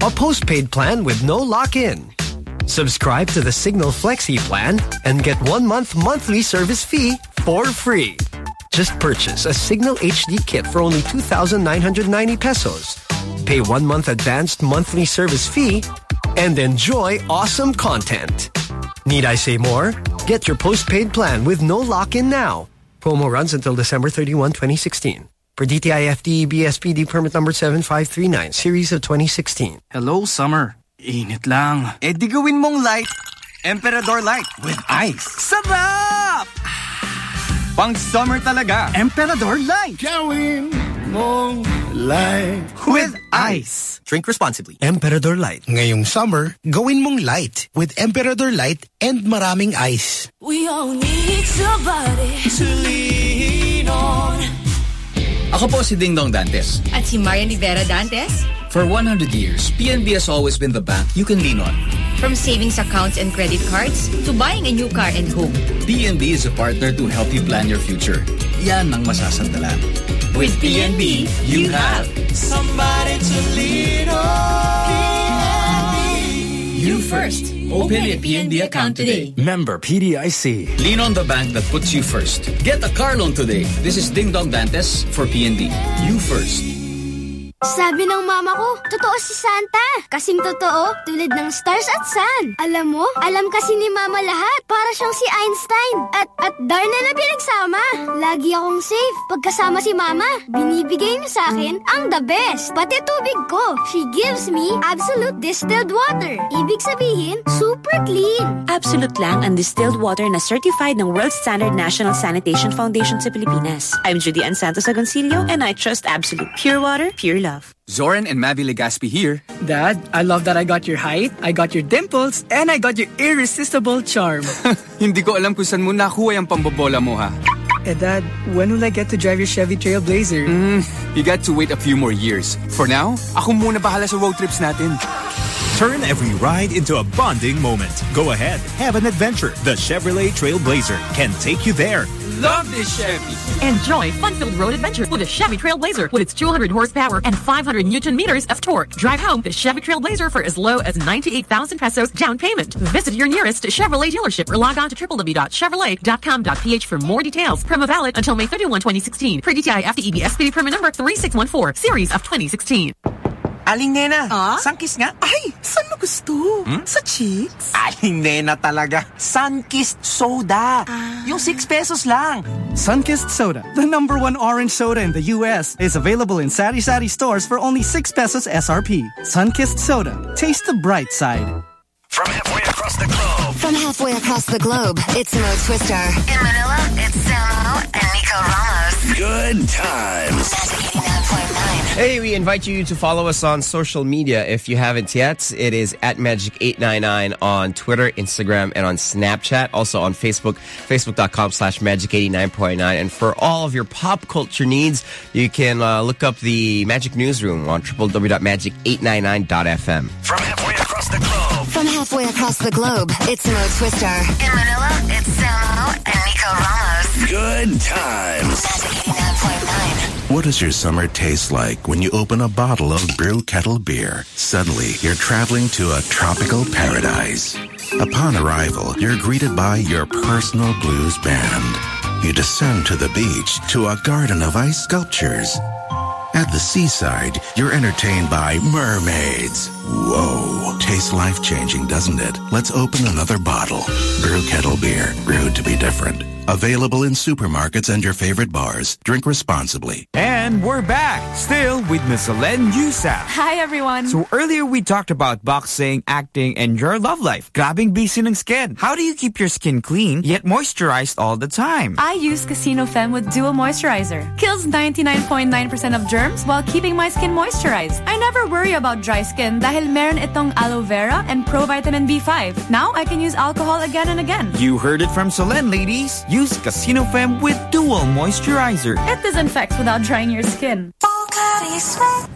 [SPEAKER 7] A postpaid plan with no lock-in. Subscribe to the Cignal Flexi plan and get one month monthly service fee for free. Just purchase a Cignal HD kit for only 2,990 pesos. Pay one month advanced monthly service fee and enjoy awesome content. Need I say more? Get your postpaid plan with no lock-in now. Promo runs until December 31, 2016. Per DTI FDE BSPD permit number 7539, series of 2016.
[SPEAKER 17] Hello, summer. Init lang.
[SPEAKER 26] Eh di gawin mong light. Emperador Light with ice. Sarap! Pang summer talaga.
[SPEAKER 17] Emperador Light.
[SPEAKER 1] Gawin mong light.
[SPEAKER 26] With ice. Drink responsibly.
[SPEAKER 7] Emperador Light.
[SPEAKER 10] Ngayong summer, gawin mong light with Emperador Light and maraming ice.
[SPEAKER 49] We all need somebody to lean on.
[SPEAKER 44] Ako po si Dingdong Dantes.
[SPEAKER 8] At si Marian Rivera Dantes,
[SPEAKER 44] For 100 years, PNB has always been the bank you can lean on.
[SPEAKER 8] from savings accounts and credit cards to buying a new car and home.
[SPEAKER 44] PNB is a partner to help you plan your future. Yan ang masasandalan.
[SPEAKER 8] With PNB, you have
[SPEAKER 49] somebody to lean on.
[SPEAKER 44] You first. Open a PNB account today.
[SPEAKER 17] Member PDIC.
[SPEAKER 44] Lean on the bank that puts you first. Get a car loan today. This is Dingdong Dantes for PNB. You first.
[SPEAKER 50] Sabi ng mama ko, totoo si Santa. Kasing totoo, tulad ng stars at sun. Alam mo, alam kasi ni mama lahat. Para siyang si Einstein. At, at Darna na pinagsama. Lagi akong safe. Pagkasama si mama, binibigay niya sa akin ang the best. Pati tubig ko. She gives me absolute distilled water. Ibig sabihin, super clean.
[SPEAKER 51] Absolute lang ang distilled water na certified ng World Standard National Sanitation Foundation sa Pilipinas. I'm Judy Ann Santos Agoncillo and I trust Absolute Pure Water, Pure Love.
[SPEAKER 52] Zoren and Mavy Legaspi here.
[SPEAKER 53] Dad, I love that I got your height, I got your dimples, and I got your irresistible charm. *laughs*
[SPEAKER 52] Hindi ko alam kung saan mo nakuha yung pambobola mo ha.
[SPEAKER 53] Eh Dad, when will I get to drive your Chevy Trailblazer?
[SPEAKER 52] Mm, you got to wait a few more years. For now, ako muna bahala sa road trips natin.
[SPEAKER 6] Turn every ride into a bonding moment. Go ahead, have an adventure. The Chevrolet Trailblazer can take you there.
[SPEAKER 52] Love this Chevy.
[SPEAKER 54] Enjoy fun-filled road adventures with a Chevy Trailblazer with its 200 horsepower and 500 newton meters of torque. Drive home the Chevy Trailblazer for as low as 98,000 pesos down payment. Visit your nearest Chevrolet dealership or log on to www.chevrolet.com.ph for more details. Promo valid until May 31, 2016. Per DTI FTEB SPD permit number 3614, series of 2016.
[SPEAKER 55] Aling Nena, ah? Sunkist nga?
[SPEAKER 53] Ay, saan mo gusto?
[SPEAKER 55] Hmm?
[SPEAKER 53] Sa cheeks?
[SPEAKER 55] Aling Nena talaga. Sunkist Soda. Yung 6 pesos lang.
[SPEAKER 17] Sunkist Soda, the number one orange soda in the U.S., is available in Sari Sari stores for only 6 pesos SRP. Sunkist Soda. Taste the bright side.
[SPEAKER 5] From halfway across the globe. From halfway across the globe, it's Mo Twister. In Manila, it's Samo and Nico Ramos.
[SPEAKER 56] Good times.
[SPEAKER 2] Hey, we invite you to follow us on social media if you haven't yet. It is at Magic899 on Twitter, Instagram, and on Snapchat. Also on Facebook, facebook.com slash Magic89.9. And for all of your pop culture needs, you can uh, look up the Magic Newsroom on www.magic899.fm.
[SPEAKER 5] From halfway across the globe. From halfway across the globe, it's Mo Twister. In Manila, it's Samo and Nico Ramos.
[SPEAKER 56] Good times.
[SPEAKER 5] Magic 89.9.
[SPEAKER 22] What does your summer taste like when you open a bottle of Brew Kettle beer? Suddenly, you're traveling to a tropical paradise. Upon arrival, you're greeted by your personal blues band. You descend to the beach to a garden of ice sculptures. At the seaside, you're entertained by mermaids. Whoa. Tastes life-changing, doesn't it? Let's open another bottle. Brew Kettle Beer. Brewed to be different. Available in supermarkets and your favorite bars. Drink responsibly.
[SPEAKER 57] And we're back, still with Miss Solenn Heussaff.
[SPEAKER 58] Hi, everyone.
[SPEAKER 57] So earlier we talked about boxing, acting, and your love life. Grabbing busy ng skin. How do you keep your skin clean, yet moisturized all the time?
[SPEAKER 58] I use Casino Femme with Dual Moisturizer. Kills 99.9% of germs while keeping my skin moisturized. I never worry about dry skin dahil meron itong aloe vera and provitamin B5. Now I can use alcohol again and again.
[SPEAKER 57] You heard it from Solenn, ladies. Use Casino Femme with Dual Moisturizer.
[SPEAKER 58] It disinfects without drying your skin.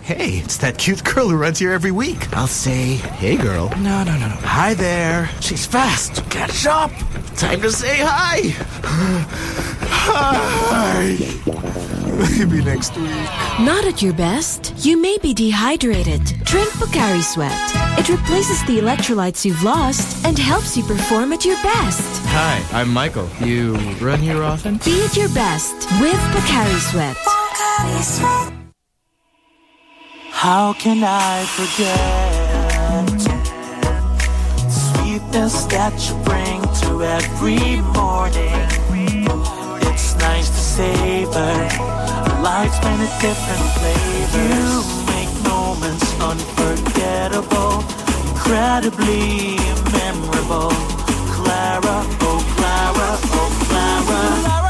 [SPEAKER 55] Hey, it's that cute girl who runs here every week. I'll say, hey, girl. No, no, no, no. Hi there. She's fast. Catch up. Time to say hi. Hi. Maybe next week.
[SPEAKER 8] Not at your best? You may be dehydrated. Drink Pocari Sweat. It replaces the electrolytes you've lost and helps you perform at your best.
[SPEAKER 59] Hi, I'm Michael. You run here often?
[SPEAKER 8] Be at your best with Pocari Sweat.
[SPEAKER 60] How can I forget sweetness that you bring to every morning? It's nice to savor life's many different flavors. You make moments unforgettable, incredibly memorable. Clara, oh Clara, oh Clara.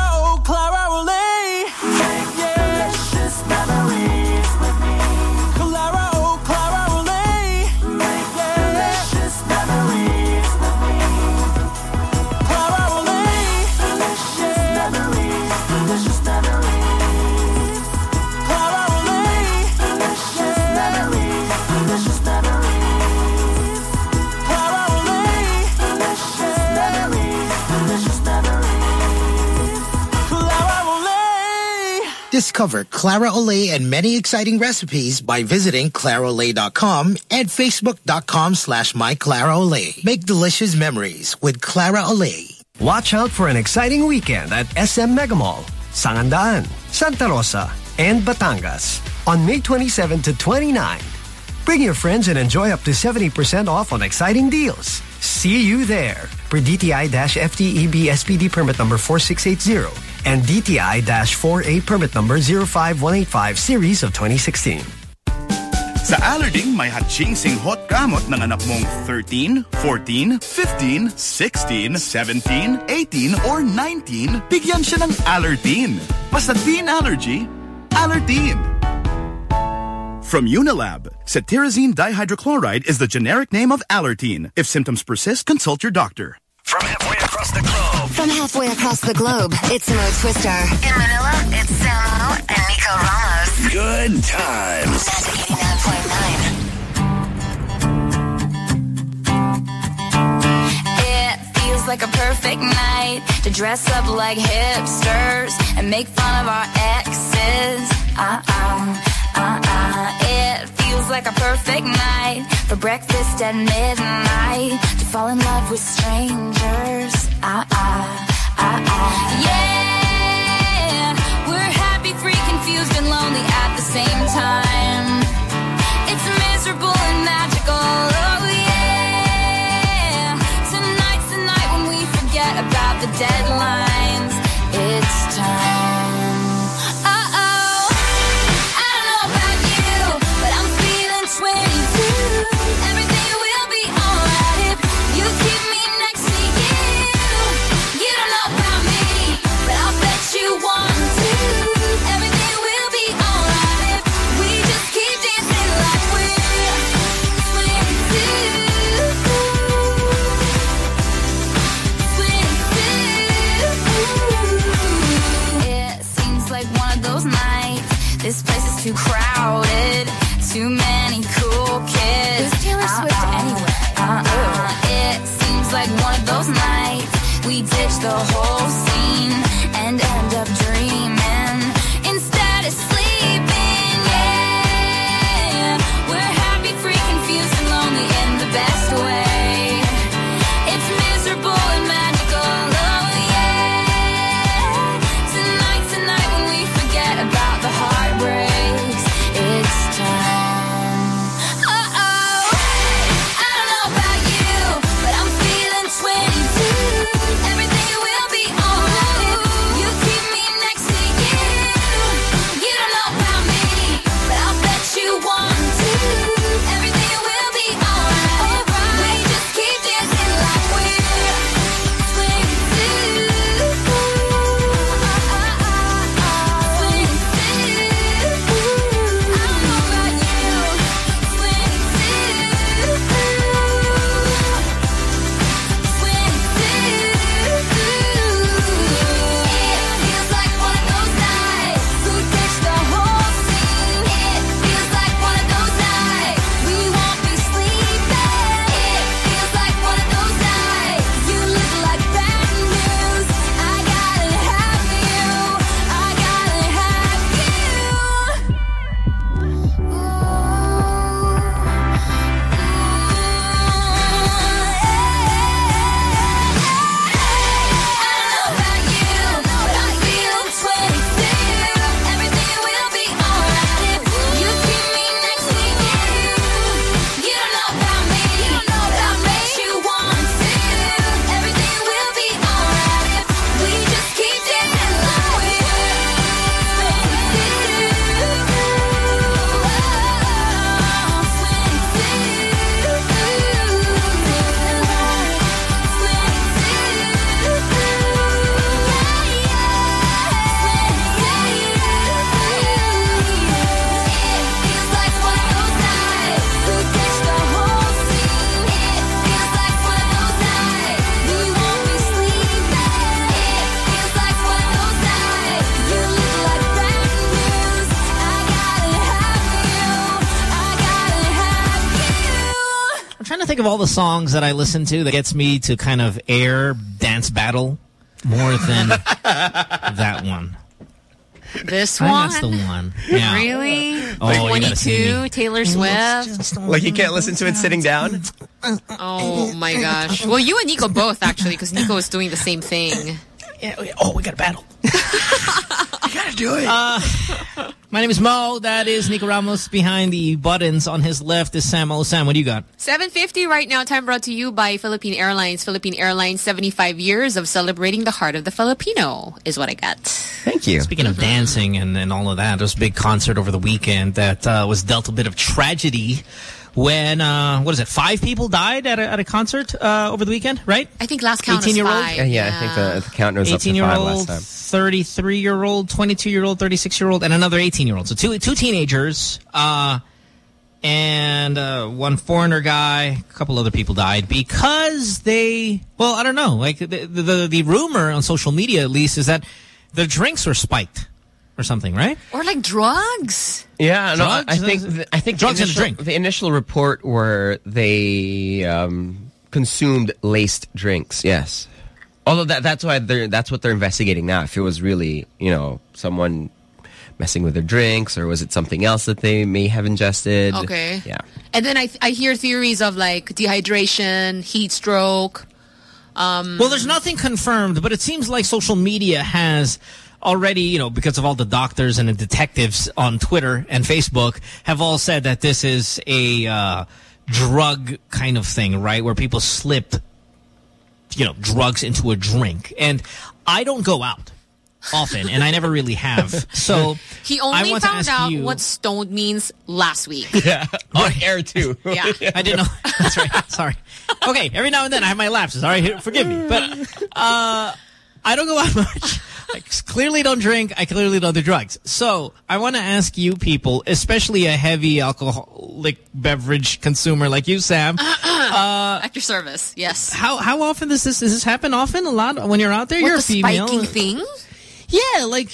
[SPEAKER 10] Discover Clara Olé and many exciting recipes by visiting clarolay.com and facebook.com slash myclaraolay. Make delicious memories with Clara Olé.
[SPEAKER 7] Watch out for an exciting weekend at SM Megamall, Sangandaan, Santa Rosa, and Batangas. on May 27 to 29. Bring your friends and enjoy up to 70% off on exciting deals. See you there. Per DTI-FTEB SPD permit number 4680 and DTI-4A permit number 05185 series of 2016.
[SPEAKER 61] Sa Alerding, may hatching hot gamot ng anak mong 13, 14, 15, 16, 17, 18, or 19, bigyan siya ng Allertine. Basta teen allergy, Allertine. From Unilab, cetirizine dihydrochloride is the generic name of Allertine. If symptoms persist, consult your doctor.
[SPEAKER 5] From halfway across the globe. From halfway across the globe, it's Mo Twister. In Manila, it's Samo and Nico Ramos.
[SPEAKER 62] Good times.
[SPEAKER 5] Magic 89.9.
[SPEAKER 33] It feels like a perfect night to dress up like hipsters and make fun of our exes. Uh-uh, uh-uh. It feels like a perfect night for breakfast at midnight to fall in love with strangers. Uh-uh, uh-uh. Yeah, we're happy, free, confused, and lonely at the same time. It's miserable and magical. Oh yeah. Tonight's the night when we forget about the. Too crowded. Too many cool kids.
[SPEAKER 63] Who's Taylor uh-uh, Swift
[SPEAKER 33] anyway? Uh-uh. It seems like one of those nights. We ditch the whole the
[SPEAKER 64] songs that I listen to that gets me to kind of air dance battle more than *laughs* that one.
[SPEAKER 65] This
[SPEAKER 64] I think
[SPEAKER 65] one?
[SPEAKER 64] that's the one. *laughs* Yeah.
[SPEAKER 65] Really?
[SPEAKER 64] Oh, you
[SPEAKER 65] 22. Taylor Swift.
[SPEAKER 2] Like you can't listen to it sitting down?
[SPEAKER 65] Oh my gosh. Well, you and Nico both actually, because Nico is doing the same thing.
[SPEAKER 64] Yeah, oh, we got a battle. *laughs*
[SPEAKER 2] gotta do it.
[SPEAKER 4] Uh, my name is Mo. That is Nico Ramos. Behind the buttons on his left is Sam. Oh, Sam, what do you got?
[SPEAKER 3] 750 right now. Time brought to you by Philippine Airlines. Philippine Airlines, 75 years of celebrating the heart of the Filipino is what I got.
[SPEAKER 2] Thank you.
[SPEAKER 4] Speaking of dancing and, and all of that, there was a big concert over the weekend that uh, was dealt a bit of tragedy when, uh, what is it, five people died at a, at a concert uh, over the weekend, right?
[SPEAKER 3] I think last count
[SPEAKER 4] 18 year
[SPEAKER 3] was
[SPEAKER 4] old?
[SPEAKER 3] five.
[SPEAKER 2] Yeah, yeah, I think the, the count was up to
[SPEAKER 4] 18 year
[SPEAKER 2] five
[SPEAKER 4] old,
[SPEAKER 2] last time.
[SPEAKER 4] 33 year old, 22 year old, 36 year old, and another 18 year old. So two two teenagers, uh, and uh, one foreigner guy. A couple other people died because they. Well, I don't know. Like the the, the, the rumor on social media, at least, is that the drinks were spiked or something, right?
[SPEAKER 3] Or like drugs.
[SPEAKER 2] Yeah, no, I, think th- I think
[SPEAKER 4] Drugs
[SPEAKER 2] the
[SPEAKER 4] and
[SPEAKER 2] initial,
[SPEAKER 4] drink.
[SPEAKER 2] the initial report were they um, consumed laced drinks. Yes, although that that's why they're that's what they're investigating now. If it was really you know someone messing with their drinks or was it something else that they may have ingested?
[SPEAKER 3] Okay.
[SPEAKER 2] Yeah.
[SPEAKER 3] And then I, I hear theories of like dehydration, heat stroke. Um,
[SPEAKER 4] Well, there's nothing confirmed, but it seems like social media has already, you know, because of all the doctors and the detectives on Twitter and Facebook have all said that this is a uh, drug kind of thing, right? Where people slip, you know, drugs into a drink. And I don't go out often, and I never really have. *laughs* So
[SPEAKER 3] he
[SPEAKER 4] I
[SPEAKER 3] only
[SPEAKER 4] want
[SPEAKER 3] found
[SPEAKER 4] ask
[SPEAKER 3] out
[SPEAKER 4] you-
[SPEAKER 3] what stoned means last week. *laughs*
[SPEAKER 2] Yeah, on air too. *laughs*
[SPEAKER 3] Yeah.
[SPEAKER 4] I didn't know. That's right. Sorry. Okay, every now and then I have my lapses. All right, forgive me. But uh, I don't go out much. I clearly don't drink. I clearly don't do drugs. So I want to ask you people, especially a heavy alcoholic beverage consumer like you, Sam. *clears throat* Uh,
[SPEAKER 3] At your service, yes.
[SPEAKER 4] how how often does this does this happen? Often, a lot when you're out there.
[SPEAKER 3] What,
[SPEAKER 4] you're
[SPEAKER 3] the
[SPEAKER 4] a female.
[SPEAKER 3] spiking thing?
[SPEAKER 4] Yeah, like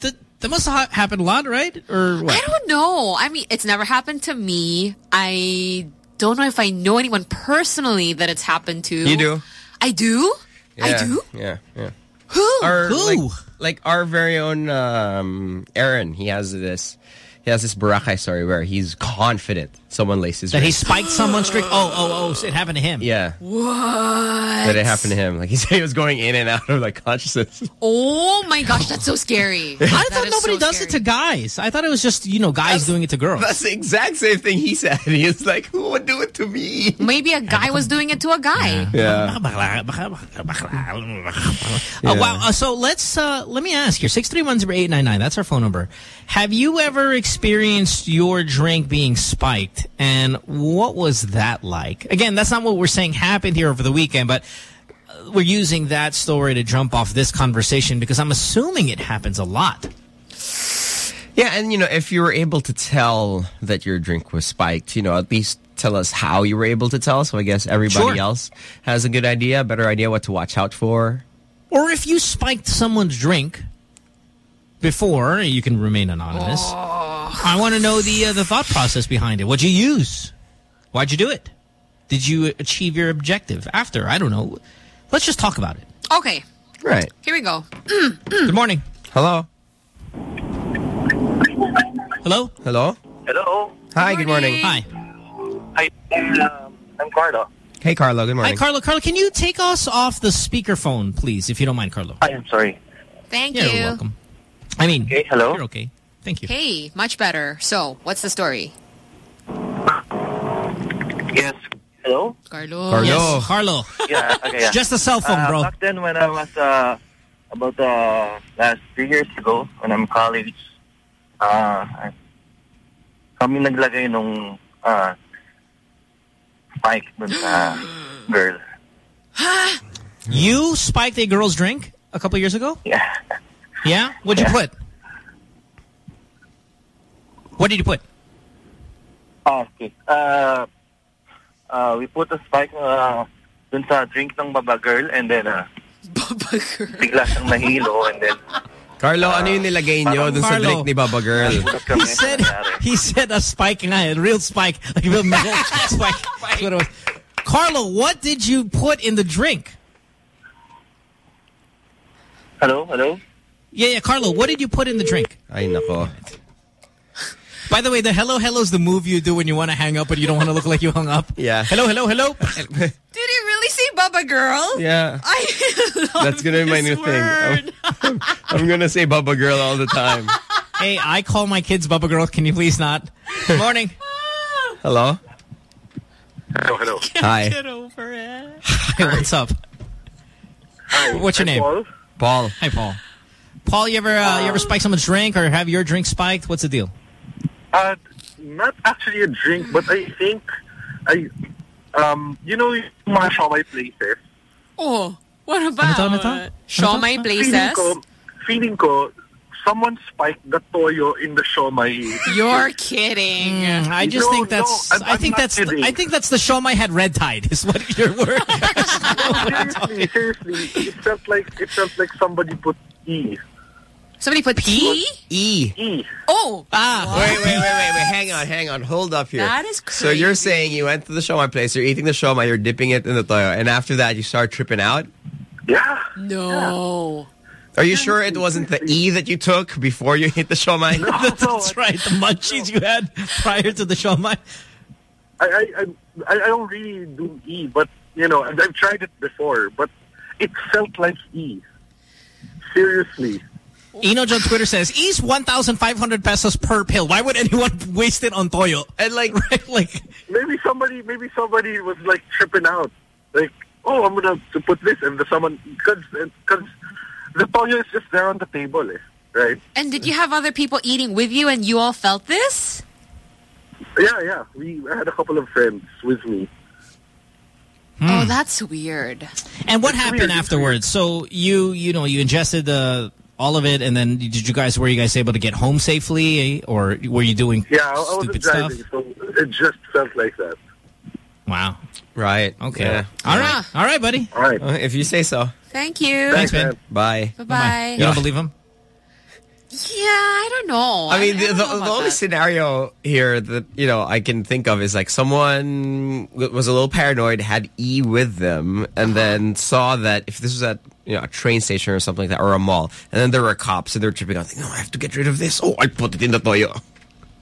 [SPEAKER 4] that. That must have happened a lot, right? Or what?
[SPEAKER 3] I don't know. I mean, it's never happened to me. I don't know if I know anyone personally that it's happened to.
[SPEAKER 2] You do.
[SPEAKER 3] I do? I do?
[SPEAKER 2] Yeah, yeah.
[SPEAKER 3] Who?
[SPEAKER 2] Our,
[SPEAKER 4] Who?
[SPEAKER 2] Like, like our very own um, Aaron, he has this. He has this Boracay story where he's confident someone laces
[SPEAKER 4] That he spiked someone's drink. Oh, oh, oh! So it happened to him.
[SPEAKER 2] Yeah,
[SPEAKER 3] What?
[SPEAKER 2] that it happened to him. Like he said, he was going in and out of like consciousness.
[SPEAKER 3] Oh my gosh, that's so scary. *laughs*
[SPEAKER 4] I thought nobody
[SPEAKER 3] so
[SPEAKER 4] does
[SPEAKER 3] scary.
[SPEAKER 4] it to guys. I thought it was just, you know, guys doing it to girls.
[SPEAKER 2] That's the exact same thing he said. *laughs* He was like, "Who would do it to me?"
[SPEAKER 3] Maybe a guy was doing it to a guy.
[SPEAKER 2] Yeah. *laughs*
[SPEAKER 4] Oh, wow. Uh, so let's, uh, let me ask you, 6310899, that's our phone number. Have you ever experienced your drink being spiked? And what was that like? Again, that's not what we're saying happened here over the weekend, but uh, we're using that story to jump off this conversation because I'm assuming it happens a lot.
[SPEAKER 2] Yeah, and you know, if you were able to tell that your drink was spiked, you know, at least tell us how you were able to tell. So I guess everybody
[SPEAKER 4] Sure.
[SPEAKER 2] else has a good idea, a better idea what to watch out for.
[SPEAKER 4] Or if you spiked someone's drink before, you can remain anonymous. I want to know the uh, the thought process behind it. What'd you use? Why'd you do it? Did you achieve your objective after? I don't know. Let's just talk about it.
[SPEAKER 3] Okay,
[SPEAKER 2] Right.
[SPEAKER 3] here we go. *clears throat*
[SPEAKER 4] Good morning.
[SPEAKER 2] Hello.
[SPEAKER 4] Hello?
[SPEAKER 2] Hello.
[SPEAKER 66] Hello.
[SPEAKER 2] Hi, good morning.
[SPEAKER 4] Hi.
[SPEAKER 66] Hi. Um, I'm Carlo.
[SPEAKER 2] Hey, Carlo. Good morning. Hi.
[SPEAKER 4] Carlo. Carlo, can you take us off the speakerphone, please, if you don't mind, Carlo?
[SPEAKER 66] I'm sorry.
[SPEAKER 3] Thank you.
[SPEAKER 4] You're
[SPEAKER 3] you.
[SPEAKER 4] welcome. I mean,
[SPEAKER 66] Okay, hello.
[SPEAKER 4] you're okay. Thank you.
[SPEAKER 3] Hey, much better. So, what's the story?
[SPEAKER 66] Yes. Hello.
[SPEAKER 3] Carlo.
[SPEAKER 2] Carlo.
[SPEAKER 4] Yes, Carlo.
[SPEAKER 66] Yeah. Okay. Yeah. *laughs*
[SPEAKER 4] Just a cell phone,
[SPEAKER 66] Uh,
[SPEAKER 4] bro.
[SPEAKER 66] Back then, when I was uh, about uh, last three years ago, when I'm college, uh, kami naglagay nung uh, spike dun sa *gasps* girl.
[SPEAKER 4] You spiked a girl's drink a couple years ago?
[SPEAKER 66] Yeah.
[SPEAKER 4] Yeah? What'd you put? What did you put?
[SPEAKER 66] Oh, okay. Uh, uh, we put a spike uh, dun sa drink ng baba girl and then uh, bigla siyang nahilo and then
[SPEAKER 2] Carlo, ano yung nilagay nyo dun sa
[SPEAKER 4] Carlo.
[SPEAKER 2] drink ni Baba Girl?
[SPEAKER 4] He said he said a spike nga, a real spike, like a real metal *laughs* spike. That's what it was. Carlo, what did you put in the drink?
[SPEAKER 66] Hello, hello.
[SPEAKER 4] Yeah, yeah, Carlo, what did you put in the drink?
[SPEAKER 2] Ay, nako.
[SPEAKER 4] By the way, the hello hello is the move you do when you want to hang up but you don't want to look like you hung up. *laughs*
[SPEAKER 2] Yeah.
[SPEAKER 4] Hello, hello, hello. *laughs*
[SPEAKER 3] Did he really say Bubba Girl?
[SPEAKER 2] Yeah.
[SPEAKER 3] I *laughs* love
[SPEAKER 2] That's gonna be my new
[SPEAKER 3] word.
[SPEAKER 2] thing. I'm gonna say Bubba Girl all the time.
[SPEAKER 4] Hey, I call my kids Bubba Girl. Can you please not? Good morning.
[SPEAKER 2] Hello.
[SPEAKER 67] Hello, hello.
[SPEAKER 2] Hi. Get over it.
[SPEAKER 4] Hey, what's up?
[SPEAKER 67] Hi.
[SPEAKER 4] What's your
[SPEAKER 67] I'm
[SPEAKER 4] name?
[SPEAKER 67] Paul.
[SPEAKER 2] Paul.
[SPEAKER 4] Hi, Paul. Paul, you ever uh, you ever spike someone's drink or have your drink spiked? What's the deal?
[SPEAKER 67] Uh, not actually a drink, but I think I, um, you know, yung mga siomai places.
[SPEAKER 3] Oh, what about
[SPEAKER 67] Ano to, ano to?
[SPEAKER 3] Show my
[SPEAKER 67] Feeling
[SPEAKER 3] places?
[SPEAKER 67] ko, feeling ko, someone spiked the toyo in the siomai. *laughs*
[SPEAKER 3] You're kidding.
[SPEAKER 4] Mm, I just
[SPEAKER 67] No,
[SPEAKER 4] think that's.
[SPEAKER 67] no, I'm-
[SPEAKER 4] I
[SPEAKER 67] I'm
[SPEAKER 4] think
[SPEAKER 67] not
[SPEAKER 4] that's.
[SPEAKER 67] kidding.
[SPEAKER 4] I think that's the show my head red tide. Is what your word. *laughs*
[SPEAKER 67] seriously, seriously, it felt like it felt like somebody put E.
[SPEAKER 3] Somebody put P?
[SPEAKER 2] E.
[SPEAKER 67] E.
[SPEAKER 3] Oh.
[SPEAKER 4] Ah.
[SPEAKER 2] Wait, wait, wait, wait, wait. Hang on, hang on. Hold up here.
[SPEAKER 3] That is crazy.
[SPEAKER 2] So you're saying you went to the siomai place, you're eating the siomai, you're dipping it in the toyo, and after that you start tripping out?
[SPEAKER 67] Yeah.
[SPEAKER 3] No.
[SPEAKER 2] Are you sure it wasn't the E that you took before you hit the siomai?
[SPEAKER 4] No, *laughs* that's right. The munchies you had prior to the show my.
[SPEAKER 67] I, I, I, I don't really do E, but you know, I've I've tried it before, but it felt like E. Seriously.
[SPEAKER 4] Enoch on Twitter says, "E's 1,500 pesos per pill. Why would anyone *laughs* waste it on toyo?"
[SPEAKER 2] And like, *laughs*
[SPEAKER 4] right, like
[SPEAKER 67] maybe somebody, maybe somebody was like tripping out, like, oh, I'm gonna to put this, and the someone because because the toyo is just there on the table, eh, right?
[SPEAKER 3] And did you have other people eating with you and you all felt this?
[SPEAKER 67] Yeah, yeah. We I had a couple of friends with me.
[SPEAKER 3] Oh, that's weird.
[SPEAKER 4] And what happened afterwards? So you, you know, you ingested the all of it, and then did you guys were you guys able to get home safely, or were you doing
[SPEAKER 67] Yeah, I, I wasn't
[SPEAKER 4] stupid stuff?
[SPEAKER 67] driving, so it just felt like that.
[SPEAKER 4] Wow.
[SPEAKER 2] Right.
[SPEAKER 4] Okay.
[SPEAKER 2] Yeah.
[SPEAKER 4] All right. All right, buddy.
[SPEAKER 67] All right.
[SPEAKER 2] Uh, if you say so.
[SPEAKER 3] Thank you.
[SPEAKER 4] Thanks, man.
[SPEAKER 2] Bye.
[SPEAKER 3] Bye-bye.
[SPEAKER 4] You don't believe him?
[SPEAKER 3] Yeah, I don't know.
[SPEAKER 2] I mean, the,
[SPEAKER 3] don't
[SPEAKER 2] the, the only
[SPEAKER 3] that.
[SPEAKER 2] scenario here that, you know, I can think of is like someone was a little paranoid, had E with them, and then saw that if this was at, you know, a train station or something like that, or a mall, and then there were cops and they're tripping out, thinking, no, I have to get rid of this. Oh, I'll put it in the toyo.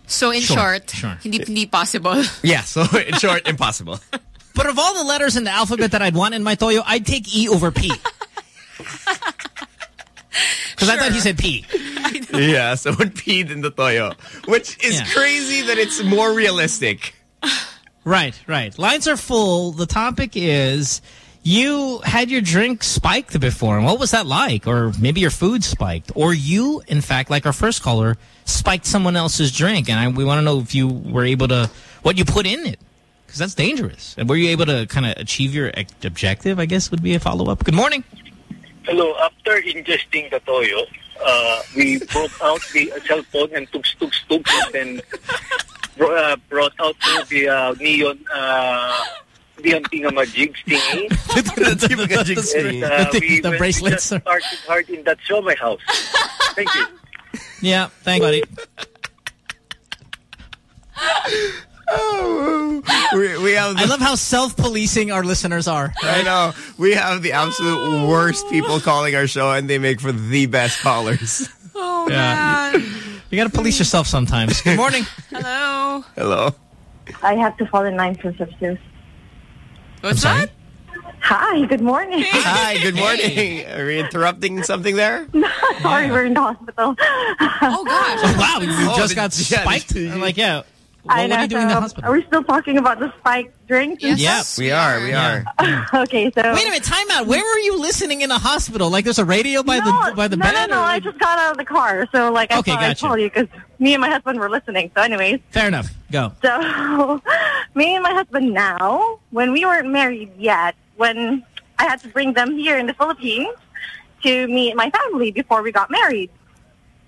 [SPEAKER 3] So in
[SPEAKER 2] Sure,
[SPEAKER 3] short,
[SPEAKER 2] sure.
[SPEAKER 3] hindi, hindi possible. *laughs*
[SPEAKER 2] Yeah, so in short, impossible. *laughs*
[SPEAKER 4] But of all the letters in the alphabet that I'd want in my toyo, I'd take E over P. *laughs* Because I thought he said P.
[SPEAKER 2] yeah, so someone peed in the toyo, which is
[SPEAKER 4] Yeah.
[SPEAKER 2] crazy that it's more realistic.
[SPEAKER 4] Right, right. Lines are full. The topic is you had your drink spiked before. And what was that like? Or maybe your food spiked. Or you, in fact, like our first caller, spiked someone else's drink. And I, we want to know if you were able to, what you put in it. Because that's dangerous. And were you able to kind of achieve your objective, I guess would be a follow-up. Good morning.
[SPEAKER 68] Hello, after ingesting the toyo, uh, we broke out the cell phone and tooks, tooks, tooks, and then uh, brought out the uh, neon, uh, neon thingamajig thingy. and, uh,
[SPEAKER 4] The-
[SPEAKER 68] we
[SPEAKER 4] the
[SPEAKER 68] went-
[SPEAKER 4] bracelets
[SPEAKER 68] We just started hard in that show, my house. Thank you.
[SPEAKER 4] Yeah, thank buddy.
[SPEAKER 2] we, we have
[SPEAKER 4] I love how self-policing our listeners are.
[SPEAKER 2] I know. We have the absolute worst people calling our show, and they make for the best callers.
[SPEAKER 3] Oh,
[SPEAKER 4] Yeah. You got to police yourself sometimes. Good morning.
[SPEAKER 3] Hello.
[SPEAKER 2] Hello.
[SPEAKER 69] I have to fall in line for substance.
[SPEAKER 3] What's that?
[SPEAKER 69] Hi, good morning.
[SPEAKER 2] Hi, good morning. Are we interrupting something there? *laughs*
[SPEAKER 69] No, Sorry, we're in the hospital.
[SPEAKER 3] Oh, gosh.
[SPEAKER 4] Oh, wow, you
[SPEAKER 2] Oh,
[SPEAKER 4] just got
[SPEAKER 2] yeah,
[SPEAKER 4] spiked?
[SPEAKER 2] the-
[SPEAKER 4] I'm like, yeah.
[SPEAKER 69] I
[SPEAKER 4] Well, what
[SPEAKER 69] know,
[SPEAKER 4] are you doing in the hospital?
[SPEAKER 69] Are we still talking about the spiked drinks? and
[SPEAKER 4] Yes.
[SPEAKER 2] We are, we are. *laughs*
[SPEAKER 69] okay, so
[SPEAKER 4] Wait a minute, time out. Where were you listening in a hospital? Like there's a radio by the by the
[SPEAKER 69] no,
[SPEAKER 4] bed?
[SPEAKER 69] no, no.
[SPEAKER 4] or-
[SPEAKER 69] I just got out of the car, so like I
[SPEAKER 4] Okay,
[SPEAKER 69] thought I'd
[SPEAKER 4] gotcha.
[SPEAKER 69] call you because me and my husband were listening. So, anyways,
[SPEAKER 4] Fair enough. Go.
[SPEAKER 69] so *laughs* me and my husband now, when we weren't married yet, when I had to bring them here in the Philippines to meet my family before we got married,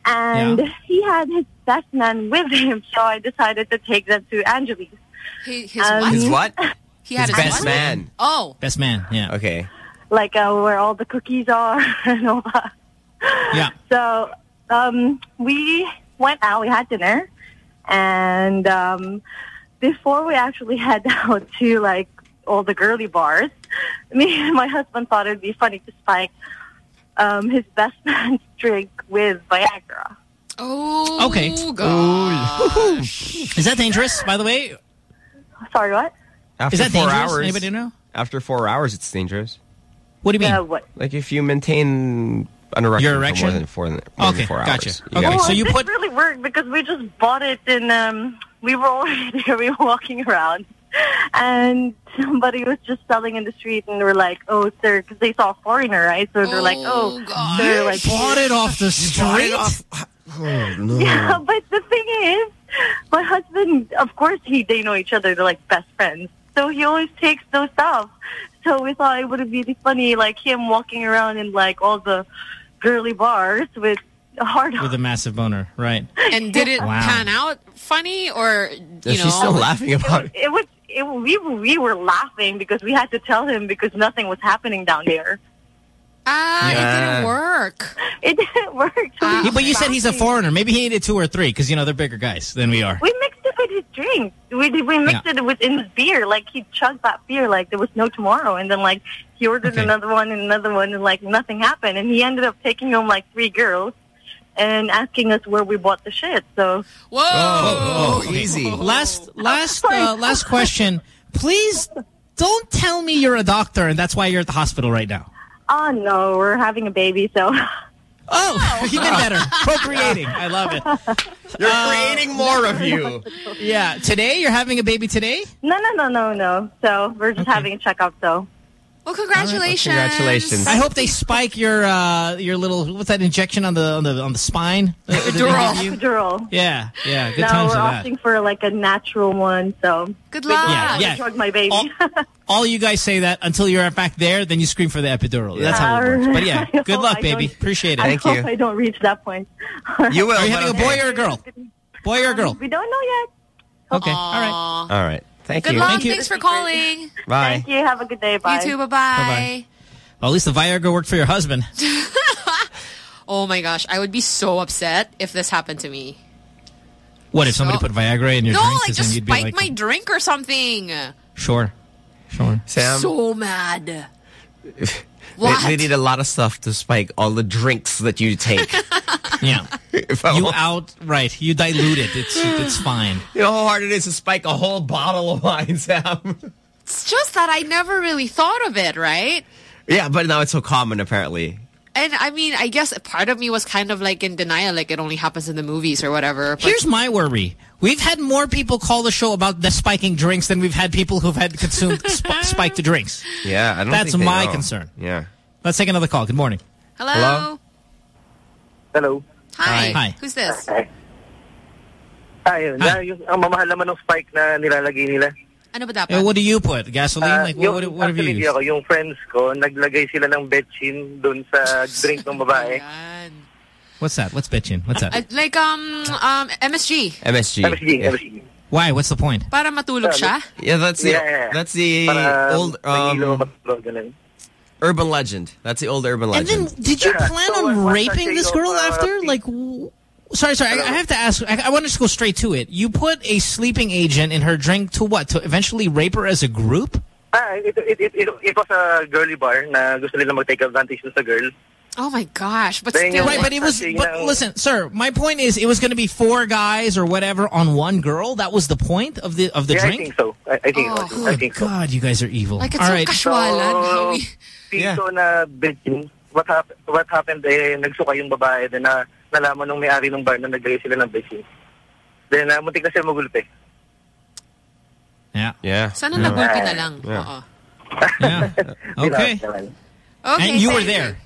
[SPEAKER 69] and
[SPEAKER 3] Yeah.
[SPEAKER 69] he had his best man with him, so I decided to take them to Angeles.
[SPEAKER 3] He, his
[SPEAKER 69] Um,
[SPEAKER 3] what?
[SPEAKER 2] His what? *laughs*
[SPEAKER 3] He had
[SPEAKER 2] his
[SPEAKER 3] his
[SPEAKER 2] best
[SPEAKER 3] what?
[SPEAKER 2] man.
[SPEAKER 3] Oh.
[SPEAKER 4] Best man. Yeah.
[SPEAKER 2] Okay.
[SPEAKER 69] like uh, where all the cookies are *laughs* and all that.
[SPEAKER 4] Yeah.
[SPEAKER 69] So um, we went out, we had dinner, and um, before we actually *laughs* head out to like all the girly bars, me and my husband thought it'd be funny to spike um, his best *laughs* man's drink with Viagra.
[SPEAKER 3] Oh.
[SPEAKER 4] Okay.
[SPEAKER 3] gosh.
[SPEAKER 4] Is that dangerous, by the way?
[SPEAKER 69] Sorry, what?
[SPEAKER 2] After
[SPEAKER 4] Is that
[SPEAKER 2] four
[SPEAKER 4] dangerous?
[SPEAKER 2] hours.
[SPEAKER 4] Anybody know?
[SPEAKER 2] After four hours, it's dangerous.
[SPEAKER 4] What do you mean?
[SPEAKER 69] Uh, what?
[SPEAKER 2] Like if you maintain an erection
[SPEAKER 4] Your
[SPEAKER 2] for more than four, more than
[SPEAKER 4] Okay,
[SPEAKER 2] four
[SPEAKER 4] gotcha.
[SPEAKER 2] hours.
[SPEAKER 4] Okay,
[SPEAKER 2] gotta-
[SPEAKER 69] well,
[SPEAKER 4] so you put-
[SPEAKER 69] didn't really work because we just bought it and um, we were already there. *laughs* We were walking around, and somebody was just selling in the street, and they were like, "Oh, sir," because they saw a foreigner, right? So they're like, "Oh, oh they're like
[SPEAKER 4] bought it off the street.
[SPEAKER 2] off- Oh, no. *laughs*
[SPEAKER 69] Yeah, but the thing is, my husband, of course, he they know each other. They're like best friends. So he always takes those stuff. So we thought it would be really funny, like him walking around in like all the girly bars with a hard
[SPEAKER 4] with a massive boner, right?
[SPEAKER 3] And did it
[SPEAKER 4] Wow.
[SPEAKER 3] pan out funny or you
[SPEAKER 2] Yeah,
[SPEAKER 3] know?
[SPEAKER 2] she's still laughing about it.
[SPEAKER 69] It was. It, we we were laughing because we had to tell him because nothing was happening down there.
[SPEAKER 3] Ah, it
[SPEAKER 2] Yeah.
[SPEAKER 3] didn't work.
[SPEAKER 69] It didn't *laughs* work. So we
[SPEAKER 4] Yeah, but you said he's a foreigner. Maybe he needed two or three because you know they're bigger guys than we are.
[SPEAKER 69] We mixed it with his drink. We we mixed
[SPEAKER 4] Yeah.
[SPEAKER 69] it with in his beer. Like he chugged that beer like there was no tomorrow, and then like he ordered
[SPEAKER 4] Okay.
[SPEAKER 69] another one and another one, and like nothing happened. And he ended up taking home like three girls and asking us where we bought the shit. So
[SPEAKER 3] Whoa!
[SPEAKER 2] Oh,
[SPEAKER 4] Okay. *laughs*
[SPEAKER 2] easy.
[SPEAKER 4] Last last uh, last *laughs* question. Please don't tell me you're a doctor and that's why you're at the hospital right now.
[SPEAKER 69] oh no, we're having a baby. So
[SPEAKER 4] Oh, *laughs* even better. Procreating. I love it.
[SPEAKER 2] You're creating more of you.
[SPEAKER 4] Yeah. Today you're having a baby today?
[SPEAKER 69] no, no, no, no, no. So we're just having a checkup. So
[SPEAKER 3] Well, congratulations.
[SPEAKER 2] Congratulations.
[SPEAKER 4] I hope they spike your uh your little what's that injection on the on the on the spine? *laughs*
[SPEAKER 3] Epidural.
[SPEAKER 69] epidural.
[SPEAKER 4] Yeah, yeah. Good
[SPEAKER 69] now
[SPEAKER 4] times
[SPEAKER 69] we're
[SPEAKER 4] for that.
[SPEAKER 69] opting for like a natural one. So
[SPEAKER 3] Good luck.
[SPEAKER 4] Yeah, yeah.
[SPEAKER 69] drug my baby.
[SPEAKER 4] All, all you guys say that until you're back there, then you scream for the epidural. That's how it works. But yeah, *laughs* good luck, baby. Appreciate it.
[SPEAKER 69] I
[SPEAKER 2] Thank
[SPEAKER 69] hope
[SPEAKER 2] you.
[SPEAKER 69] I don't reach that point.
[SPEAKER 2] You will.
[SPEAKER 4] Are you
[SPEAKER 2] but
[SPEAKER 4] having a boy or a girl? Boy or a girl?
[SPEAKER 69] We don't know yet.
[SPEAKER 4] Okay. All right.
[SPEAKER 3] Aw.
[SPEAKER 2] All right. Thank
[SPEAKER 3] Good
[SPEAKER 2] you.
[SPEAKER 3] luck.
[SPEAKER 4] Thank you.
[SPEAKER 3] Thanks for calling.
[SPEAKER 2] Bye.
[SPEAKER 69] Thank you. Have a good day. Bye.
[SPEAKER 3] You too. Bye-bye.
[SPEAKER 4] Bye-bye. Well, at least the Viagra worked for your husband. *laughs*
[SPEAKER 3] Oh my gosh, I would be so upset if this happened to me.
[SPEAKER 4] What if somebody put Viagra in your
[SPEAKER 3] no,
[SPEAKER 4] drink?
[SPEAKER 3] like
[SPEAKER 4] 'Cause then
[SPEAKER 3] just
[SPEAKER 4] you'd
[SPEAKER 3] spike
[SPEAKER 4] like,
[SPEAKER 3] my drink or something.
[SPEAKER 4] Sure. Sure.
[SPEAKER 2] Sam,
[SPEAKER 3] so mad. *laughs*
[SPEAKER 2] they,
[SPEAKER 3] What?
[SPEAKER 2] they need a lot of stuff to spike all the drinks that you take. *laughs*
[SPEAKER 4] Yeah. You
[SPEAKER 2] want-
[SPEAKER 4] out right. You dilute it. It's it's *sighs* fine.
[SPEAKER 2] You know how hard it is to spike a whole bottle of wine, *laughs* Sam?
[SPEAKER 3] It's just that I never really thought of it, right?
[SPEAKER 2] yeah, but now it's so common, apparently.
[SPEAKER 3] And I mean, I guess part of me was kind of like in denial, like it only happens in the movies or whatever. But
[SPEAKER 4] Here's my worry. We've had more people call the show about the spiking drinks than we've had people who've had consumed *laughs* sp spiked drinks.
[SPEAKER 2] Yeah, I don't
[SPEAKER 4] That's
[SPEAKER 2] think they
[SPEAKER 4] my
[SPEAKER 2] know.
[SPEAKER 4] concern.
[SPEAKER 2] Yeah.
[SPEAKER 4] Let's take another call. Good morning.
[SPEAKER 3] hello?
[SPEAKER 2] Hello?
[SPEAKER 44] Hello.
[SPEAKER 3] Hi.
[SPEAKER 4] Hi.
[SPEAKER 3] Who's this?
[SPEAKER 44] Ayun, na, yung, ang mamahal naman ng spike na nilalagay nila.
[SPEAKER 3] Ano ba dapat?
[SPEAKER 4] Eh, what do you put? Gasoline?
[SPEAKER 44] Ah,
[SPEAKER 4] like, what,
[SPEAKER 44] yung,
[SPEAKER 4] what, what have you
[SPEAKER 44] actually,
[SPEAKER 4] used?
[SPEAKER 44] ako, yung friends ko, naglagay sila ng betchin doon sa *laughs* drink ng babae.
[SPEAKER 4] What's that? What's bitchin? What's that?
[SPEAKER 3] Uh, like um um MSG.
[SPEAKER 2] MSG.
[SPEAKER 44] MSG,
[SPEAKER 2] Yeah.
[SPEAKER 44] MSG.
[SPEAKER 4] Why? What's the point?
[SPEAKER 3] Para matulog siya.
[SPEAKER 2] Yeah, that's the
[SPEAKER 44] Yeah, yeah, yeah.
[SPEAKER 2] that's the
[SPEAKER 44] Para
[SPEAKER 2] old um,
[SPEAKER 44] matulog, ganun.
[SPEAKER 2] Urban legend. That's the old urban legend.
[SPEAKER 4] And then,
[SPEAKER 2] legend.
[SPEAKER 4] did you plan
[SPEAKER 44] so
[SPEAKER 4] on
[SPEAKER 44] what-
[SPEAKER 4] raping this girl
[SPEAKER 44] shade of,
[SPEAKER 4] after? Like, w- sorry, sorry. I, I have to ask. I, I want to just go straight to it. You put a sleeping agent in her drink to what? To eventually rape her as a group?
[SPEAKER 44] Ah, it, it, it, it, it was a girly bar na gusto nila mag-take advantage sa girl.
[SPEAKER 3] Oh my gosh! But
[SPEAKER 44] Then
[SPEAKER 3] still,
[SPEAKER 4] Right, but it was. But
[SPEAKER 44] yung-
[SPEAKER 4] listen, sir. My point is, it was going to be four guys or whatever on one girl. That was the point of the of the
[SPEAKER 44] yeah, I
[SPEAKER 4] drink.
[SPEAKER 44] think so. I, I think,
[SPEAKER 3] Oh.
[SPEAKER 44] so. I think so.
[SPEAKER 4] God, you guys are evil.
[SPEAKER 3] like it's
[SPEAKER 4] All
[SPEAKER 3] so
[SPEAKER 4] right.
[SPEAKER 3] casualan. How we-
[SPEAKER 44] piso na betchin, what, hap what happened, eh, nagsuka yung babae, then na, nalaman nung may-ari ng bar na naglagay sila ng betchin. Then, uh, muntik na siya magulpe.
[SPEAKER 4] Yeah.
[SPEAKER 2] Yeah.
[SPEAKER 3] Sana
[SPEAKER 2] yeah.
[SPEAKER 3] nagulpi na lang.
[SPEAKER 2] Yeah.
[SPEAKER 3] Oo.
[SPEAKER 4] Yeah. *laughs* Okay.
[SPEAKER 3] Okay.
[SPEAKER 4] And you were there.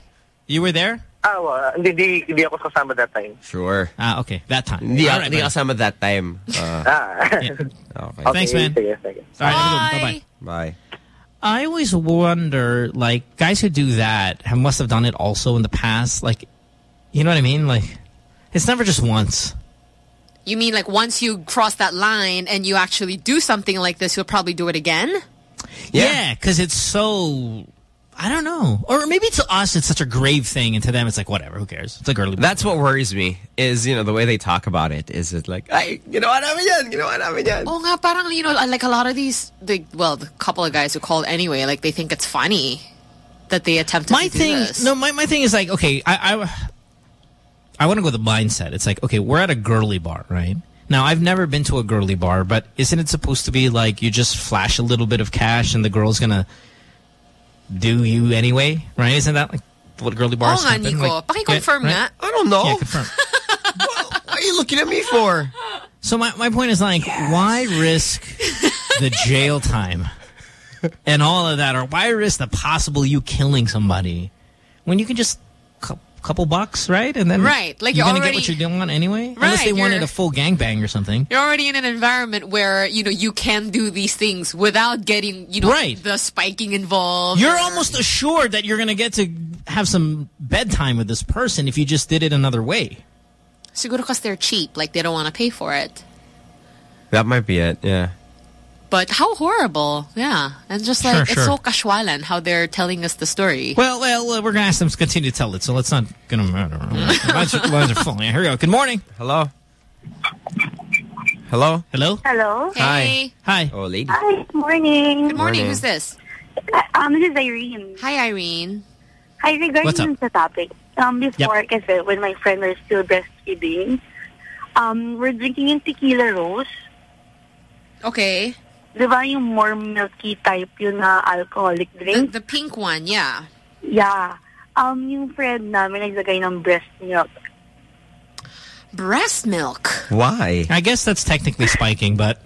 [SPEAKER 4] You were there.
[SPEAKER 44] Ah, wa- hindi, hindi, hindi ako kasama that time.
[SPEAKER 2] Sure.
[SPEAKER 4] Ah, okay. That time.
[SPEAKER 2] Hindi
[SPEAKER 4] All
[SPEAKER 2] right,
[SPEAKER 4] right,
[SPEAKER 2] di kasama that time. Uh, *laughs*
[SPEAKER 44] Ah.
[SPEAKER 4] Yeah. *laughs*
[SPEAKER 2] okay.
[SPEAKER 4] Thanks, man.
[SPEAKER 44] Sige, sige.
[SPEAKER 4] All right. have a. Bye-bye.
[SPEAKER 2] Bye.
[SPEAKER 4] I always wonder, like, guys who do that have, must have done it also in the past. Like, you know what I mean? Like, it's never just once.
[SPEAKER 3] You mean like once you cross that line and you actually do something like this, you'll probably do it again?
[SPEAKER 4] Yeah, because it's so... I don't know. Or maybe to us, it's such a grave thing, and to them, it's like, whatever, who cares? It's a girly...
[SPEAKER 2] That's what worries me is, you know, the way they talk about it. Is it like, i you know ay, ginawa namin yan, ginawa namin yan.
[SPEAKER 3] Oh nga, parang, you know, like a lot of these, the, well, the couple of guys who called anyway, like they think it's funny that they attempted
[SPEAKER 4] my
[SPEAKER 3] to do
[SPEAKER 4] thing
[SPEAKER 3] this.
[SPEAKER 4] no my, my thing is like okay i i, I want to go with the mindset it's like okay we're at a girly bar right now i've never been to a girly bar but isn't it supposed to be like you just flash a little bit of cash and the girl's gonna do you anyway right isn't that like what girly bars
[SPEAKER 3] Oo nga,
[SPEAKER 4] happen?
[SPEAKER 3] Nico. Paki-confirm nga.
[SPEAKER 2] I don't know.
[SPEAKER 4] Yeah, confirm. *laughs*
[SPEAKER 2] What are you looking at me for?
[SPEAKER 4] So my, my point is like, why risk the jail time and all of that, or why risk the possible you killing somebody when you can just cou- couple bucks, right? And then
[SPEAKER 3] Right, like
[SPEAKER 4] you're
[SPEAKER 3] you're
[SPEAKER 4] gonna
[SPEAKER 3] already-
[SPEAKER 4] get what you're doing on anyway, unless they wanted a full gangbang or something.
[SPEAKER 3] You're already in an environment where, you know, you can do these things without getting, you know,
[SPEAKER 4] Right.
[SPEAKER 3] the spiking involved.
[SPEAKER 4] You're
[SPEAKER 3] or-
[SPEAKER 4] almost assured that you're gonna get to have some bedtime with this person if you just did it another way.
[SPEAKER 3] Siguro because they're cheap, like they don't want to pay for it.
[SPEAKER 2] That might be it. Yeah.
[SPEAKER 3] But how horrible. Yeah. And just
[SPEAKER 4] Sure,
[SPEAKER 3] like, it's
[SPEAKER 4] sure.
[SPEAKER 3] so casualan how they're telling us the story.
[SPEAKER 4] Well, well, uh, we're gonna ask them to continue to tell it, so let's not gonna matter. lines, are, lines are full. Yeah, here we go. Good morning.
[SPEAKER 2] Hello. Hello.
[SPEAKER 4] Hello.
[SPEAKER 69] Hello.
[SPEAKER 2] Hi.
[SPEAKER 4] Hi.
[SPEAKER 2] Oh, lady.
[SPEAKER 69] Hi. Good morning.
[SPEAKER 3] Good morning.
[SPEAKER 2] Morning.
[SPEAKER 3] Who's this?
[SPEAKER 69] Um, this is Irene.
[SPEAKER 3] Hi, Irene.
[SPEAKER 69] Hi, regarding
[SPEAKER 4] What's up?
[SPEAKER 69] dun sa topic, um, before, kasi when my friend was still breastfeeding, um, we're drinking in tequila rose.
[SPEAKER 3] Okay.
[SPEAKER 69] Di ba yung more milky type yun na alcoholic
[SPEAKER 3] The,
[SPEAKER 69] drink?
[SPEAKER 3] the pink one, yeah.
[SPEAKER 69] Yeah. Um, yung friend namin naglagay ng breast milk.
[SPEAKER 3] Breast milk.
[SPEAKER 2] Why?
[SPEAKER 4] I guess that's technically spiking, but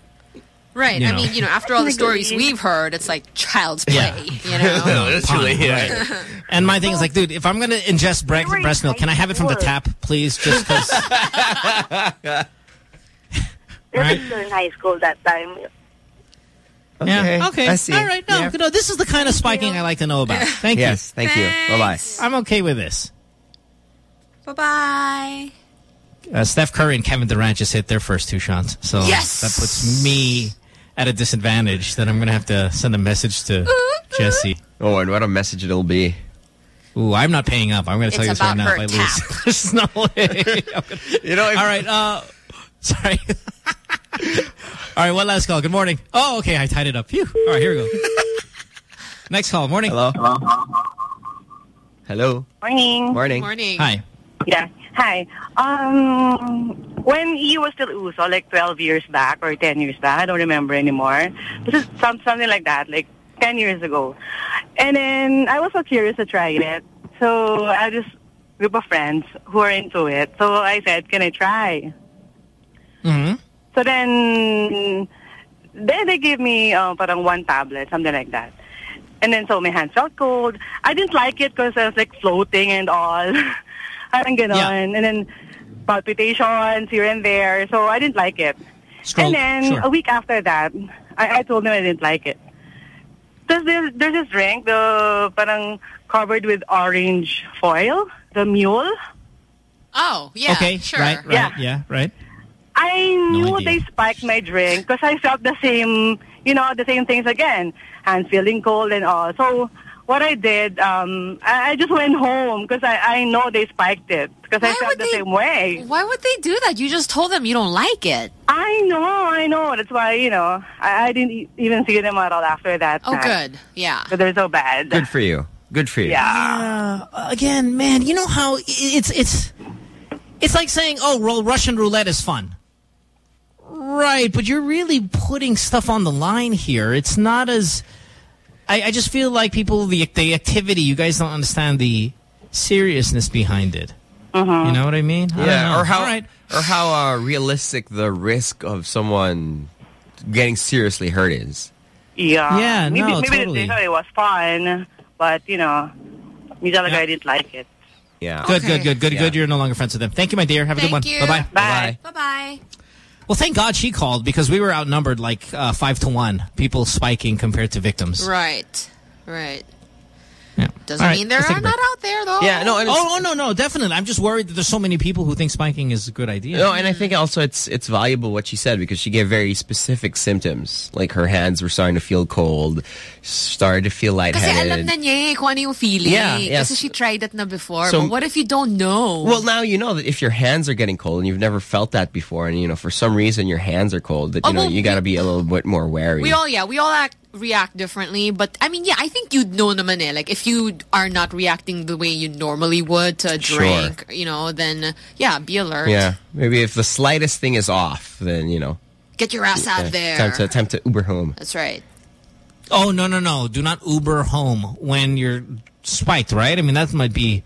[SPEAKER 3] Right.
[SPEAKER 4] You
[SPEAKER 3] I
[SPEAKER 4] know.
[SPEAKER 3] mean, you know, after all the *laughs* stories we've heard, it's like child's play,
[SPEAKER 4] Yeah.
[SPEAKER 3] you know? *laughs*
[SPEAKER 2] no, literally.
[SPEAKER 4] Pun,
[SPEAKER 2] Yeah.
[SPEAKER 4] and my thing is like, dude, if I'm gonna ingest bre-
[SPEAKER 69] were
[SPEAKER 4] breast milk, can I have it from the tap, please? Just because. *laughs*
[SPEAKER 69] They were
[SPEAKER 4] Right.
[SPEAKER 69] still in high school that time.
[SPEAKER 4] Yeah. Okay.
[SPEAKER 2] I see.
[SPEAKER 4] All right. No,
[SPEAKER 2] Yeah.
[SPEAKER 4] you know, this is the kind of spiking I like to know about. Thank you.
[SPEAKER 2] Yes. Thank you. Bye bye.
[SPEAKER 4] I'm okay with this.
[SPEAKER 3] Bye-bye.
[SPEAKER 4] Uh, Steph Curry and Kevin Durant just hit their first two shots, so
[SPEAKER 3] Yes.
[SPEAKER 4] that puts me at a disadvantage. That I'm gonna have to send a message to *laughs* Jesse.
[SPEAKER 2] Oh, and what a message it'll be.
[SPEAKER 4] Ooh, I'm not paying up. I'm going to tell you this right now.
[SPEAKER 3] her
[SPEAKER 4] If I lose, *laughs* there's no way. Gonna- *laughs*
[SPEAKER 2] You know, if,
[SPEAKER 4] All right. Uh, sorry. All right. One last call. Good morning. Oh, okay. I tied it up. Phew. All right. Here we go. Next call. Morning.
[SPEAKER 2] Hello. Hello. Hello.
[SPEAKER 69] Morning.
[SPEAKER 2] Morning.
[SPEAKER 3] Morning.
[SPEAKER 4] Hi.
[SPEAKER 69] Yeah. Hi. Um, when he was still Uso, like 12 years back or 10 years back, I don't remember anymore. This is some, something like that, like 10 years ago. And then I was so curious to try it. So I had this group of friends who are into it. So I said, can I try?
[SPEAKER 4] Mm-hmm.
[SPEAKER 69] So then, then they gave me uh, parang one tablet, something like that. And then so my hands felt cold. I didn't like it because I was like floating and all. *laughs* Parang ganon.
[SPEAKER 4] Yeah.
[SPEAKER 69] And then palpitations here and there. So I didn't like it.
[SPEAKER 4] Stroke.
[SPEAKER 69] And then
[SPEAKER 4] Sure.
[SPEAKER 69] a week after that, I, I told them I didn't like it. There's this, there's this drink, the parang covered with orange foil, the mule.
[SPEAKER 3] Oh, yeah.
[SPEAKER 4] okay.
[SPEAKER 3] Sure.
[SPEAKER 4] Right. Right.
[SPEAKER 69] Yeah.
[SPEAKER 4] Yeah. Right.
[SPEAKER 69] I knew
[SPEAKER 4] idea.
[SPEAKER 69] they spiked my drink because I felt the same, you know, the same things again. And feeling cold and all. So what I did, um, I, I just went home because I, I know they spiked it because I felt the
[SPEAKER 3] they-
[SPEAKER 69] same way.
[SPEAKER 3] Why would they do that? You just told them you don't like it.
[SPEAKER 69] I know, I know. That's why, you know, I, I didn't e- even see them at all after that.
[SPEAKER 3] Oh,
[SPEAKER 69] night.
[SPEAKER 3] good. Yeah.
[SPEAKER 69] But they're so bad.
[SPEAKER 2] Good for you. Good for you.
[SPEAKER 69] Yeah.
[SPEAKER 4] Uh, again, man, you know how it's it's it's like saying, "Oh, well, Russian roulette is fun." Right, but you're really putting stuff on the line here. It's not as I, I just feel like people the the activity. You guys don't understand the seriousness behind it. You know what I mean? I
[SPEAKER 2] Yeah,
[SPEAKER 4] know.
[SPEAKER 2] or how
[SPEAKER 4] All right.
[SPEAKER 2] or how uh, realistic the risk of someone getting seriously hurt is.
[SPEAKER 69] Yeah.
[SPEAKER 4] Yeah,
[SPEAKER 69] maybe,
[SPEAKER 4] no,
[SPEAKER 69] maybe
[SPEAKER 4] totally.
[SPEAKER 69] they thought it was fun, but, you know, me talaga I didn't like it.
[SPEAKER 2] Yeah.
[SPEAKER 4] Good,
[SPEAKER 3] Okay.
[SPEAKER 4] good, good, good,
[SPEAKER 2] Yeah.
[SPEAKER 4] good. You're no longer friends with them. Thank you, my dear. Have a good one.
[SPEAKER 3] you.
[SPEAKER 4] Bye bye.
[SPEAKER 69] Bye.
[SPEAKER 3] Bye-bye.
[SPEAKER 4] Well, thank God she called because we were outnumbered like uh, five to one. People spiking compared to victims.
[SPEAKER 3] Right. Right.
[SPEAKER 4] Yeah.
[SPEAKER 3] Doesn't
[SPEAKER 4] All right,
[SPEAKER 3] mean they're
[SPEAKER 4] let's take a
[SPEAKER 3] not out there, though.
[SPEAKER 2] Yeah, no, and
[SPEAKER 4] Oh, oh, no, no, definitely. I'm just worried that there's so many people who think spiking is a good idea.
[SPEAKER 2] no, and I think also it's it's valuable what she said because she gave very specific symptoms, like her hands were starting to feel cold, started to feel
[SPEAKER 3] Kasi alam
[SPEAKER 2] lightheaded.
[SPEAKER 3] na niya eh kung ano yung feeling.
[SPEAKER 2] Yeah, yes.
[SPEAKER 3] Kasi she tried that na before.
[SPEAKER 2] So-
[SPEAKER 3] but what if you don't know?
[SPEAKER 2] Well, now you know that if your hands are getting cold and you've never felt that before, and you know for some reason your hands are cold, that you
[SPEAKER 3] Oh,
[SPEAKER 2] know
[SPEAKER 3] well,
[SPEAKER 2] you got to be a little bit more wary.
[SPEAKER 3] we all, yeah, we all act, react differently. But, I mean, yeah, I think you'd know naman eh. Like, if you are not reacting the way you normally would to a
[SPEAKER 2] Sure.
[SPEAKER 3] drink, you know, then, yeah, be alert.
[SPEAKER 2] yeah, maybe if the slightest thing is off, then you know
[SPEAKER 3] Get your ass out
[SPEAKER 2] yeah,
[SPEAKER 3] there.
[SPEAKER 2] time to time to Uber home.
[SPEAKER 3] That's right.
[SPEAKER 4] Oh, no, no, no. Do not Uber home when you're spiked, right? I mean, that might be.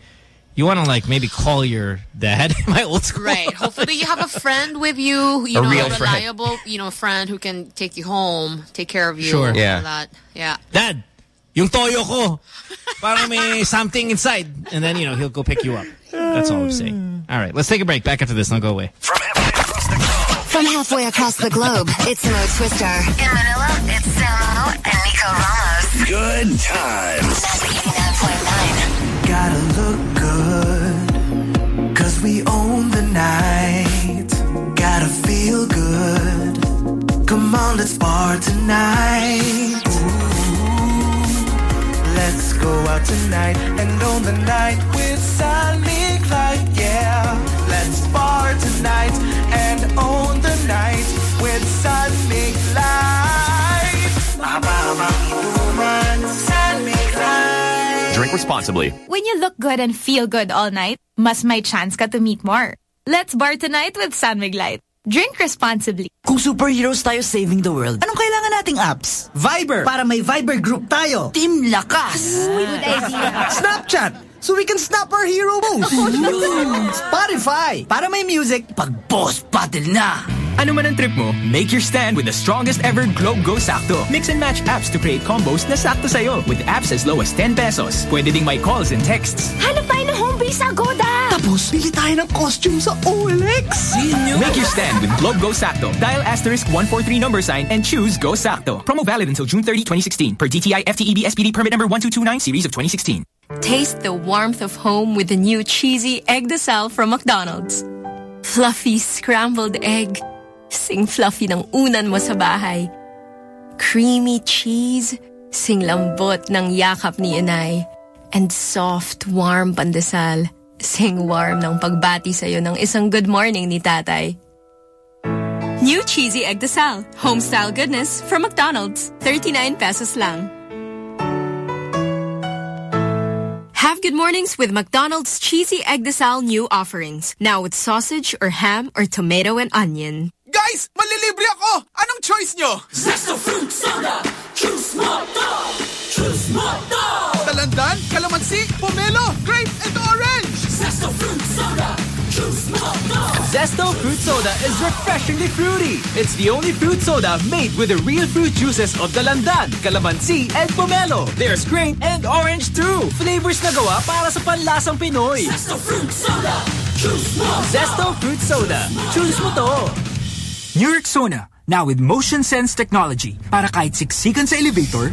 [SPEAKER 4] You want to like maybe call your dad, *laughs* my old school.
[SPEAKER 3] Right. Hopefully you have a friend with you, you
[SPEAKER 4] A
[SPEAKER 3] know,
[SPEAKER 4] real
[SPEAKER 3] a
[SPEAKER 4] friend.
[SPEAKER 3] reliable, you know, a friend who can take you home, take care of you.
[SPEAKER 4] Sure.
[SPEAKER 3] all
[SPEAKER 4] Yeah.
[SPEAKER 3] That. Yeah.
[SPEAKER 4] Dad, yung toyo ko, para may *laughs* something inside. And then, you know, he'll go pick you up. That's all I'm saying. All right, let's take a break. Back after this. Don't go away.
[SPEAKER 5] From halfway across the globe, it's Mo Twister. In Manila, it's Samo and Nico Ramos.
[SPEAKER 70] Good times.
[SPEAKER 1] 99.9 Gotta look own the night. Gotta feel good. Come on, let's bar tonight. Ooh, let's go out tonight and own the night with San Light. Yeah, let's bar tonight and own the night with San Light. San Light.
[SPEAKER 26] Drink responsibly.
[SPEAKER 8] When you look good and feel good all night, mas may chance ka to meet more. Let's bar tonight with San Light. Drink responsibly.
[SPEAKER 44] Kung superheroes tayo saving the world, anong kailangan nating apps? Viber! Para may Viber group tayo. Team Lakas!
[SPEAKER 8] Good idea.
[SPEAKER 44] Snapchat! So we can snap our hero moves. *laughs* Spotify! Para may music pag boss battle na.
[SPEAKER 17] Ano man ang trip mo, make your stand with the strongest ever Globe Go Sakto. Mix and match apps to create combos na sakto sa'yo with apps as low as 10 pesos. Pwede ding may calls and texts.
[SPEAKER 71] Hanap tayo ng home base sa Agoda!
[SPEAKER 44] Tapos, bili tayo ng costume sa OLX.
[SPEAKER 17] Make your stand with Globe Go Sakto. Dial asterisk 143 number sign and choose Go Sakto. Promo valid until June 30, 2016 per DTI FTEB SPD permit number 1229 series of 2016.
[SPEAKER 9] Taste the warmth of home with the new cheesy egg de sal from McDonald's. Fluffy scrambled egg. Sing fluffy ng unan mo sa bahay. Creamy cheese. Sing lambot ng yakap ni inay. And soft, warm pandesal. Sing warm ng pagbati sa'yo ng isang good morning ni tatay. New cheesy egg de sal. Home-style goodness from McDonald's. 39 pesos lang. Have good mornings with McDonald's cheesy egg de sal new offerings. Now with sausage or ham or tomato and onion.
[SPEAKER 6] Guys, malilibre ako! Anong choice nyo?
[SPEAKER 44] Zesto fruit soda! Choose Moto! Choose Moto!
[SPEAKER 6] Talandan, kalamansi, pomelo, grape, and orange!
[SPEAKER 44] Zesto fruit soda! Choose Moto!
[SPEAKER 17] Zesto Fruit Soda is refreshingly fruity. It's the only fruit soda made with the real fruit juices of Dalandan, Calamansi, and Pomelo. There's grape and orange too. Flavors na gawa para sa panlasang Pinoy.
[SPEAKER 44] Zesto fruit soda! Choose Moto!
[SPEAKER 17] Zesto Fruit Soda. Choose mo to.
[SPEAKER 72] New Rexona, now with motion sense technology. Para kahit siksikan sa elevator,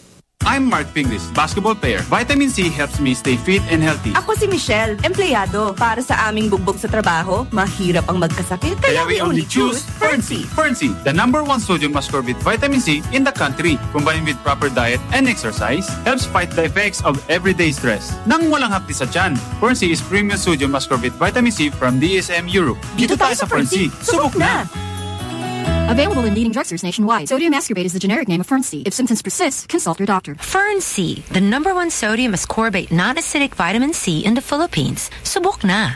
[SPEAKER 73] I'm Marc Pingris, basketball player. Vitamin C helps me stay fit and healthy.
[SPEAKER 74] Ako si Michelle, empleyado. Para sa aming bugbog sa trabaho, mahirap ang magkasakit.
[SPEAKER 73] Kaya we only choose Fern-C. Fern-C, the number one sodium ascorbate vitamin C in the country. Combined with proper diet and exercise, helps fight the effects of everyday stress. Nang walang hapdi sa tiyan, Fern-C is premium sodium ascorbate vitamin C from DSM Europe. Dito tayo sa Fern-C. Subok na!
[SPEAKER 75] Available in leading drugstores nationwide. Sodium ascorbate is the generic name of Fern-C. If symptoms persist, consult your doctor.
[SPEAKER 76] Fern C, the number one sodium ascorbate non-acidic vitamin C in the Philippines. Subok na.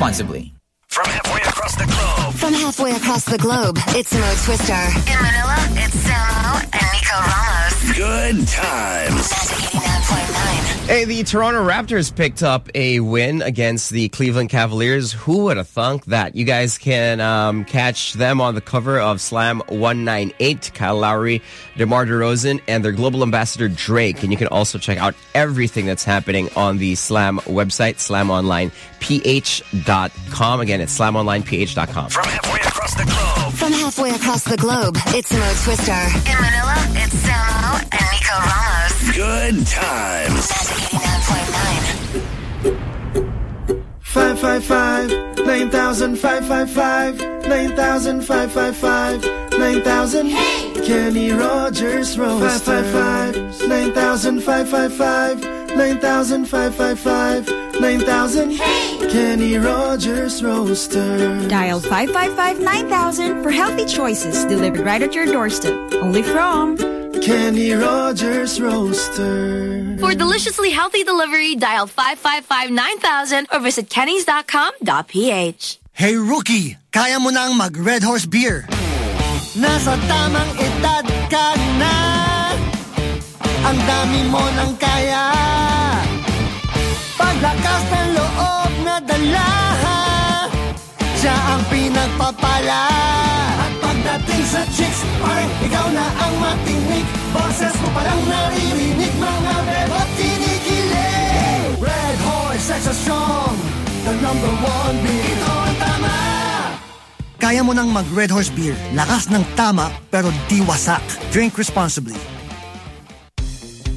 [SPEAKER 5] From halfway across the globe. From halfway across the globe, it's Mo Twister. In Manila, it's Samo and Nico Ramos.
[SPEAKER 77] Good times.
[SPEAKER 2] Hey, the Toronto Raptors picked up a win against the Cleveland Cavaliers. Who would have thunk that? You guys can um, catch them on the cover of Slam 198, Kyle Lowry, DeMar DeRozan, and their global ambassador Drake. And you can also check out everything that's happening on the Slam website, slamonlineph.com. Again, it's slamonlineph.com.
[SPEAKER 5] From halfway across the globe. From halfway across the globe, it's Mo Twister. In Manila, it's Samo and Nico Ramos.
[SPEAKER 77] Good times.
[SPEAKER 1] Five five five nine thousand five five five nine thousand five five five nine thousand. Kenny Rogers Roast. Five five five nine thousand five five five nine thousand five five five nine thousand. Kenny Rogers Roaster.
[SPEAKER 78] Dial 555-9000 for healthy choices delivered right at your doorstep. Only from
[SPEAKER 1] Kenny Rogers Roaster.
[SPEAKER 8] For deliciously healthy delivery, dial 555-9000 or visit kennys.com.ph.
[SPEAKER 79] Hey rookie, kaya mo nang mag Red Horse Beer. Nasa tamang edad ka na. Ang dami mo nang kaya. Paglakas ng loob na dala. Siya ang pinagpapala. At pagdating sa chicks, ay ikaw na ang matinig. Boses mo palang naririnig mga bebot kinikilig. Red Horse Extra Strong, the number one beer. Ito ang tama. Kaya mo nang mag Red Horse Beer. Lakas ng tama, pero di wasak. Drink responsibly.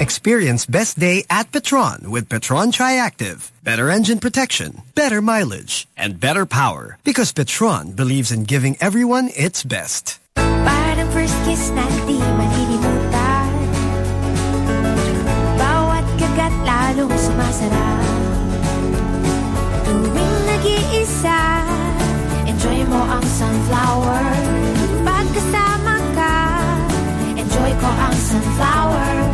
[SPEAKER 7] Experience best day at Petron with Petron Triactive. Better engine protection, better mileage, and better power. Because Petron believes in giving everyone its best.
[SPEAKER 80] Enjoy mo ang sunflower Pagkasama ka Enjoy ko ang sunflower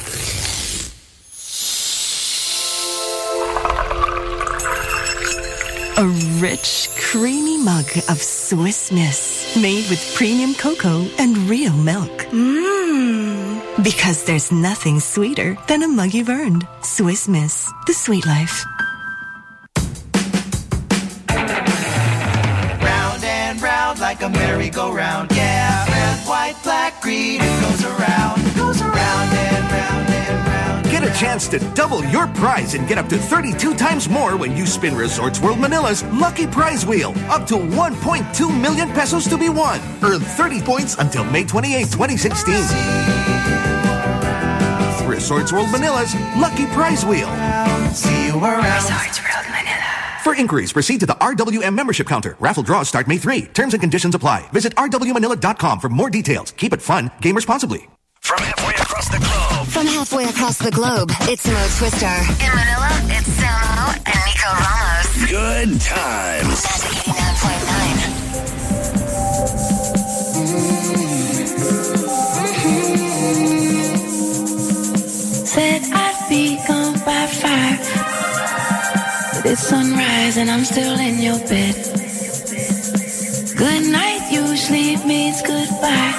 [SPEAKER 34] A rich, creamy mug of Swiss Miss made with premium cocoa and real milk. Mmm. Because there's nothing sweeter than a mug you've earned. Swiss Miss, the sweet life.
[SPEAKER 1] Round and round like a merry-go-round, yeah. Red, white, black, green,
[SPEAKER 6] chance to double your prize and get up to 32 times more when you spin Resorts World Manila's Lucky Prize Wheel. Up to 1.2 million pesos to be won. Earn 30 points until May 28, 2016. Resorts World Manila's Lucky Prize Wheel.
[SPEAKER 1] See you around.
[SPEAKER 6] Resorts World Manila. For inquiries, proceed to the RWM membership counter. Raffle draws start May 3. Terms and conditions apply. Visit rwmanila.com for more details. Keep it fun. Game responsibly.
[SPEAKER 5] From halfway across the globe. From halfway across the globe, it's Mo Twister. In Manila, it's Samo and Nico Ramos.
[SPEAKER 77] Good times.
[SPEAKER 5] Magic 89.9.
[SPEAKER 80] Said I'd be gone by five. But it's sunrise and I'm still in your bed. Good night usually means goodbye.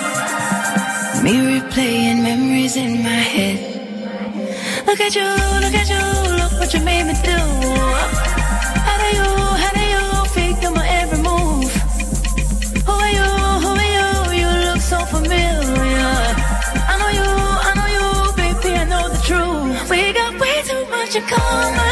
[SPEAKER 80] Me replaying memories in my head. Look at you, look at you, look what you made me do. How do you, how do you figure my every move? Who are you, who are you? You look so familiar. I know you, I know you, baby, I know the truth. We got way too much in common.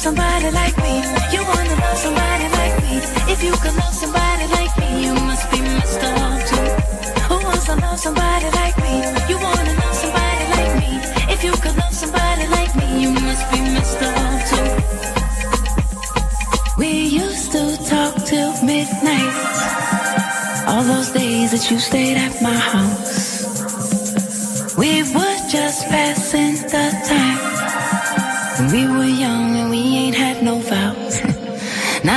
[SPEAKER 80] Somebody like me? You wanna love somebody like me? If you could love somebody like me, you must be messed up too. Who wants to love somebody like me? You wanna love somebody like me? If you could love somebody like me, you must be messed up too. We used to talk till midnight. All those days that you stayed at my house. We were just passing the time. We were young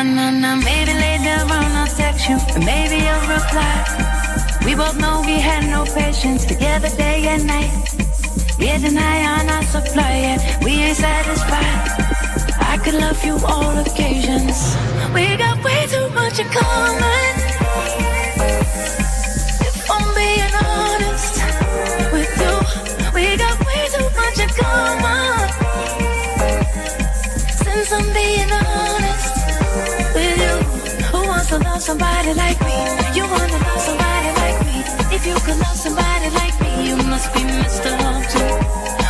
[SPEAKER 80] nah, nah, nah, maybe later on I'll text you and maybe you'll reply. We both know we had no patience together day and night. We're denying on our supply, yeah, we ain't satisfied. I could love you all occasions. We got way too much in common. If I'm being honest with you, we got way too much in common. Somebody like me? You wanna love somebody like me? If you could love somebody like me, you must be messed up too.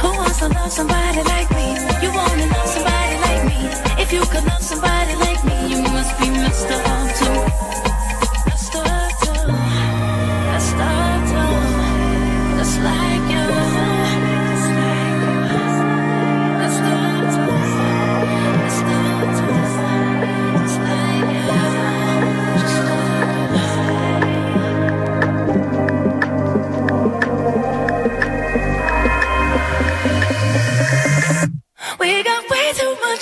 [SPEAKER 80] Who wants to love somebody like me? You wanna love somebody like me? If you could love somebody like me, you must be messed up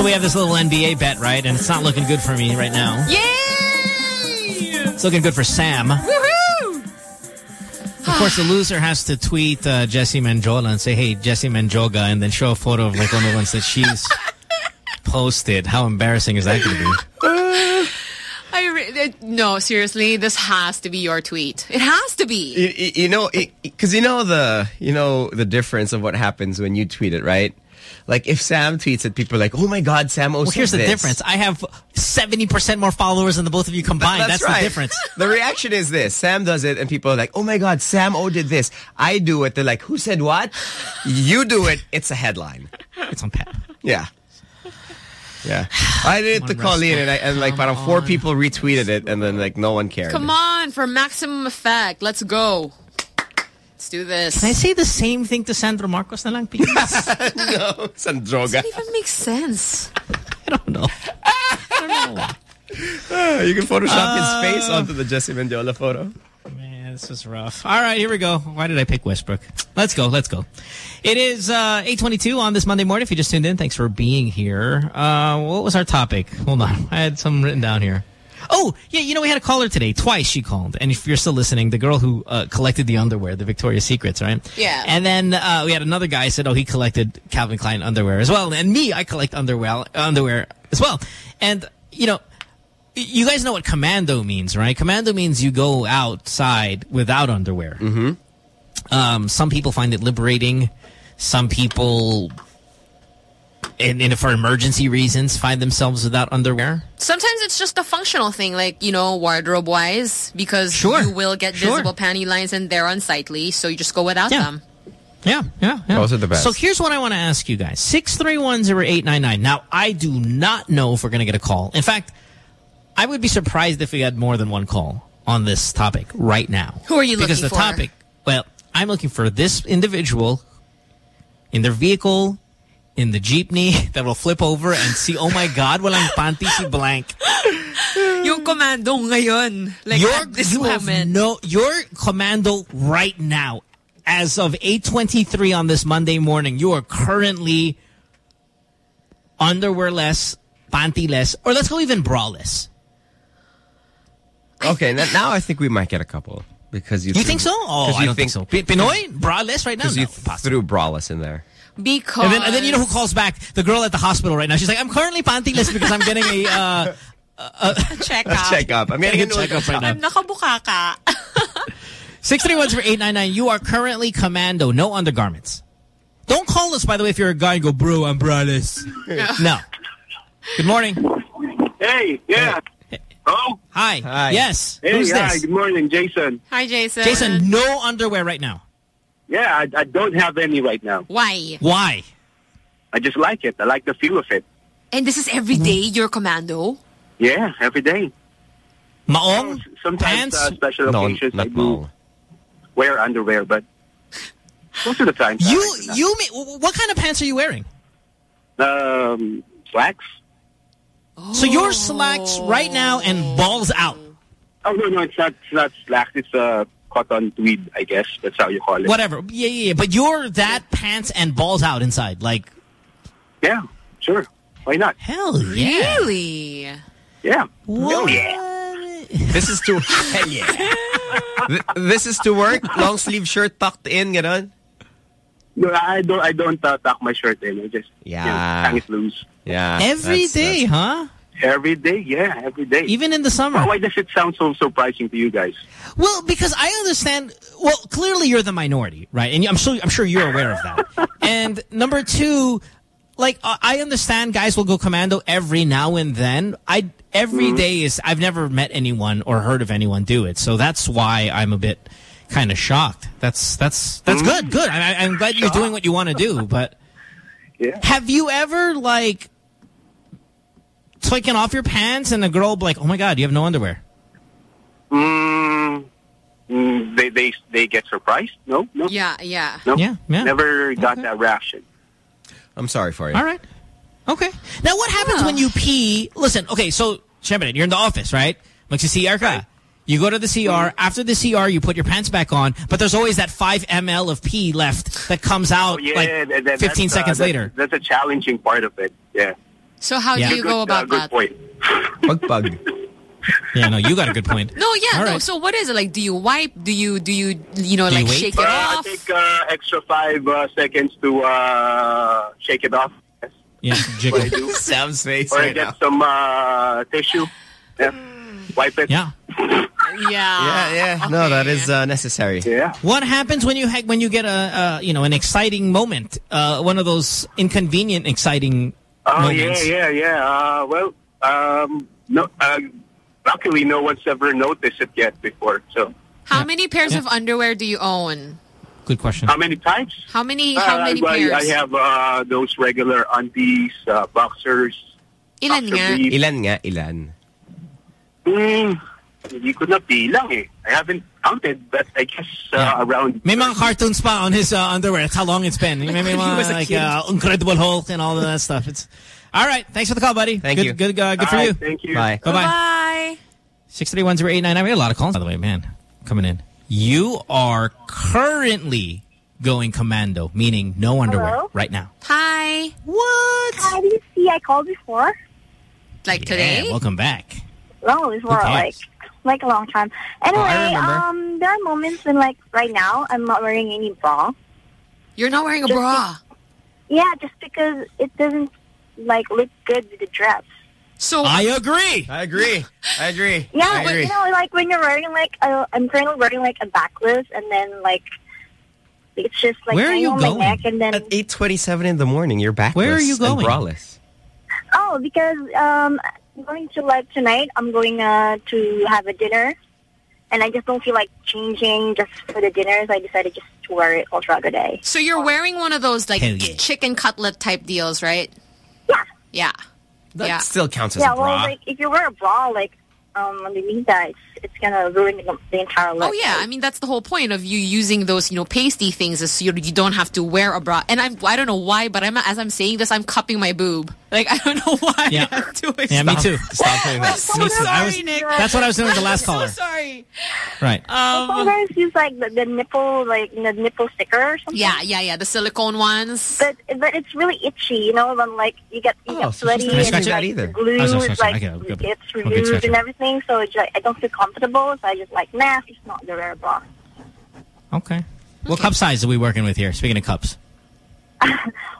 [SPEAKER 4] So we have this little NBA bet, right? And it's not looking good for me right now.
[SPEAKER 3] Yay!
[SPEAKER 4] It's looking good for Sam.
[SPEAKER 3] Woohoo!
[SPEAKER 4] Of course, the loser has to tweet uh, Jessy Mendiola and say, hey, Jesse Manjoga, and then show a photo of like one of the ones that she's *laughs* posted. How embarrassing is that going to be? *sighs*
[SPEAKER 3] I uh, no, seriously, this has to be your tweet. It has to be.
[SPEAKER 2] You, you- you know, because you know the you know the difference of what happens when you tweet it, right? Like if Sam tweets it, people are like, "Oh my God, Sam
[SPEAKER 4] Well,
[SPEAKER 2] also
[SPEAKER 4] here's the
[SPEAKER 2] this."
[SPEAKER 4] difference. I have 70% more followers than the both of you combined. That's,
[SPEAKER 2] right.
[SPEAKER 4] the difference. *laughs*
[SPEAKER 2] The reaction is this. Sam does it and people are like, oh my God, Sam O did this. I do it. They're like, who said what? You do it. It's a headline.
[SPEAKER 4] It's on Pep.
[SPEAKER 2] Yeah. Yeah. I did it to
[SPEAKER 3] Come on,
[SPEAKER 2] Colleen and, I, and like about four people retweeted it and then like no one cared.
[SPEAKER 3] Come on, for maximum effect. Let's go. Let's do this.
[SPEAKER 4] Can I say the same thing to Sandro Marcos na lang, please? *laughs*
[SPEAKER 2] no, Sandroga.
[SPEAKER 3] Doesn't even make sense.
[SPEAKER 4] I don't know.
[SPEAKER 2] Ah, you can Photoshop
[SPEAKER 4] Uh,
[SPEAKER 2] his face onto the Jessy Mendiola photo.
[SPEAKER 4] Man, this is rough. All right, here we go. Why did I pick Westbrook? Let's go. Let's go. It is uh, 822 on this Monday morning. If you just tuned in, thanks for being here. Uh, what was our topic? Hold on. I had some written down here. Oh, yeah, you know, we had a caller today. Twice she called. And if you're still listening, the girl who uh, collected the underwear, the Victoria's Secrets, right?
[SPEAKER 3] Yeah.
[SPEAKER 4] And then uh, we had another guy said, oh, he collected Calvin Klein underwear as well. And me, I collect underwear, underwear as well. And, you know, you guys know what commando means, right? Commando means you go outside without underwear. Mm-hmm. Um, some people find it liberating. Some people, and, and for emergency reasons, find themselves without underwear.
[SPEAKER 3] Sometimes it's just a functional thing, like, you know, wardrobe-wise, because
[SPEAKER 4] Sure.
[SPEAKER 3] you will get
[SPEAKER 4] Sure.
[SPEAKER 3] visible panty lines and they're unsightly, so you just go without
[SPEAKER 4] Yeah.
[SPEAKER 3] them.
[SPEAKER 4] Yeah, yeah, yeah.
[SPEAKER 2] Those are the best.
[SPEAKER 4] So here's what I want to ask you guys. 6310899. Now, I do not know if we're going to get a call. In fact, I would be surprised if we had more than one call on this topic right now.
[SPEAKER 3] Who are you
[SPEAKER 4] because
[SPEAKER 3] looking
[SPEAKER 4] the
[SPEAKER 3] for?
[SPEAKER 4] topic, well, I'm looking for this individual in their vehicle, in the jeepney *laughs* that will flip over and see, oh my God, walang panty si blank.
[SPEAKER 3] Yung commando ngayon, like
[SPEAKER 4] Your-
[SPEAKER 3] this
[SPEAKER 4] you
[SPEAKER 3] moment.
[SPEAKER 4] no, your commando right now as of 8.23 on this Monday morning, you are currently underwearless, pantyless, or let's go even braless.
[SPEAKER 2] Okay, now, now I think we might get a couple because you.
[SPEAKER 4] You
[SPEAKER 2] threw-
[SPEAKER 4] think so? Oh,
[SPEAKER 2] 'cause
[SPEAKER 4] I
[SPEAKER 2] you
[SPEAKER 4] don't think so. Pi- Pinoy? Braless right now?
[SPEAKER 2] Because you
[SPEAKER 4] No,
[SPEAKER 2] threw braless in there.
[SPEAKER 3] Because
[SPEAKER 4] And then, and then you know who calls back? The girl at the hospital right now. She's like, I'm currently pantyless because I'm getting a... Uh, *laughs* a,
[SPEAKER 3] check
[SPEAKER 2] A checkup. I'm getting
[SPEAKER 4] a
[SPEAKER 2] into a
[SPEAKER 4] checkup right now.
[SPEAKER 3] I'm nakabuka ka. *laughs*
[SPEAKER 4] 631-0899, you are currently commando, no undergarments. Don't call us, by the way, if you're a guy and go, bro, I'm braless. no. Good morning.
[SPEAKER 67] Hey, yeah. Oh,
[SPEAKER 4] Hi.
[SPEAKER 2] Hi.
[SPEAKER 4] Yes.
[SPEAKER 67] hey,
[SPEAKER 4] Who's
[SPEAKER 67] hi.
[SPEAKER 4] this?
[SPEAKER 67] Good morning, Jason.
[SPEAKER 3] Hi, Jason.
[SPEAKER 4] Jason, no underwear right now.
[SPEAKER 67] Yeah, I, I don't have any right now.
[SPEAKER 3] Why?
[SPEAKER 4] Why?
[SPEAKER 67] I just like it. I like the feel of it.
[SPEAKER 3] And this is every day your commando?
[SPEAKER 67] Yeah, every day.
[SPEAKER 4] Maong?
[SPEAKER 67] Sometimes uh, special
[SPEAKER 2] No,
[SPEAKER 67] occasions I
[SPEAKER 2] not
[SPEAKER 67] do
[SPEAKER 2] maong.
[SPEAKER 67] wear underwear, but most of the time.
[SPEAKER 4] You,
[SPEAKER 67] like
[SPEAKER 4] you, ma- what kind of pants are you wearing?
[SPEAKER 67] not. um, slacks.
[SPEAKER 4] So your slacks right now and balls out.
[SPEAKER 67] Oh no, no, it's not. It's not slacks. It's uh, cotton tweed, I guess. That's how you call it.
[SPEAKER 4] Whatever. Yeah, yeah, yeah. But you're that pants and balls out inside. Like,
[SPEAKER 67] Yeah, sure. Why not?
[SPEAKER 4] hell yeah.
[SPEAKER 3] Really?
[SPEAKER 67] Yeah.
[SPEAKER 4] What?
[SPEAKER 2] This is to *laughs* hell yeah. This is to work. Long sleeve shirt tucked in, ganon.
[SPEAKER 67] No, I don't. I don't uh, tuck my shirt in. I just
[SPEAKER 2] Yeah.
[SPEAKER 67] you know, hang it loose.
[SPEAKER 2] Yeah.
[SPEAKER 4] Every
[SPEAKER 2] that's-
[SPEAKER 4] day, huh?
[SPEAKER 67] Every day, yeah, every day.
[SPEAKER 4] Even in the summer.
[SPEAKER 67] Why, why does it sound so surprising to you guys?
[SPEAKER 4] Well, because I understand. Well, clearly you're the minority, right? And I'm sure I'm sure you're aware of that. *laughs* and number two, like uh, I understand guys will go commando every now and then. I every day is I've never met anyone or heard of anyone do it, so that's why I'm a bit kind of shocked. That's that's that's good. Good. I, I'm glad you're doing what you want to do, but *laughs*
[SPEAKER 67] Yeah.
[SPEAKER 4] have you ever like taken off your pants and the girl be like, "Oh my god, you have no underwear."
[SPEAKER 67] Mm, mm, they they they get surprised? No, no,
[SPEAKER 3] Yeah, yeah.
[SPEAKER 67] no.
[SPEAKER 4] Yeah, yeah.
[SPEAKER 67] Never got that reaction.
[SPEAKER 2] I'm sorry for you.
[SPEAKER 4] All right. Okay. Now, what happens when you pee? Listen, okay, so, Shembanin, you're in the office, right? Magsi-CR ka. You go to the CR. After the CR, you put your pants back on, but there's always that 5 ml of pee left that comes out
[SPEAKER 67] Oh, yeah,
[SPEAKER 4] like
[SPEAKER 67] that- that-
[SPEAKER 4] 15
[SPEAKER 67] that's, uh,
[SPEAKER 4] seconds
[SPEAKER 67] that-
[SPEAKER 4] later.
[SPEAKER 67] That's a challenging part of it. Yeah.
[SPEAKER 3] So how
[SPEAKER 4] Yeah.
[SPEAKER 3] do you
[SPEAKER 67] Good,
[SPEAKER 3] go
[SPEAKER 67] uh,
[SPEAKER 3] about
[SPEAKER 67] good
[SPEAKER 3] that?
[SPEAKER 67] point.
[SPEAKER 2] Bug bug.
[SPEAKER 4] Yeah, no, you got a good point.
[SPEAKER 3] No, yeah,
[SPEAKER 4] All
[SPEAKER 3] no.
[SPEAKER 4] right.
[SPEAKER 3] So what is it? Like, do you wipe? Do you, do you, you know,
[SPEAKER 4] Do
[SPEAKER 3] like
[SPEAKER 4] wait?
[SPEAKER 3] shake
[SPEAKER 67] Uh,
[SPEAKER 3] it
[SPEAKER 67] I
[SPEAKER 3] off?
[SPEAKER 67] take uh, extra five uh, seconds to uh, shake it off. Yes.
[SPEAKER 4] Yeah,
[SPEAKER 67] What I
[SPEAKER 4] jiggle.
[SPEAKER 67] do. *laughs*
[SPEAKER 2] Sam's face
[SPEAKER 67] Or I
[SPEAKER 2] right
[SPEAKER 67] get
[SPEAKER 2] now.
[SPEAKER 67] some uh, tissue. Yeah. Wipe it.
[SPEAKER 4] Yeah.
[SPEAKER 3] Yeah.
[SPEAKER 2] Yeah, yeah. No, that is uh, necessary.
[SPEAKER 67] Yeah.
[SPEAKER 4] What happens when you ha when you get a, uh, you know, an exciting moment? Uh, one of those inconvenient, exciting
[SPEAKER 67] Oh
[SPEAKER 4] moments.
[SPEAKER 67] yeah, yeah, yeah. Uh, well, um, no. Uh, luckily, no one's ever noticed it yet before. So,
[SPEAKER 3] How many pairs of underwear do you own?
[SPEAKER 4] Good question.
[SPEAKER 67] how many types?
[SPEAKER 3] How many, how
[SPEAKER 67] Uh,
[SPEAKER 3] many
[SPEAKER 67] I,
[SPEAKER 3] pairs?
[SPEAKER 67] I have uh, those regular undies, uh, boxers.
[SPEAKER 3] Ilan
[SPEAKER 67] boxer
[SPEAKER 3] nga?
[SPEAKER 67] briefs.
[SPEAKER 2] Ilan nga, ilan?
[SPEAKER 67] Hmm, hindi ko na bilang eh. I haven't counted, but I guess uh,
[SPEAKER 4] Yeah.
[SPEAKER 67] around.
[SPEAKER 4] May mga cartoons pa on his uh, underwear. That's how long it's been. May, may *laughs* mga,
[SPEAKER 67] was a
[SPEAKER 4] like,
[SPEAKER 67] kid.
[SPEAKER 4] uh, Incredible Hulk and all of that stuff. It's All right. Thanks for the call, buddy.
[SPEAKER 2] Thank
[SPEAKER 4] good,
[SPEAKER 2] you.
[SPEAKER 4] Good, uh, good for
[SPEAKER 67] All right,
[SPEAKER 4] you.
[SPEAKER 67] Thank you.
[SPEAKER 2] Bye.
[SPEAKER 4] Bye-bye.
[SPEAKER 3] Bye.
[SPEAKER 4] 6310899. We had a lot of calls, by the way, man. Coming in. You are currently going commando, meaning no underwear
[SPEAKER 42] Hello?
[SPEAKER 4] right now.
[SPEAKER 3] Hi.
[SPEAKER 4] What?
[SPEAKER 42] Hi, did you see I called before?
[SPEAKER 3] Like today?
[SPEAKER 4] Welcome back.
[SPEAKER 42] Long before,
[SPEAKER 4] cares?
[SPEAKER 42] like, like a long time. Anyway,
[SPEAKER 2] remember.
[SPEAKER 42] um, there are moments when, like, right now, I'm not wearing any bra.
[SPEAKER 3] You're not wearing a
[SPEAKER 42] Just
[SPEAKER 3] bra.
[SPEAKER 42] Yeah, just because it doesn't, like, look good with the dress.
[SPEAKER 3] So
[SPEAKER 4] I agree.
[SPEAKER 2] I agree. I agree.
[SPEAKER 42] Yeah,
[SPEAKER 2] I
[SPEAKER 42] but,
[SPEAKER 2] agree.
[SPEAKER 42] you know, like, when you're wearing, like, i I'm currently wearing, like, a backless, and then, like, it's just, like,
[SPEAKER 2] Where are you
[SPEAKER 42] on
[SPEAKER 2] going?
[SPEAKER 42] my neck, and then...
[SPEAKER 2] At 8.27 in the morning, you're backless
[SPEAKER 4] Where are you
[SPEAKER 2] and
[SPEAKER 4] going?
[SPEAKER 2] braless.
[SPEAKER 42] Oh, because um, I'm going to like tonight. I'm going uh, to have a dinner, and I just don't feel like changing just for the dinner. So I decided just to wear it all throughout the day.
[SPEAKER 3] So you're wearing one of those like
[SPEAKER 4] yeah.
[SPEAKER 3] chicken cutlet type deals, right?
[SPEAKER 42] Yeah.
[SPEAKER 3] Yeah.
[SPEAKER 2] That
[SPEAKER 3] Yeah.
[SPEAKER 2] still counts as
[SPEAKER 42] yeah,
[SPEAKER 2] a bra.
[SPEAKER 42] well, like if you wear a bra, like um, underneath that, it's, it's gonna ruin the, the entire look.
[SPEAKER 3] Oh yeah, I mean that's the whole point of you using those you know pasty things is so you, you don't have to wear a bra. And I'm I don't know why, but I'm as I'm saying this, I'm cupping my boob. Like I don't know *laughs* why.
[SPEAKER 4] Yeah.
[SPEAKER 3] I'm doing
[SPEAKER 4] Yeah, me too.
[SPEAKER 2] Stop doing that. *laughs*
[SPEAKER 3] so
[SPEAKER 4] Me too. I was-
[SPEAKER 3] sorry, Nick.
[SPEAKER 4] that's what I was doing with the last *laughs*
[SPEAKER 3] I'm
[SPEAKER 4] caller.
[SPEAKER 3] So sorry.
[SPEAKER 4] Right.
[SPEAKER 42] I
[SPEAKER 3] Um,
[SPEAKER 42] sometimes use like the, the nipple, like the nipple sticker or something.
[SPEAKER 3] yeah, yeah, yeah. The silicone ones.
[SPEAKER 42] But but it's really itchy, you know. When like you get you
[SPEAKER 2] Oh,
[SPEAKER 42] get sweaty
[SPEAKER 2] she's not
[SPEAKER 42] and
[SPEAKER 2] scratch that
[SPEAKER 42] like,
[SPEAKER 2] either.
[SPEAKER 42] the glue
[SPEAKER 4] Oh, sorry, sorry,
[SPEAKER 42] is like
[SPEAKER 4] Okay, okay.
[SPEAKER 42] gets
[SPEAKER 4] Okay,
[SPEAKER 42] removed
[SPEAKER 4] scratch
[SPEAKER 42] and everything. So it's like I don't feel comfortable. So I just like nah, it's not the rare bra.
[SPEAKER 4] Okay. What cup size are we working with here? Speaking of cups. *laughs*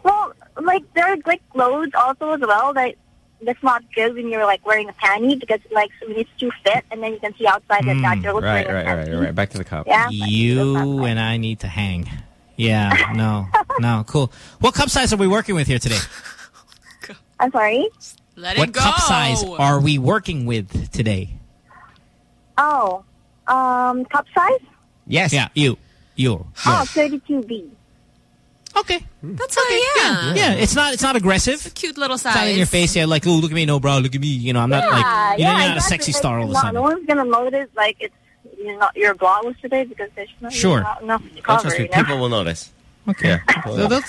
[SPEAKER 42] Well, like there are like clothes also as well that that's not good when you're like wearing a panty because like when it's too fit and then you can see outside that that girl's
[SPEAKER 2] Hmm, Right, right,
[SPEAKER 42] a
[SPEAKER 2] right, right. Back to the cup.
[SPEAKER 42] Yeah.
[SPEAKER 4] You and I need to hang. Yeah, no, no, cool. What cup size are we working with here today?
[SPEAKER 42] I'm sorry.
[SPEAKER 3] Let
[SPEAKER 4] what
[SPEAKER 3] it go.
[SPEAKER 4] cup size are we working with today?
[SPEAKER 42] Oh, um, cup size?
[SPEAKER 2] Yes.
[SPEAKER 4] Yeah, you. You.
[SPEAKER 42] Oh, 32B.
[SPEAKER 4] Okay.
[SPEAKER 3] That's okay. Yeah.
[SPEAKER 4] Yeah, it's not it's not aggressive.
[SPEAKER 3] a cute little
[SPEAKER 4] It's
[SPEAKER 3] size.
[SPEAKER 4] not in your face. Yeah, like, oh, look at me, no bra, look at me. You know, I'm not
[SPEAKER 42] yeah,
[SPEAKER 4] like, you
[SPEAKER 42] yeah,
[SPEAKER 4] know, you're not a sexy
[SPEAKER 42] Like,
[SPEAKER 4] star all of a
[SPEAKER 42] no,
[SPEAKER 4] sudden.
[SPEAKER 42] No one's gonna notice like it's you're not your bra was today because there's not,
[SPEAKER 4] Sure.
[SPEAKER 42] not enough to
[SPEAKER 2] Oh,
[SPEAKER 42] cover.
[SPEAKER 2] trust me,
[SPEAKER 42] you know?
[SPEAKER 2] people will notice.
[SPEAKER 4] Okay.
[SPEAKER 2] Yeah. *laughs*
[SPEAKER 4] They'll, they'll,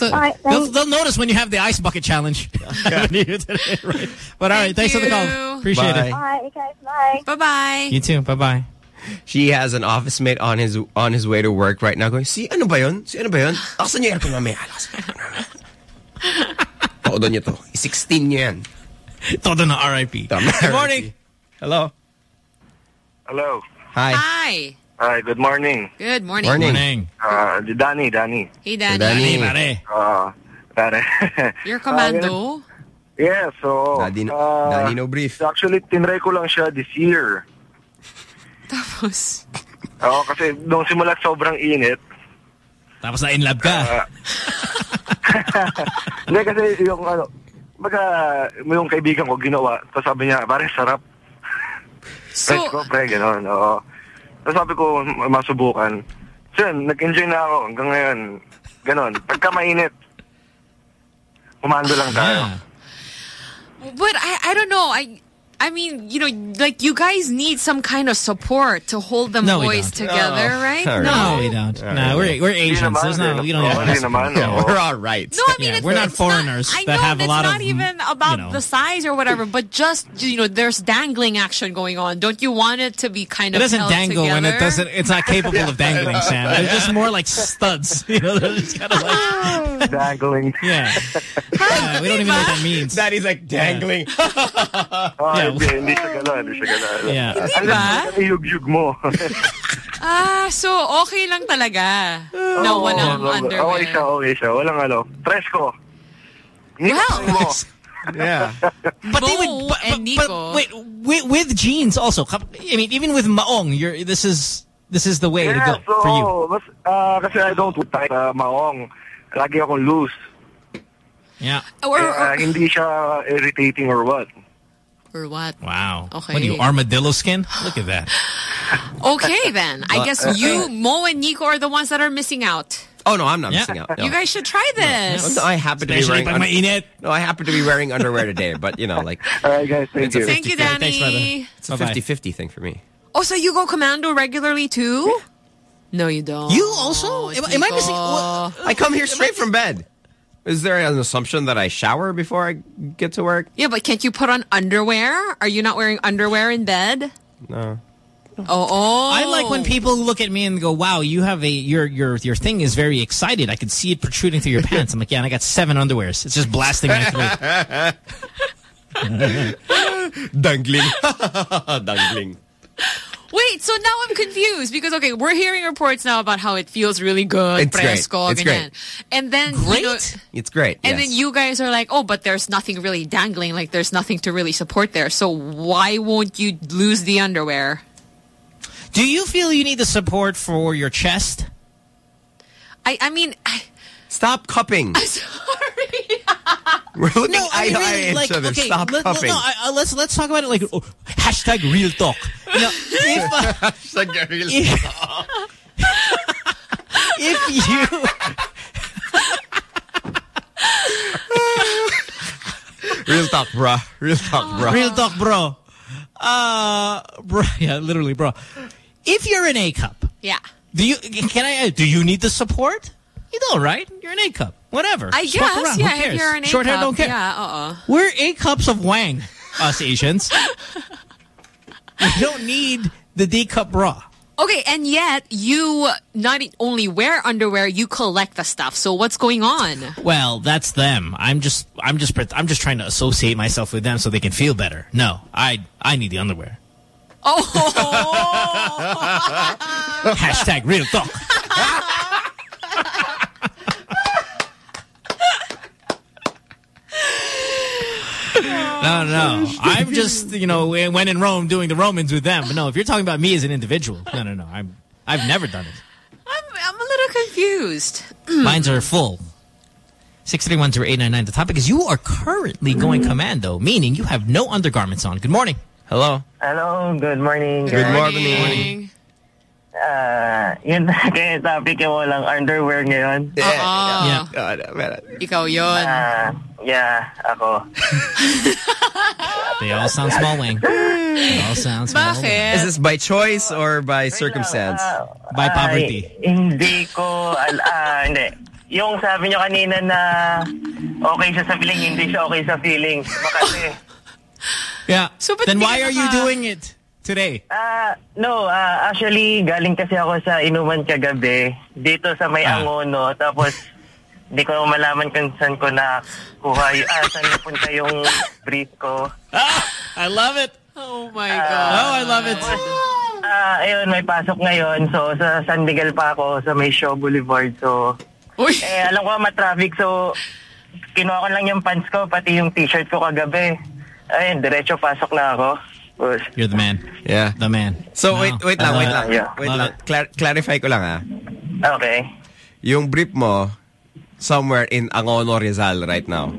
[SPEAKER 4] they'll, they'll notice when you have the ice bucket challenge. *laughs* *laughs* Today, right. But all right, thanks for the call. Appreciate
[SPEAKER 2] Bye.
[SPEAKER 4] it.
[SPEAKER 42] All right, guys, bye.
[SPEAKER 3] Bye bye.
[SPEAKER 4] You too. Bye bye.
[SPEAKER 2] She has an office mate on his on his way to work right now going, si ano ba yun? Si ano ba yun? Laksan niyo yung aircon mamaya. Laksan niyo yung aircon mamaya. Todo niyo to. 16 niyo yan.
[SPEAKER 4] Todo na RIP. Good morning.
[SPEAKER 2] Hello.
[SPEAKER 67] Hello.
[SPEAKER 2] Hi.
[SPEAKER 3] Hi.
[SPEAKER 67] Hi, good morning.
[SPEAKER 3] Good morning.
[SPEAKER 2] Morning.
[SPEAKER 4] Morning.
[SPEAKER 67] Uh, Danny, Danny.
[SPEAKER 3] Hey, Danny.
[SPEAKER 2] Danny.
[SPEAKER 4] Pare.
[SPEAKER 67] Uh, pare. *laughs*
[SPEAKER 3] You're commando.
[SPEAKER 67] yeah, so...
[SPEAKER 2] Daddy, no,
[SPEAKER 67] uh,
[SPEAKER 2] daddy no brief.
[SPEAKER 67] Actually, tinry ko lang siya this year. *laughs*
[SPEAKER 3] Tapos.
[SPEAKER 67] Oo, kasi nung simula sobrang init.
[SPEAKER 4] Tapos na in love ka.
[SPEAKER 67] Uh, *laughs* Hindi kasi yung ano, baga, yung kaibigan ko ginawa, tapos sabi niya, pare, sarap.
[SPEAKER 3] So,
[SPEAKER 67] Let's go, pre, gano'n. Oo. Tapos sabi ko, masubukan. So yun, nag-enjoy na ako hanggang ngayon. Ganon. Pagka mainit, umando lang tayo.
[SPEAKER 3] But I, I don't know. I, I mean, you know, like you guys need some kind of support to hold the
[SPEAKER 4] No,
[SPEAKER 3] boys together,
[SPEAKER 2] Oh,
[SPEAKER 3] right?
[SPEAKER 2] all right.
[SPEAKER 4] No, we don't.
[SPEAKER 2] All
[SPEAKER 4] No, we're, we're Asians.
[SPEAKER 67] naman,
[SPEAKER 4] There's no,
[SPEAKER 67] hindi
[SPEAKER 4] you don't
[SPEAKER 67] oh,
[SPEAKER 4] have
[SPEAKER 67] Hindi
[SPEAKER 4] to.
[SPEAKER 67] naman,
[SPEAKER 2] Yeah, we're all right.
[SPEAKER 3] No, I mean,
[SPEAKER 4] Yeah,
[SPEAKER 3] it's,
[SPEAKER 4] we're not
[SPEAKER 3] it's
[SPEAKER 4] foreigners
[SPEAKER 3] I
[SPEAKER 4] that
[SPEAKER 3] know
[SPEAKER 4] have a lot of.
[SPEAKER 3] it's not
[SPEAKER 4] of,
[SPEAKER 3] even
[SPEAKER 4] you
[SPEAKER 3] about
[SPEAKER 4] know.
[SPEAKER 3] the size or whatever, but just you know, there's dangling action going on. Don't you want it to be kind
[SPEAKER 4] It
[SPEAKER 3] of
[SPEAKER 4] doesn't
[SPEAKER 3] held
[SPEAKER 4] dangle when it doesn't. It's not capable of dangling, Sam. They're just more like studs. *laughs* You know, they're just kind of like *laughs*
[SPEAKER 67] Dangling.
[SPEAKER 4] yeah. Yeah, we don't even know what that means.
[SPEAKER 2] Daddy's like dangling. *laughs*
[SPEAKER 67] Oh,
[SPEAKER 4] Yeah.
[SPEAKER 67] Hindi, hindi siya gano'n, hindi siya gano'n.
[SPEAKER 4] Yeah.
[SPEAKER 67] Ang
[SPEAKER 3] ba?
[SPEAKER 67] ang iyug-yug mo.
[SPEAKER 3] Ah, so okay lang talaga. No,
[SPEAKER 67] Oo,
[SPEAKER 3] walang
[SPEAKER 67] oo,
[SPEAKER 3] underwear.
[SPEAKER 67] Okay siya, okay siya. Walang ano. Fresco.
[SPEAKER 3] Well,
[SPEAKER 67] mo.
[SPEAKER 2] yeah.
[SPEAKER 4] But they would, but,
[SPEAKER 3] and Nico.
[SPEAKER 4] but wait, with, with jeans also. I mean, even with maong, you're this is this is the way to go
[SPEAKER 67] so,
[SPEAKER 4] for you.
[SPEAKER 67] Mas, ah, kasi I don't wear tight uh, maong. Lagi akong loose.
[SPEAKER 4] Yeah.
[SPEAKER 3] or,
[SPEAKER 67] Kaya
[SPEAKER 3] or,
[SPEAKER 67] hindi siya irritating or what.
[SPEAKER 3] Or what?
[SPEAKER 4] Wow.
[SPEAKER 3] Okay.
[SPEAKER 4] What are you, armadillo skin? Look at that. *laughs*
[SPEAKER 3] Okay, then. I guess you, Mo, and Nico are the ones that are missing out.
[SPEAKER 2] Oh no, I'm not
[SPEAKER 4] Yeah.
[SPEAKER 2] missing out. No.
[SPEAKER 3] You guys should try this.
[SPEAKER 2] No, I happen to be wearing.
[SPEAKER 4] pag mainit.
[SPEAKER 2] no, I happen to be wearing underwear today, but you know, like *laughs*
[SPEAKER 67] All right, guys. Thank you.
[SPEAKER 3] Thank you,
[SPEAKER 2] 50-50.
[SPEAKER 3] Danny.
[SPEAKER 4] Thanks, brother.
[SPEAKER 2] it's a
[SPEAKER 4] Bye-bye.
[SPEAKER 2] 50-50 thing for me.
[SPEAKER 3] Oh, so you go commando regularly too? No, you don't.
[SPEAKER 4] You also? Am, am I missing? What?
[SPEAKER 2] I come here straight from bed. Is there an assumption that I shower before I get to work?
[SPEAKER 3] Yeah, but can't you put on underwear? Are you not wearing underwear in bed?
[SPEAKER 2] No.
[SPEAKER 3] Oh, oh.
[SPEAKER 4] I like when people look at me and go, "Wow, you have a your your your thing is very excited. I can see it protruding through your pants." I'm like, "Yeah, and I got seven underwears. It's just blasting right through." *laughs*
[SPEAKER 2] Dangling. *laughs* Dangling.
[SPEAKER 3] Wait, so now I'm confused because okay, we're hearing reports now about how it feels really good,
[SPEAKER 2] It's great. It's
[SPEAKER 3] ganyan. and then
[SPEAKER 4] Great.
[SPEAKER 3] You know,
[SPEAKER 2] It's great.
[SPEAKER 3] and
[SPEAKER 2] yes.
[SPEAKER 3] then you guys are like, oh, but there's nothing really dangling, like there's nothing to really support there. So why won't you lose the underwear?
[SPEAKER 4] Do you feel you need the support for your chest?
[SPEAKER 3] I, I mean, I,
[SPEAKER 2] Stop cupping. *laughs*
[SPEAKER 3] I'm sorry.
[SPEAKER 2] We're looking
[SPEAKER 4] No, I mean,
[SPEAKER 2] to eye
[SPEAKER 4] really, like,
[SPEAKER 2] each other.
[SPEAKER 4] okay,
[SPEAKER 2] Stop
[SPEAKER 4] let, let-
[SPEAKER 2] cupping.
[SPEAKER 4] no, I, I- let's let's talk about it like oh, hashtag real talk. No, if, uh,
[SPEAKER 2] It's like a real- *laughs*
[SPEAKER 4] if you
[SPEAKER 2] Real talk, bro. Real talk, bruh.
[SPEAKER 4] real talk, bro. Uh, bro, *laughs* yeah, literally, bro. If you're an A cup,
[SPEAKER 3] Yeah.
[SPEAKER 4] do you can I? Do you need the support? You don't, right? You're an A cup. Whatever.
[SPEAKER 3] I
[SPEAKER 4] Just
[SPEAKER 3] guess,
[SPEAKER 4] around.
[SPEAKER 3] yeah, if you're an A
[SPEAKER 4] Short hair
[SPEAKER 3] cup,
[SPEAKER 4] don't care.
[SPEAKER 3] yeah, uh-uh.
[SPEAKER 4] We're A cups of Wang, us Asians. we *laughs* don't need the D cup bra.
[SPEAKER 3] Okay, and yet you not only wear underwear, you collect the stuff. So what's going on?
[SPEAKER 4] Well, that's them. I'm just, I'm just, I'm just trying to associate myself with them so they can feel better. No, I, I need the underwear.
[SPEAKER 3] Oh, *laughs*
[SPEAKER 4] Hashtag real talk. *laughs* No, no. *laughs* I'm just, you know, when in Rome doing the Romans with them. But no, if you're talking about me as an individual, no, no, no. I'm, I've never done it.
[SPEAKER 3] I'm, I'm a little confused. *clears throat*
[SPEAKER 4] Mines are full. 6310899. The topic is you are currently going commando, meaning you have no undergarments on. Good morning.
[SPEAKER 2] Hello.
[SPEAKER 81] Hello, good morning.
[SPEAKER 2] Good
[SPEAKER 81] guys.
[SPEAKER 2] morning.
[SPEAKER 81] Ah, yun *laughs* kaya topic yung walang underwear ngayon.
[SPEAKER 3] Yeah.
[SPEAKER 2] Yeah.
[SPEAKER 3] Ikaw yun.
[SPEAKER 81] Ah, yeah, ako. *laughs*
[SPEAKER 4] They all sound small wing. *laughs* They all sound small wing.
[SPEAKER 2] Is this by choice or by circumstance?
[SPEAKER 4] By poverty.
[SPEAKER 81] Ay, hindi ko, al- ah, hindi. Yung sabi nyo kanina na okay siya sa feeling, hindi siya okay sa feelings. Makasi. *laughs*
[SPEAKER 4] Yeah.
[SPEAKER 81] So, ba't
[SPEAKER 4] then why are you doing it today?
[SPEAKER 81] Ah, no, ah, actually, galing kasi ako sa inuman kagabi, dito sa may Angono, tapos hindi ko malaman kung saan ko na kuha, y- ah, saan napunta yung brief ko.
[SPEAKER 4] I love it.
[SPEAKER 3] Oh my
[SPEAKER 81] God.
[SPEAKER 4] Oh, I love it.
[SPEAKER 81] Ah, ayun, may pasok ngayon. So, sa San Miguel pa ako, sa may Shaw Boulevard. So, eh, alam ko ma-traffic. So, kinuha ko lang yung pants ko, pati yung t-shirt ko kagabi. Ayun, diretso pasok na ako. Tapos,
[SPEAKER 4] You're the man.
[SPEAKER 2] Yeah.
[SPEAKER 4] The man.
[SPEAKER 2] So,
[SPEAKER 4] No.
[SPEAKER 2] wait, wait lang, wait
[SPEAKER 4] love
[SPEAKER 2] lang.
[SPEAKER 4] it.
[SPEAKER 81] Yeah.
[SPEAKER 2] Wait
[SPEAKER 4] Love
[SPEAKER 2] lang. Clar- clarify ko lang, ah.
[SPEAKER 81] Okay.
[SPEAKER 2] Yung brief mo, somewhere in Angono, Rizal right now.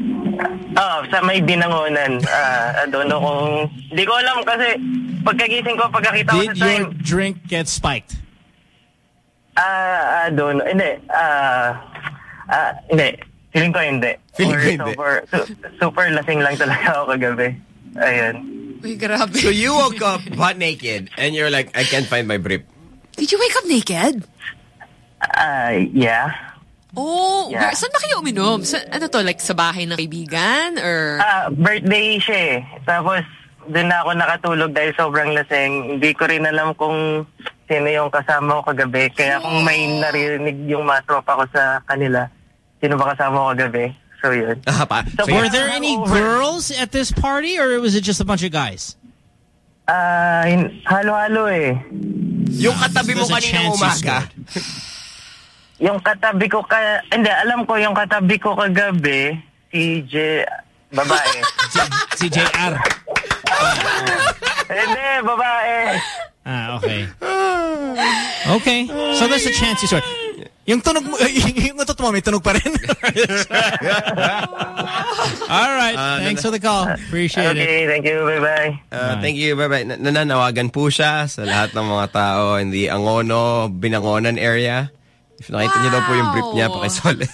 [SPEAKER 81] Oh, sa may binangonan. Ah, I don't know kung... Hindi ko alam kasi pagkagising ko, pagkakita ko
[SPEAKER 4] Did your drink get spiked?
[SPEAKER 81] ah, I don't know. Hindi. Ah, ah, hindi. Feeling ko hindi.
[SPEAKER 2] Feeling
[SPEAKER 81] Or
[SPEAKER 2] ko hindi.
[SPEAKER 81] Super, su- super lasing lang talaga ako kagabi. Ayun.
[SPEAKER 3] Uy, grabe.
[SPEAKER 2] So you woke up butt naked and you're like, I can't find my brief.
[SPEAKER 3] Did you wake up naked?
[SPEAKER 81] Ah, yeah.
[SPEAKER 3] Oh,
[SPEAKER 81] Yeah.
[SPEAKER 3] where, saan ba kayo uminom? Sa, ano to, like sa bahay ng kaibigan? Or...
[SPEAKER 81] Ah, birthday siya eh. Tapos, doon na ako nakatulog dahil sobrang lasing. Hindi ko rin alam kung sino yung kasama ko kagabi. Kaya kung may narinig yung mga tropa ko sa kanila, sino ba kasama ko kagabi? So, yun. So,
[SPEAKER 4] Were there any girls at this party or was it just a bunch of guys?
[SPEAKER 81] Ah, hin- halo-halo eh.
[SPEAKER 2] Yung katabi mo kanina umaga. *laughs*
[SPEAKER 81] Yung katabi ko ka... Hindi, alam ko yung katabi ko kagabi, si J... Babae. *laughs*
[SPEAKER 4] si JR.
[SPEAKER 81] Hindi, babae.
[SPEAKER 4] Ah, okay. Okay. So there's a chance you swear. Yung tunog mo, *laughs* yung utot mo, may tunog pa rin. *laughs* All right.
[SPEAKER 2] Ah,
[SPEAKER 4] Thanks for the call. Appreciate it.
[SPEAKER 81] Okay, thank you. Bye-bye.
[SPEAKER 2] Uh, thank you, bye-bye. Na- Nananawagan po siya sa lahat ng mga tao in the Angono, Binangonan area. If nakita niyo daw po yung brief niya, pakisole.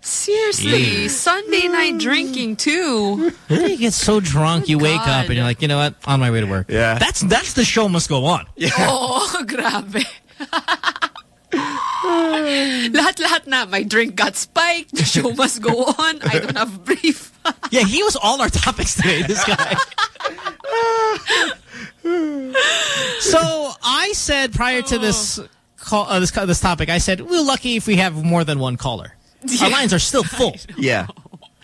[SPEAKER 3] Seriously,
[SPEAKER 4] Yeah.
[SPEAKER 3] Sunday night drinking too.
[SPEAKER 4] You get so drunk, you wake up and you're like, you know what? On my way to work.
[SPEAKER 2] Yeah.
[SPEAKER 4] That's that's the show must go on. *laughs*
[SPEAKER 3] Oh, grabe. *laughs* Lahat-lahat na. My drink got spiked. The show must go on. I don't have brief. *laughs*
[SPEAKER 4] Yeah, he was all our topics today, this guy. so I said prior to this oh. Call, uh, this, this topic, I said, we're lucky if we have more than one caller. Our lines are still *laughs* full.
[SPEAKER 2] Yeah.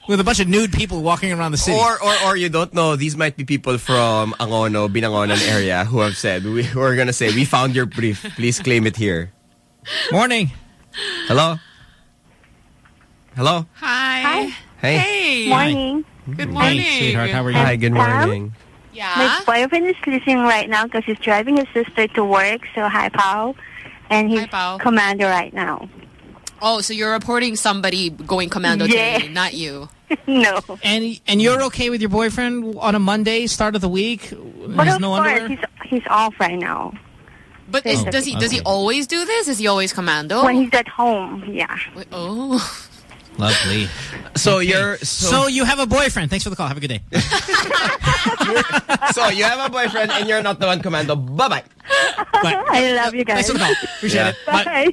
[SPEAKER 4] With a bunch of nude people walking around the city.
[SPEAKER 2] Or, or, or you don't know, these might be people from Angono, Binangonan area who have said, we, we're gonna say, we found your brief. Please claim it here.
[SPEAKER 4] Morning.
[SPEAKER 2] Hello? Hello?
[SPEAKER 3] Hi.
[SPEAKER 2] Hey.
[SPEAKER 3] Hey.
[SPEAKER 29] Morning.
[SPEAKER 3] Good morning.
[SPEAKER 4] Hey, sweetheart, how are you?
[SPEAKER 2] Hi, good
[SPEAKER 29] Sam?
[SPEAKER 2] morning.
[SPEAKER 3] Yeah.
[SPEAKER 29] My boyfriend is listening right now because he's driving his sister to work. So hi, Pao. And he's
[SPEAKER 3] Hi, Pao.
[SPEAKER 29] commander right now.
[SPEAKER 3] Oh, so you're reporting somebody going commando
[SPEAKER 29] Yeah.
[SPEAKER 3] today, not you. *laughs*
[SPEAKER 29] no.
[SPEAKER 4] And and you're okay with your boyfriend on a Monday, start of the week?
[SPEAKER 29] But
[SPEAKER 4] There's
[SPEAKER 29] of
[SPEAKER 4] no
[SPEAKER 29] course,
[SPEAKER 4] underwear?
[SPEAKER 29] he's he's off right now.
[SPEAKER 3] But is,
[SPEAKER 4] Oh,
[SPEAKER 3] does he does he always do this? Is he always commando?
[SPEAKER 29] When he's at home, yeah.
[SPEAKER 3] Wait, oh. *laughs*
[SPEAKER 4] Lovely.
[SPEAKER 2] So
[SPEAKER 4] Okay.
[SPEAKER 2] you're
[SPEAKER 4] So,
[SPEAKER 2] so,
[SPEAKER 4] you have a boyfriend. Thanks for the call. Have a good day. *laughs*
[SPEAKER 2] so you have a boyfriend and you're not the one commando. Bye bye.
[SPEAKER 42] I love you guys.
[SPEAKER 4] Thanks for the call. Appreciate
[SPEAKER 2] Yeah.
[SPEAKER 4] it. Bye.
[SPEAKER 42] Bye.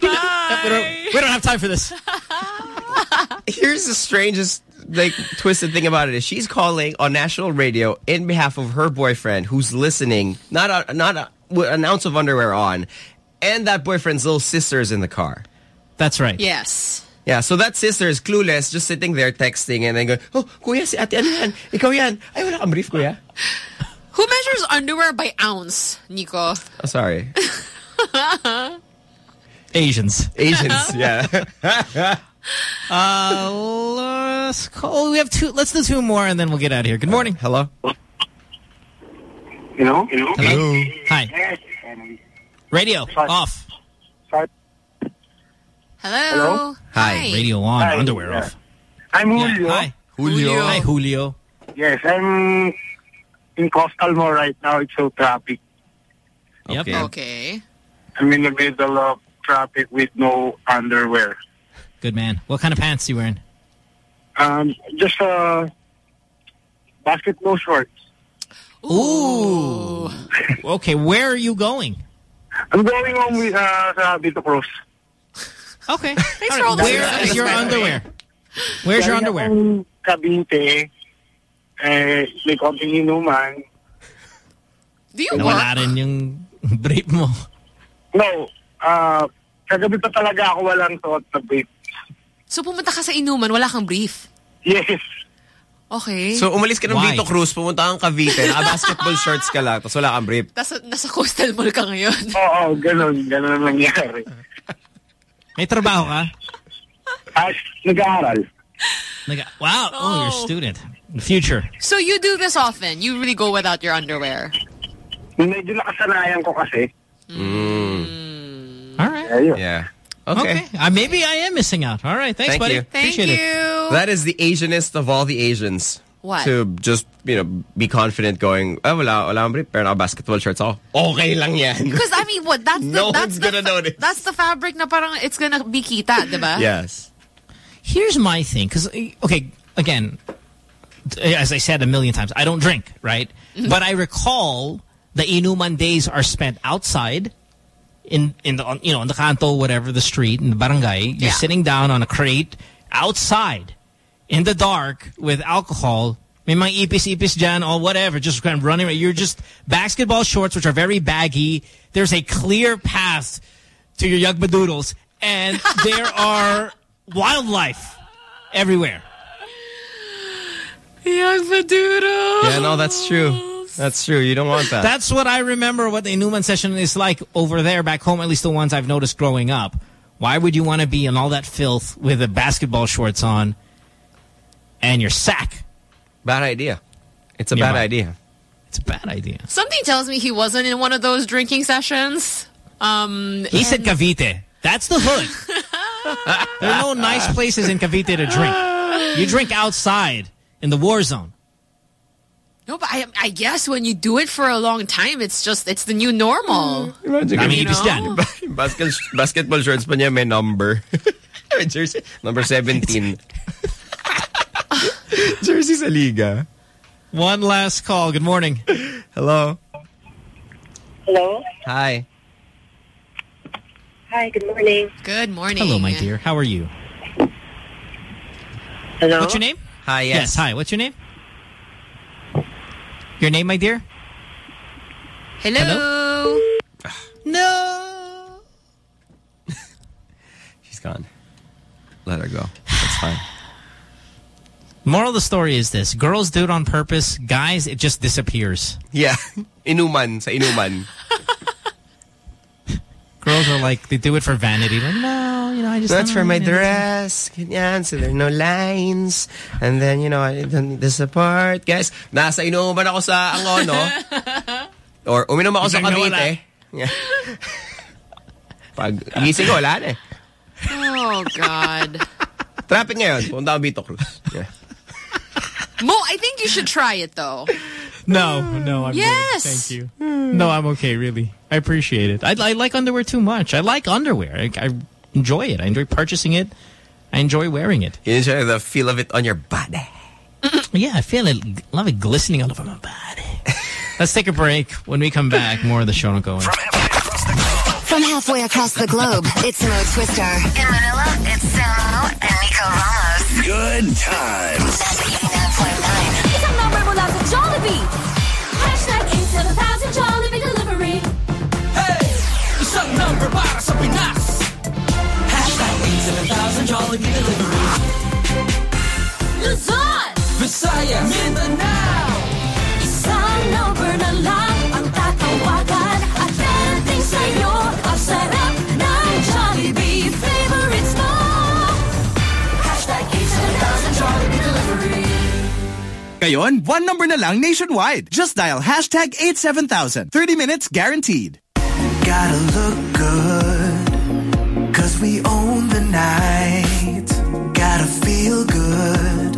[SPEAKER 4] We, don't, we don't have time for this. *laughs*
[SPEAKER 2] Here's the strangest like twisted thing about it is she's calling on national radio in behalf of her boyfriend who's listening, not a, not a, with an ounce of underwear on, and that boyfriend's little sister is in the car.
[SPEAKER 4] That's right.
[SPEAKER 3] Yes.
[SPEAKER 2] Yeah, so that sister is clueless, just sitting there texting and then going, oh, kuya, si ate, ano yan? Ikaw yan. Ay, wala kang brief, kuya. *laughs*
[SPEAKER 3] Who measures underwear by ounce, Nico?
[SPEAKER 2] Oh, sorry. *laughs*
[SPEAKER 4] Asians.
[SPEAKER 2] Asians, *laughs* yeah.
[SPEAKER 4] Uh, let's call. We have two. Let's do two more, and then we'll get out of here. Good morning.
[SPEAKER 2] Hello.
[SPEAKER 67] Hello? Hello?
[SPEAKER 4] Hello. Hi. Radio off.
[SPEAKER 3] Hello.
[SPEAKER 67] Hello?
[SPEAKER 4] Hi. Radio on.
[SPEAKER 67] Hi.
[SPEAKER 4] Underwear
[SPEAKER 67] Yeah.
[SPEAKER 4] off.
[SPEAKER 67] I'm
[SPEAKER 4] Yeah,
[SPEAKER 67] Julio.
[SPEAKER 4] Hi. Julio. Hi, Julio.
[SPEAKER 67] Yes, I'm in Coastal Mall right now. It's so traffic.
[SPEAKER 4] Yep.
[SPEAKER 3] Okay.
[SPEAKER 67] I'm in the middle of traffic with no underwear.
[SPEAKER 4] Good man. What kind of pants are you wearing?
[SPEAKER 67] Um, just uh, basketball shorts.
[SPEAKER 4] Ooh. okay, where are you going?
[SPEAKER 67] I'm going home with uh, sa Vito Cruz.
[SPEAKER 4] Okay. *laughs*
[SPEAKER 3] Thanks for all the
[SPEAKER 4] Where is your underwear? Where's your underwear?
[SPEAKER 67] akong Cavite. Eh, may konting inuman.
[SPEAKER 3] Do you work?
[SPEAKER 4] Nawala rin yung brief mo.
[SPEAKER 67] No, uh, kagabi pa talaga ako walang suot na brief.
[SPEAKER 3] So pumunta ka sa inuman, wala kang brief.
[SPEAKER 67] Yes.
[SPEAKER 3] Okay.
[SPEAKER 2] So umalis ka ng
[SPEAKER 4] Why?
[SPEAKER 2] Vito Cruz, pumunta kang Cavite, naka-basketball *laughs* shorts ka lang, tapos wala kang brief.
[SPEAKER 3] nasa, nasa coastal mall ka ngayon.
[SPEAKER 67] Oo, ganun. Ganun nangyari.
[SPEAKER 4] May trabaho ka?
[SPEAKER 67] At nag-aaral.
[SPEAKER 4] Nag wow. Oh, you're a
[SPEAKER 3] Oh.
[SPEAKER 4] student. The future.
[SPEAKER 3] So you do this often? You really go without your underwear?
[SPEAKER 67] Medyo nakasanayan ko kasi.
[SPEAKER 4] All right.
[SPEAKER 67] Ayun.
[SPEAKER 2] Yeah.
[SPEAKER 4] Okay.
[SPEAKER 2] Okay.
[SPEAKER 4] Uh, maybe I am missing out. All right. Thanks,
[SPEAKER 2] Thank
[SPEAKER 4] buddy.
[SPEAKER 2] you.
[SPEAKER 3] Thank
[SPEAKER 4] Appreciate
[SPEAKER 3] you.
[SPEAKER 4] it.
[SPEAKER 2] That is the Asianist of all the Asians.
[SPEAKER 3] What?
[SPEAKER 2] To just, you know, be confident going, ah, wala, wala akong brief, pero naka-basketball shorts ako. Okay lang yan.
[SPEAKER 3] Because I mean, what? That's *laughs* the,
[SPEAKER 2] No
[SPEAKER 3] that's
[SPEAKER 2] one's
[SPEAKER 3] the,
[SPEAKER 2] gonna notice.
[SPEAKER 3] That's the fabric na parang it's gonna be kita, diba?
[SPEAKER 2] Yes.
[SPEAKER 4] Here's my thing. Because, okay, again, as I said a million times, I don't drink, right?
[SPEAKER 3] Mm-hmm.
[SPEAKER 4] But I recall the Inuman days are spent outside in in the you know in the canto whatever the street in the barangay you're
[SPEAKER 3] Yeah.
[SPEAKER 4] sitting down on a crate outside in the dark with alcohol may mga ipis-ipis dyan or whatever just kind of running around. you're just basketball shorts which are very baggy there's a clear path to your yugbadoodles and *laughs* there are wildlife everywhere
[SPEAKER 3] Yagbadoodle.
[SPEAKER 2] Yeah, no, that's true. That's true. You don't want that.
[SPEAKER 4] That's what I remember what the inuman session is like over there back home, at least the ones I've noticed growing up. Why would you want to be in all that filth with the basketball shorts on and your sack?
[SPEAKER 2] bad idea. It's a
[SPEAKER 4] Yeah,
[SPEAKER 2] bad
[SPEAKER 4] but-
[SPEAKER 2] idea.
[SPEAKER 4] It's a bad idea.
[SPEAKER 3] Something tells me he wasn't in one of those drinking sessions. Um,
[SPEAKER 4] He said Cavite. That's the hood. *laughs* there are no nice places in Cavite to drink. You drink outside in the war zone.
[SPEAKER 3] no, but I, I guess when you do it for a long time, it's just it's the new normal.
[SPEAKER 2] Imagine
[SPEAKER 4] I
[SPEAKER 2] ka-
[SPEAKER 4] mean, ibis dyan.
[SPEAKER 2] Basket, basketball shorts pa niya may number. *laughs* Jersey. Number *laughs* 17. Jersey sa liga.
[SPEAKER 4] One last call. Good morning.
[SPEAKER 2] Hello.
[SPEAKER 42] Hello?
[SPEAKER 2] Hi.
[SPEAKER 42] Hi, good morning.
[SPEAKER 3] Good morning.
[SPEAKER 4] Hello, my dear. How are you?
[SPEAKER 42] Hello?
[SPEAKER 4] What's your name?
[SPEAKER 2] Hi, yes.
[SPEAKER 4] Hi. What's your name? Your name, my dear?
[SPEAKER 3] Hello. Hello. *sighs*
[SPEAKER 4] No. *laughs*
[SPEAKER 2] She's gone. Let her go. That's fine. *sighs*
[SPEAKER 4] Moral of the story is this. Girls do it on purpose. Guys, it just disappears.
[SPEAKER 2] Yeah. *laughs* Inuman. Sa inuman.
[SPEAKER 4] Girls are like, they do it for vanity. Like, no, you know, I just...
[SPEAKER 2] That's for my
[SPEAKER 4] you know,
[SPEAKER 2] dress. Ganyan. So there are no lines. And then, you know, I don't need this apart. Guys, nasa inuman ako sa Angono. *laughs* Or uminom ako sa
[SPEAKER 4] Biglang nawala.
[SPEAKER 2] Cavite. Yeah. *laughs* Pag gising ko, wala na eh.
[SPEAKER 3] Oh God.
[SPEAKER 2] Traffic ngayon. Punta ako Vito Cruz. Yeah.
[SPEAKER 3] Mo, I think you should try it though.
[SPEAKER 4] No, no, I'm
[SPEAKER 3] Yes.
[SPEAKER 4] good. Thank you. No, I'm okay, really. I appreciate it. I, I like underwear too much. I like underwear. I, I enjoy it. I enjoy purchasing it. I enjoy wearing it.
[SPEAKER 2] You enjoy the feel of it on your body.
[SPEAKER 4] yeah, I feel it. Love it glistening all over my body. Let's take a break. When we come back, more of the show Don't go going.
[SPEAKER 5] From halfway across the globe, it's Mo Twister. In Manila, it's Samo and Nico Ramos.
[SPEAKER 82] Good times.
[SPEAKER 50] Isang number mula sa Jollibee. Hashtag 87000 Jollibee Delivery.
[SPEAKER 83] Hey! Isang number para sa Pinas. Hashtag 87000 Jollibee Delivery.
[SPEAKER 50] Luzon!
[SPEAKER 83] Visayas! Mindanao!
[SPEAKER 50] Isang number na lang
[SPEAKER 6] Ngayon, one number na lang nationwide. Just dial hashtag 87000. 30 minutes guaranteed.
[SPEAKER 1] Gotta look good, cause we own the night. Gotta feel good.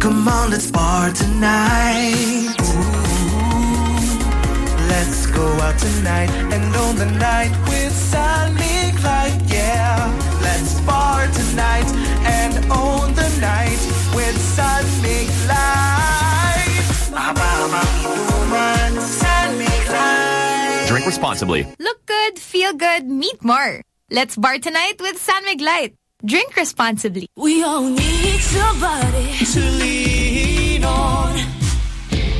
[SPEAKER 1] Come on, let's bar tonight. Ooh, let's go out tonight and own the night with San Mig Light, yeah. Let's bar tonight and own the night with San Mig Light. San Mig Light.
[SPEAKER 26] Drink responsibly.
[SPEAKER 8] Look good, feel good, meet more. Let's bar tonight with San Mig Light. Drink responsibly.
[SPEAKER 50] We all need somebody to lean on.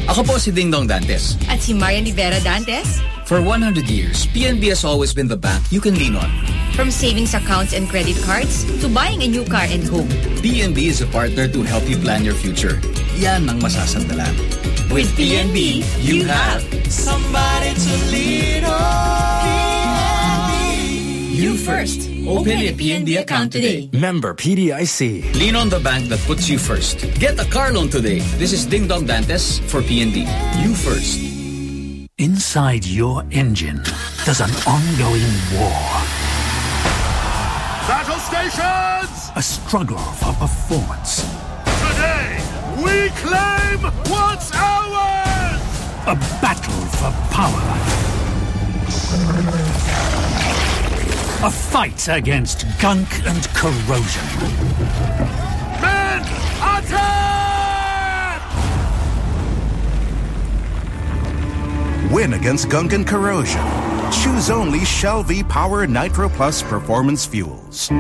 [SPEAKER 44] Ako po si Dingdong Dantes.
[SPEAKER 8] At si Marian Rivera Dantes.
[SPEAKER 44] For 100 years, PNB has always been the bank you can lean on.
[SPEAKER 8] From savings accounts and credit cards to buying a new car and home.
[SPEAKER 44] PNB is a partner to help you plan your future. Yan ang masasandalan. With PNB, you have
[SPEAKER 1] somebody to lean on.
[SPEAKER 44] You first. Open a PNB account today.
[SPEAKER 26] Member PDIC.
[SPEAKER 44] Lean on the bank that puts you first. Get a car loan today. This is Dingdong Dantes for PNB. You first.
[SPEAKER 38] Inside your engine, there's an ongoing war.
[SPEAKER 6] Battle stations!
[SPEAKER 38] A struggle for performance.
[SPEAKER 6] Today, we claim what's ours!
[SPEAKER 38] A battle for power. A fight against gunk and corrosion.
[SPEAKER 6] Men, attack!
[SPEAKER 84] Win against gunk and corrosion. Choose only Shell V Power Nitro Plus Performance Fuels.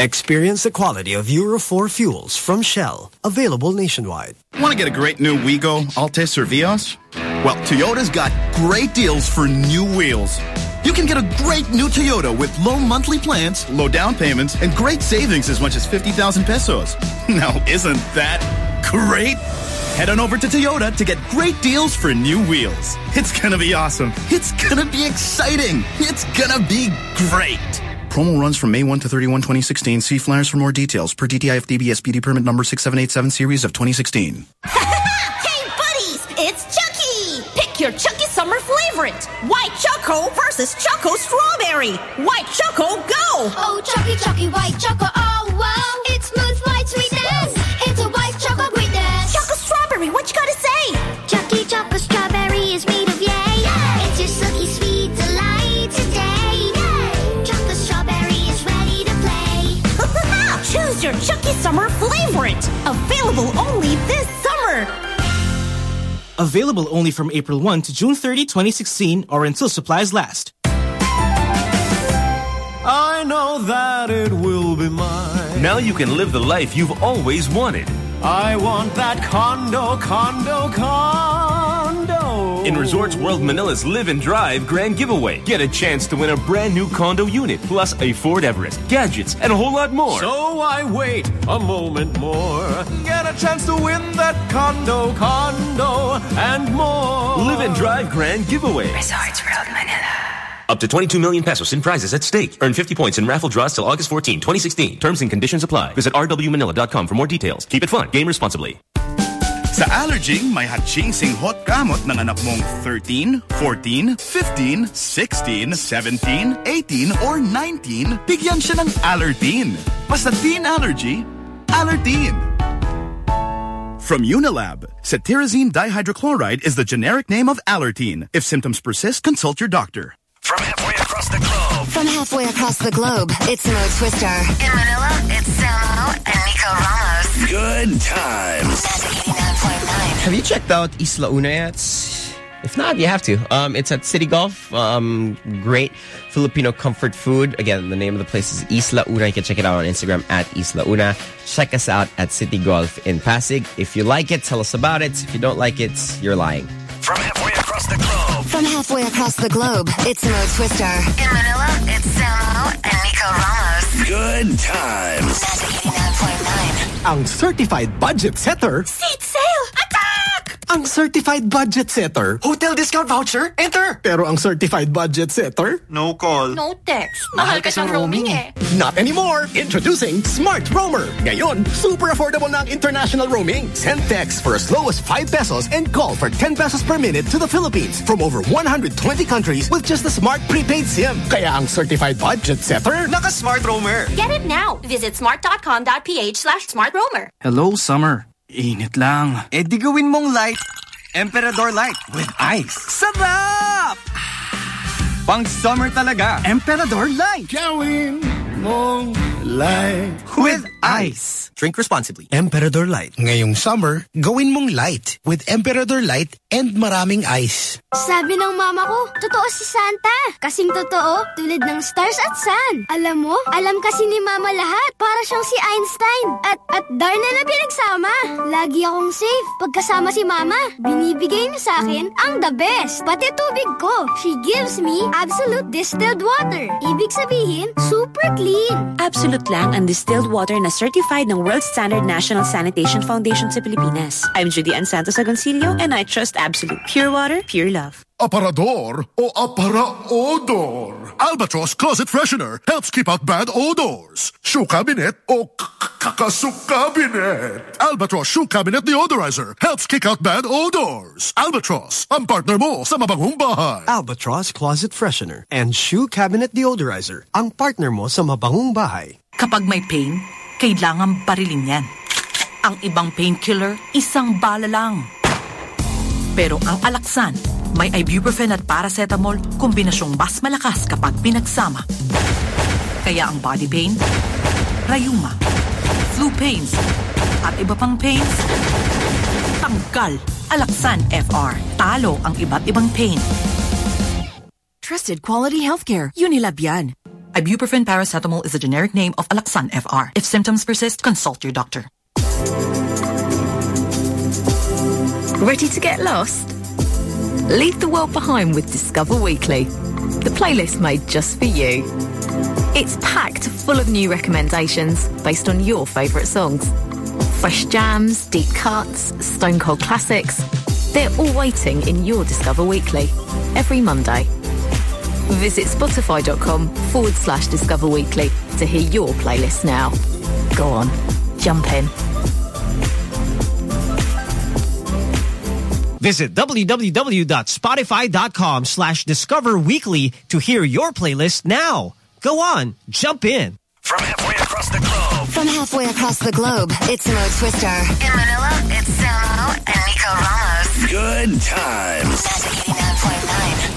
[SPEAKER 7] Experience the quality of Euro 4 fuels from Shell. Available nationwide.
[SPEAKER 6] Want to get a great new Wigo, Altis, or Vios? Well, Toyota's got great deals for new wheels. You can get a great new Toyota with low monthly plans, low down payments, and great savings as much as 50,000 pesos. *laughs* Now, isn't that great? Head on over to Toyota to get great deals for new wheels. It's gonna be awesome. It's gonna be exciting. It's gonna be great. Promo runs from May 1 to 31, 2016. See flyers for more details per DTI FDB SPD permit number 6787 series of 2016. *laughs*
[SPEAKER 12] favorite. White Choco versus Choco Strawberry. White Choco, go!
[SPEAKER 50] Oh, Chuckie, Chuckie, white choco, oh wow. It's smooth, white sweetness. It's a white choco greatness.
[SPEAKER 12] Choco Strawberry, what you gotta say?
[SPEAKER 50] Chuckie Choco Strawberry is made of yay. It's your silky sweet delight today. Choco Strawberry is ready to play. *laughs*
[SPEAKER 12] Choose your Chuckie summer favorite. Available only.
[SPEAKER 85] Available only from April 1 to June 30, 2016 or until supplies last.
[SPEAKER 86] I know that it will be mine.
[SPEAKER 26] Now you can live the life you've always wanted.
[SPEAKER 86] I want that condo, condo, condo.
[SPEAKER 26] In Resorts World Manila's Live and Drive Grand Giveaway, get a chance to win a brand new condo unit, plus a Ford Everest, gadgets, and a whole lot more.
[SPEAKER 86] So I wait a moment more. Get a chance to win that condo, condo, and more.
[SPEAKER 26] Live and Drive Grand Giveaway.
[SPEAKER 5] Resorts World Manila.
[SPEAKER 26] Up to 22 million pesos in prizes at stake. Earn 50 points in raffle draws till August 14, 2016. Terms and conditions apply. Visit rwmanila.com for more details. Keep it fun. Game responsibly.
[SPEAKER 6] Sa Allerging, may hachingsing hot gamot ng anak mong 13, 14, 15, 16, 17, 18, or 19, bigyan siya ng Allerteen. Basta teen allergy, Allerteen. From Unilab, cetirizine dihydrochloride is the generic name of Allerteen. If symptoms persist, consult your doctor.
[SPEAKER 82] From
[SPEAKER 5] From halfway across the globe, it's Mo Twister. In Manila, it's Samo and Nico Ramos.
[SPEAKER 87] Good times.
[SPEAKER 2] Have you checked out Isla Una yet? If not, you have to. Um, it's at City Golf. Um, great Filipino comfort food. Again, the name of the place is Isla Una. You can check it out on Instagram at Isla Una. Check us out at City Golf in Pasig. If you like it, tell us about it. If you don't like it, you're lying.
[SPEAKER 87] From halfway across the globe.
[SPEAKER 5] From halfway across the globe, it's Mo Twister. In Manila, it's Samo and Nico Ramos.
[SPEAKER 87] Good times.
[SPEAKER 10] Ang certified budget setter,
[SPEAKER 12] Seat sale! Attack!
[SPEAKER 10] ang certified budget setter,
[SPEAKER 12] Hotel discount voucher? Enter!
[SPEAKER 10] pero ang certified budget setter, no call.
[SPEAKER 12] No text. Mahal ka siyang roaming eh.
[SPEAKER 10] Not anymore! Introducing Smart Roamer! Ngayon, super affordable na ang international roaming. Send text for as low as 5 pesos and call for 10 pesos per minute to the Philippines from over 120 countries with just a smart prepaid SIM. Kaya ang certified budget setter, naka-Smart Roamer.
[SPEAKER 12] Get it now. Visit smart.com.ph slash smartroamer.
[SPEAKER 44] Hello, Summer. Init lang. Eh di gawin mong light. Emperador Light with ice. Sarap! Pang summer talaga. Emperador Light.
[SPEAKER 10] Gawin mong light.
[SPEAKER 44] With ice.
[SPEAKER 10] Drink responsibly. Emperador Light. Ngayong summer, gawin mong light with Emperador Light and maraming ice.
[SPEAKER 50] Sabi ng mama ko, totoo si Santa. Kasing totoo, tulad ng stars at sun. Alam mo, alam kasi ni mama lahat. Para siyang si Einstein. At, at Darna na pinagsama. Lagi akong safe. Pagkasama si mama, binibigay niya sa akin ang the best. Pati tubig ko. She gives me absolute distilled water. Ibig sabihin, super clean.
[SPEAKER 88] Absolute lang ang distilled water na certified ng World Standard National Sanitation Foundation sa Pilipinas. I'm Judy Ann Santos Agoncillo and I trust Absolute. Pure water, pure love.
[SPEAKER 38] Aparador o aparaodor. Albatross Closet Freshener helps keep out bad odors. Shoe cabinet o kakasuk cabinet. Albatross Shoe Cabinet Deodorizer helps kick out bad odors. Albatross, ang partner mo sa mabangong bahay.
[SPEAKER 7] Albatross Closet Freshener and Shoe Cabinet Deodorizer, ang partner mo sa mabangong bahay.
[SPEAKER 89] Kapag may pain, kailangan barilin yan. Ang ibang painkiller, isang bala lang. Pero ang Alaxan, may ibuprofen at paracetamol, kombinasyong mas malakas kapag pinagsama. Kaya ang body pain, rayuma, flu pains, at iba pang pains, tanggal. Alaxan FR, talo ang iba't ibang pain.
[SPEAKER 90] Trusted quality healthcare. Unilab yan.
[SPEAKER 89] Ibuprofen paracetamol is a generic name of Alaxan FR. If symptoms persist, consult your doctor.
[SPEAKER 91] Ready to get lost? Leave the world behind with Discover Weekly, the playlist made just for you. It's packed full of new recommendations based on your favourite songs. Fresh jams, deep cuts, stone cold classics. They're all waiting in your Discover Weekly every Monday. Visit spotify.com forward slash Discover Weekly to hear your playlist now. Go on, jump in.
[SPEAKER 92] Visit www.spotify.com slash discover weekly to hear your playlist now. Go on, jump in.
[SPEAKER 87] From halfway across the globe.
[SPEAKER 5] From halfway across the globe, it's Mo Twister. In Manila, it's Samo and Nico Ramos.
[SPEAKER 87] Good times.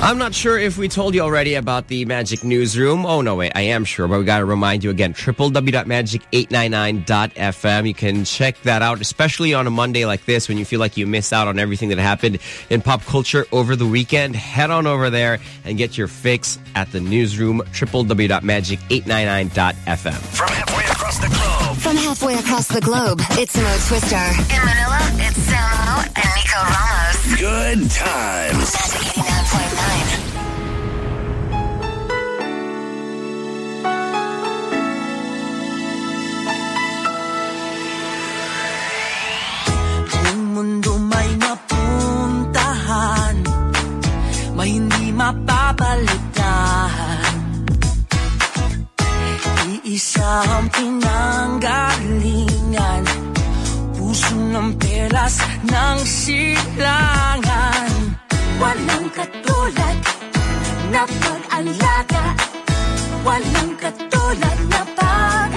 [SPEAKER 2] I'm not sure if we told you already about the Magic Newsroom. Oh, no, wait, I am sure, but we got to remind you again, www.magic899.fm. You can check that out, especially on a Monday like this when you feel like you miss out on everything that happened in pop culture over the weekend. Head on over there and get your fix at the newsroom, www.magic899.fm.
[SPEAKER 87] From halfway across the globe.
[SPEAKER 5] From halfway across the globe, it's Mo Twister. In Manila, it's Samo and Nico Ramos.
[SPEAKER 87] Good times.
[SPEAKER 17] Ang mundo may mapuntahan May hindi mapapalitan Iisa ang pinanggalingan Puso ng pelas ng silangan Walang katulad na pag-alaga Walang katulad na pag-aruga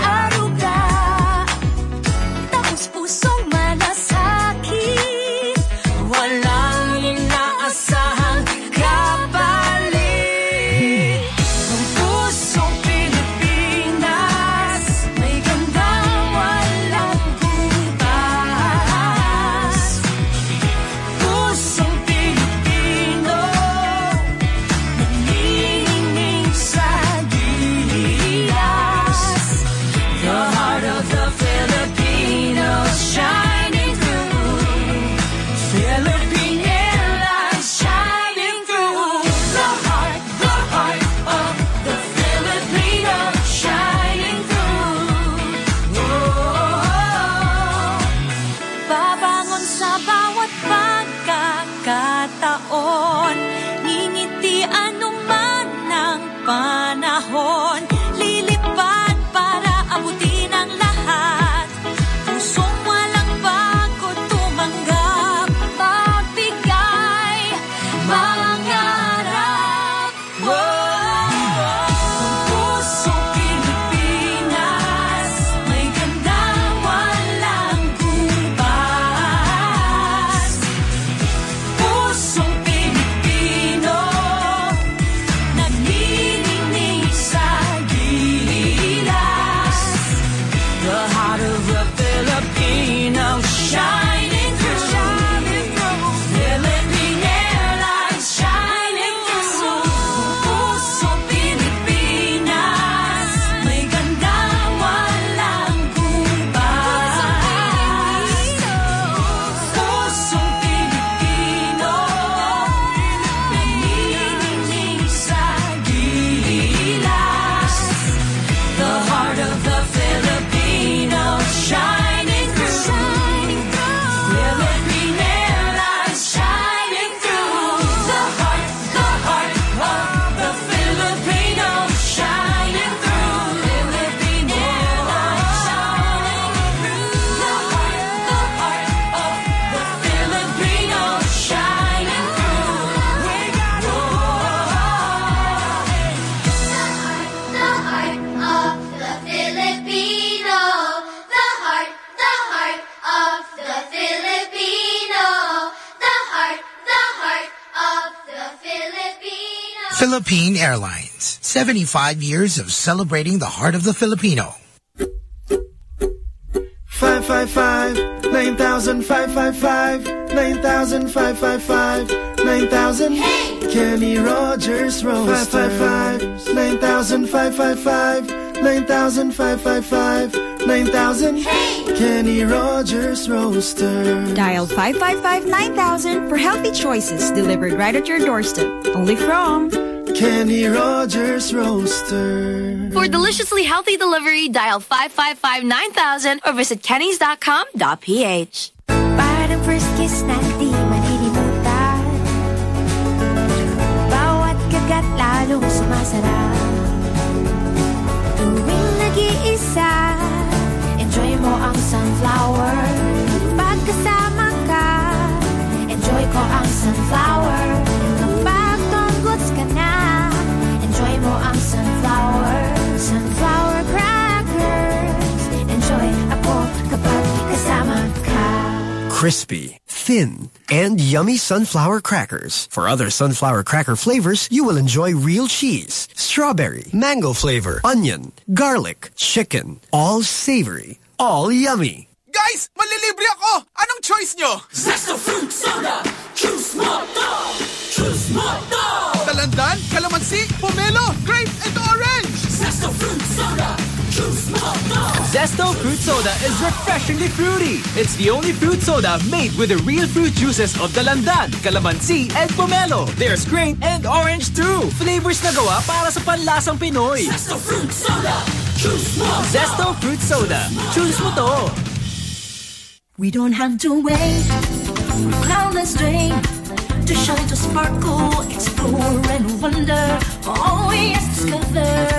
[SPEAKER 10] 75 years of celebrating the heart of the Filipino.
[SPEAKER 1] Five five five nine thousand five five five nine thousand five five five nine thousand. Kenny Rogers Roaster. Five five five nine thousand five five five nine thousand five five five nine thousand. Kenny Rogers Roaster.
[SPEAKER 93] Dial 555 9000 for healthy choices delivered right at your doorstep. Only from
[SPEAKER 1] Kenny Rogers Roaster.
[SPEAKER 8] For deliciously healthy delivery, dial 555-9000 or visit kennys.com.ph.
[SPEAKER 94] Parang first kiss na
[SPEAKER 7] Crispy, thin, and yummy sunflower crackers. For other sunflower cracker flavors, you will enjoy real cheese, strawberry, mango flavor, onion, garlic, chicken. All savory, all yummy.
[SPEAKER 6] Guys, malilibre ako! Anong choice nyo?
[SPEAKER 1] Zesto fruit soda. Choose mo to. Choose mo to.
[SPEAKER 6] Talandan, calamansi, pomelo, grape, and orange!
[SPEAKER 1] Zesto fruit soda. Choose.
[SPEAKER 17] Zesto Fruit Soda is refreshingly fruity. It's the only fruit soda made with the real fruit juices of Dalandan, Calamansi, and Pomelo. There's grape and orange too. Flavors na gawa para sa panlasang Pinoy.
[SPEAKER 1] Zesto fruit soda. Choose mo.
[SPEAKER 17] Zesto Fruit Soda. Choose mo to.
[SPEAKER 80] We don't have to wait for cloudless day to shine, to sparkle, explore and wonder. Yes, discover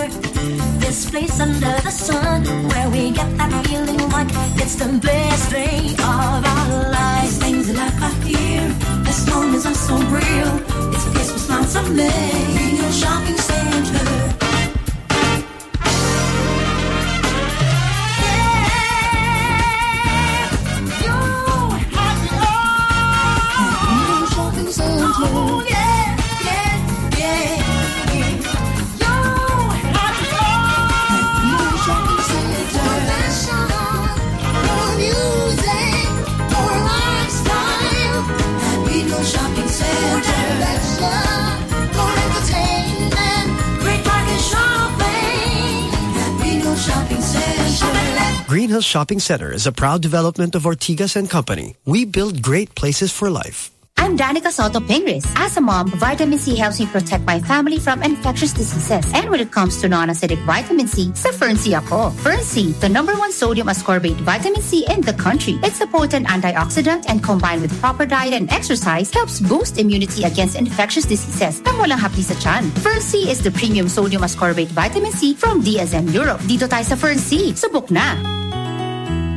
[SPEAKER 80] this place under the sun where we get that feeling like it's the best day of our lives. Things like are here, as long as I'm so real. It's a place with smiles of May, a shopping center. Greenhills Shopping Center
[SPEAKER 7] is a proud development of Ortigas and Company. We build great places for life.
[SPEAKER 35] I'm Danica Sotto Pingris. As a mom, vitamin C helps me protect my family from infectious diseases. And when it comes to non-acidic vitamin C, sa Fern-C ako. Fern-C, the number one sodium ascorbate vitamin C in the country. It's a potent antioxidant and combined with proper diet and exercise, helps boost immunity against infectious diseases nang walang hapdi sa tiyan. Is the premium sodium ascorbate vitamin C from DSM Europe. Dito tayo sa Fern-C. Subok na!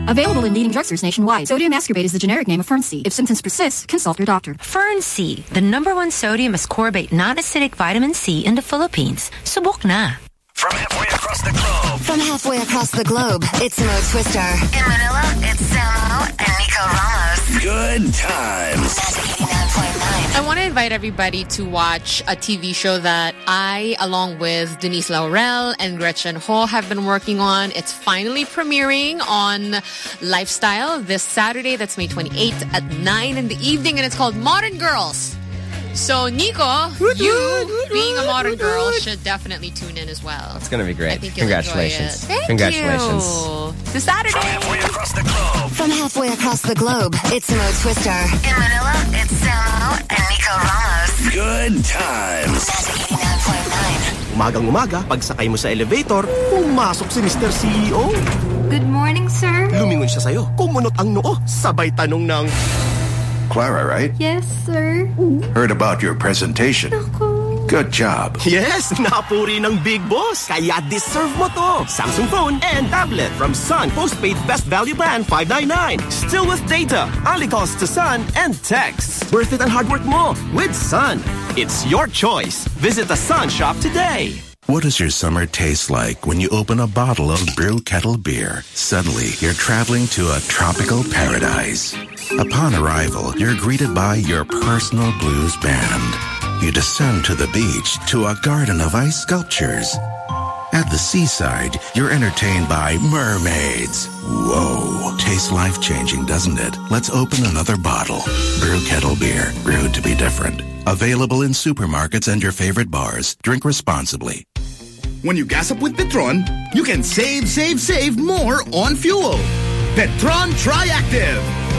[SPEAKER 95] Available in leading drugstores nationwide. Sodium ascorbate is the generic name of Fern-C. If symptoms persist, consult your doctor.
[SPEAKER 96] Fern-C, the number one sodium ascorbate non-acidic vitamin C in the Philippines. Subok na.
[SPEAKER 97] From halfway across the globe.
[SPEAKER 5] From halfway across the globe, it's Mo Twister. In Manila, it's Samo and Nico Ramos.
[SPEAKER 97] Good times.
[SPEAKER 3] I want to invite everybody to watch a TV show that I, along with Denise Laurel and Gretchen Ho, have been working on. It's finally premiering on Lifestyle this Saturday. That's May 28th at 9 in the evening, and it's called Modern Girls. So, Nico, you being a modern girl should definitely tune in as well.
[SPEAKER 2] It's gonna be great.
[SPEAKER 3] I think
[SPEAKER 2] Congratulations.
[SPEAKER 3] enjoy it. Thank
[SPEAKER 2] Congratulations.
[SPEAKER 3] you. This Saturday.
[SPEAKER 97] From halfway across the globe.
[SPEAKER 5] From halfway across the globe, it's Mo Twister. In Manila, it's Samo and Nico Ramos.
[SPEAKER 97] Good times.
[SPEAKER 98] Umagang umaga, pagsakay mo sa elevator, pumasok si Mr. CEO.
[SPEAKER 8] Good morning, sir.
[SPEAKER 98] Lumingon siya sa'yo, kumunot ang noo, sabay tanong ng...
[SPEAKER 22] Clara, right?
[SPEAKER 8] Yes, sir.
[SPEAKER 22] Heard about your presentation. Good job.
[SPEAKER 98] Yes, *laughs* napuri ng big boss. Kaya deserve mo to. Samsung phone and tablet from Sun Postpaid Best Value Plan 599. Still with data, only calls to Sun and texts. Worth it ang hard work mo with Sun. It's your choice. Visit the Sun shop today.
[SPEAKER 22] What does your summer taste like when you open a bottle of Brew Kettle beer? Suddenly, you're traveling to a tropical paradise. Upon arrival, you're greeted by your personal blues band. You descend to the beach to a garden of ice sculptures. At the seaside, you're entertained by mermaids. Whoa. Tastes life-changing, doesn't it? Let's open another bottle. Brew Kettle Beer. Brewed to be different. Available in supermarkets and your favorite bars. Drink responsibly.
[SPEAKER 6] When you gas up with Petron, you can save, save, save more on fuel. Petron Triactive.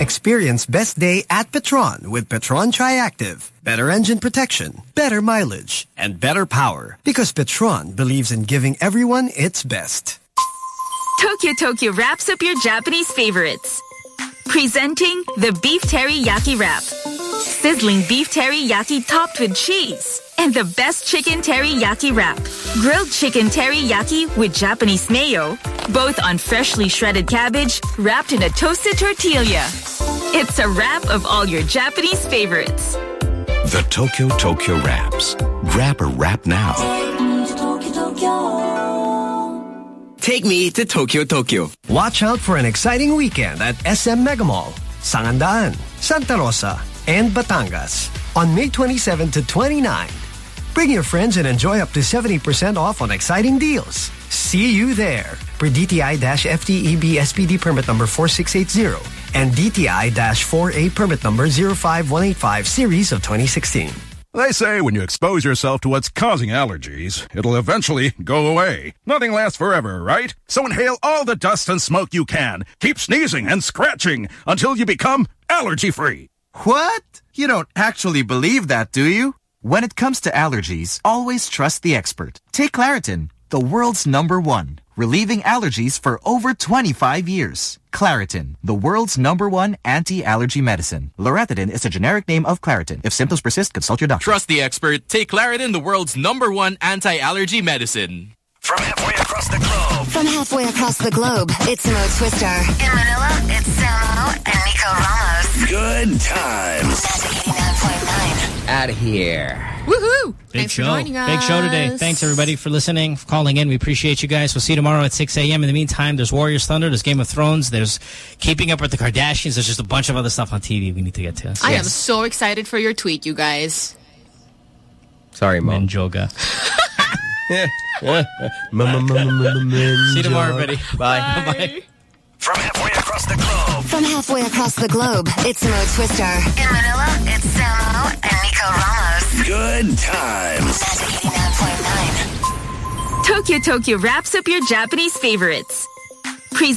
[SPEAKER 7] Experience best day at Petron with Petron Triactive. Better engine protection, better mileage, and better power. Because Petron believes in giving everyone its best.
[SPEAKER 99] Tokyo Tokyo wraps up your Japanese favorites. Presenting the Beef Teriyaki Wrap. Sizzling beef teriyaki topped with cheese. And the best chicken teriyaki wrap. Grilled chicken teriyaki with Japanese mayo. Both on freshly shredded cabbage wrapped in a toasted tortilla. It's a wrap of all your Japanese favorites.
[SPEAKER 80] The Tokyo Tokyo Wraps. Grab a wrap now.
[SPEAKER 98] Take me to Tokyo Tokyo.
[SPEAKER 7] Watch out for an exciting weekend at SM Megamall, Sangandaan, Santa Rosa, and Batangas on May 27 to 29. Bring your friends and enjoy up to 70% off on exciting deals. See you there. Per DTI-FTEB SPD permit number 4680 and DTI-4A permit number 05185 series of 2016.
[SPEAKER 38] They say when you expose yourself to what's causing allergies, it'll eventually go away. Nothing lasts forever, right? So inhale all the dust and smoke you can. Keep sneezing and scratching until you become allergy free.
[SPEAKER 100] What? You don't actually believe that, do you? When it comes to allergies, always trust the expert. Take Claritin, the world's number one, relieving allergies for over 25 years. Claritin, the world's number one anti-allergy medicine. Loratadine is a generic name of Claritin. If symptoms persist, consult your doctor.
[SPEAKER 101] Trust the expert. Take Claritin, the world's number one anti-allergy medicine.
[SPEAKER 97] From halfway across the globe.
[SPEAKER 5] From halfway across the globe, it's Mo Twister. In Manila, it's Samo and Nico Ramos.
[SPEAKER 97] Good times.
[SPEAKER 2] Out of here.
[SPEAKER 3] Woohoo!
[SPEAKER 4] Big
[SPEAKER 3] Thanks for
[SPEAKER 4] show.
[SPEAKER 3] joining
[SPEAKER 4] Big show today. Thanks everybody for listening, for calling in. We appreciate you guys. We'll see you tomorrow at 6 a.m. In the meantime, there's Warriors Thunder, there's Game of Thrones, there's Keeping Up with the Kardashians. There's just a bunch of other stuff on TV we need to get to.
[SPEAKER 3] I am so excited for your tweet, you guys.
[SPEAKER 2] Sorry, Mom.
[SPEAKER 4] Menjoga.
[SPEAKER 2] See
[SPEAKER 4] See you tomorrow, everybody.
[SPEAKER 2] Bye.
[SPEAKER 3] Bye.
[SPEAKER 102] From halfway across the globe.
[SPEAKER 5] From halfway across the globe, it's Mo Twister. In Manila, it's Samo and Nico Ramos.
[SPEAKER 102] Good times.
[SPEAKER 5] Magic 89.9.
[SPEAKER 99] Tokyo Tokyo wraps up your Japanese favorites.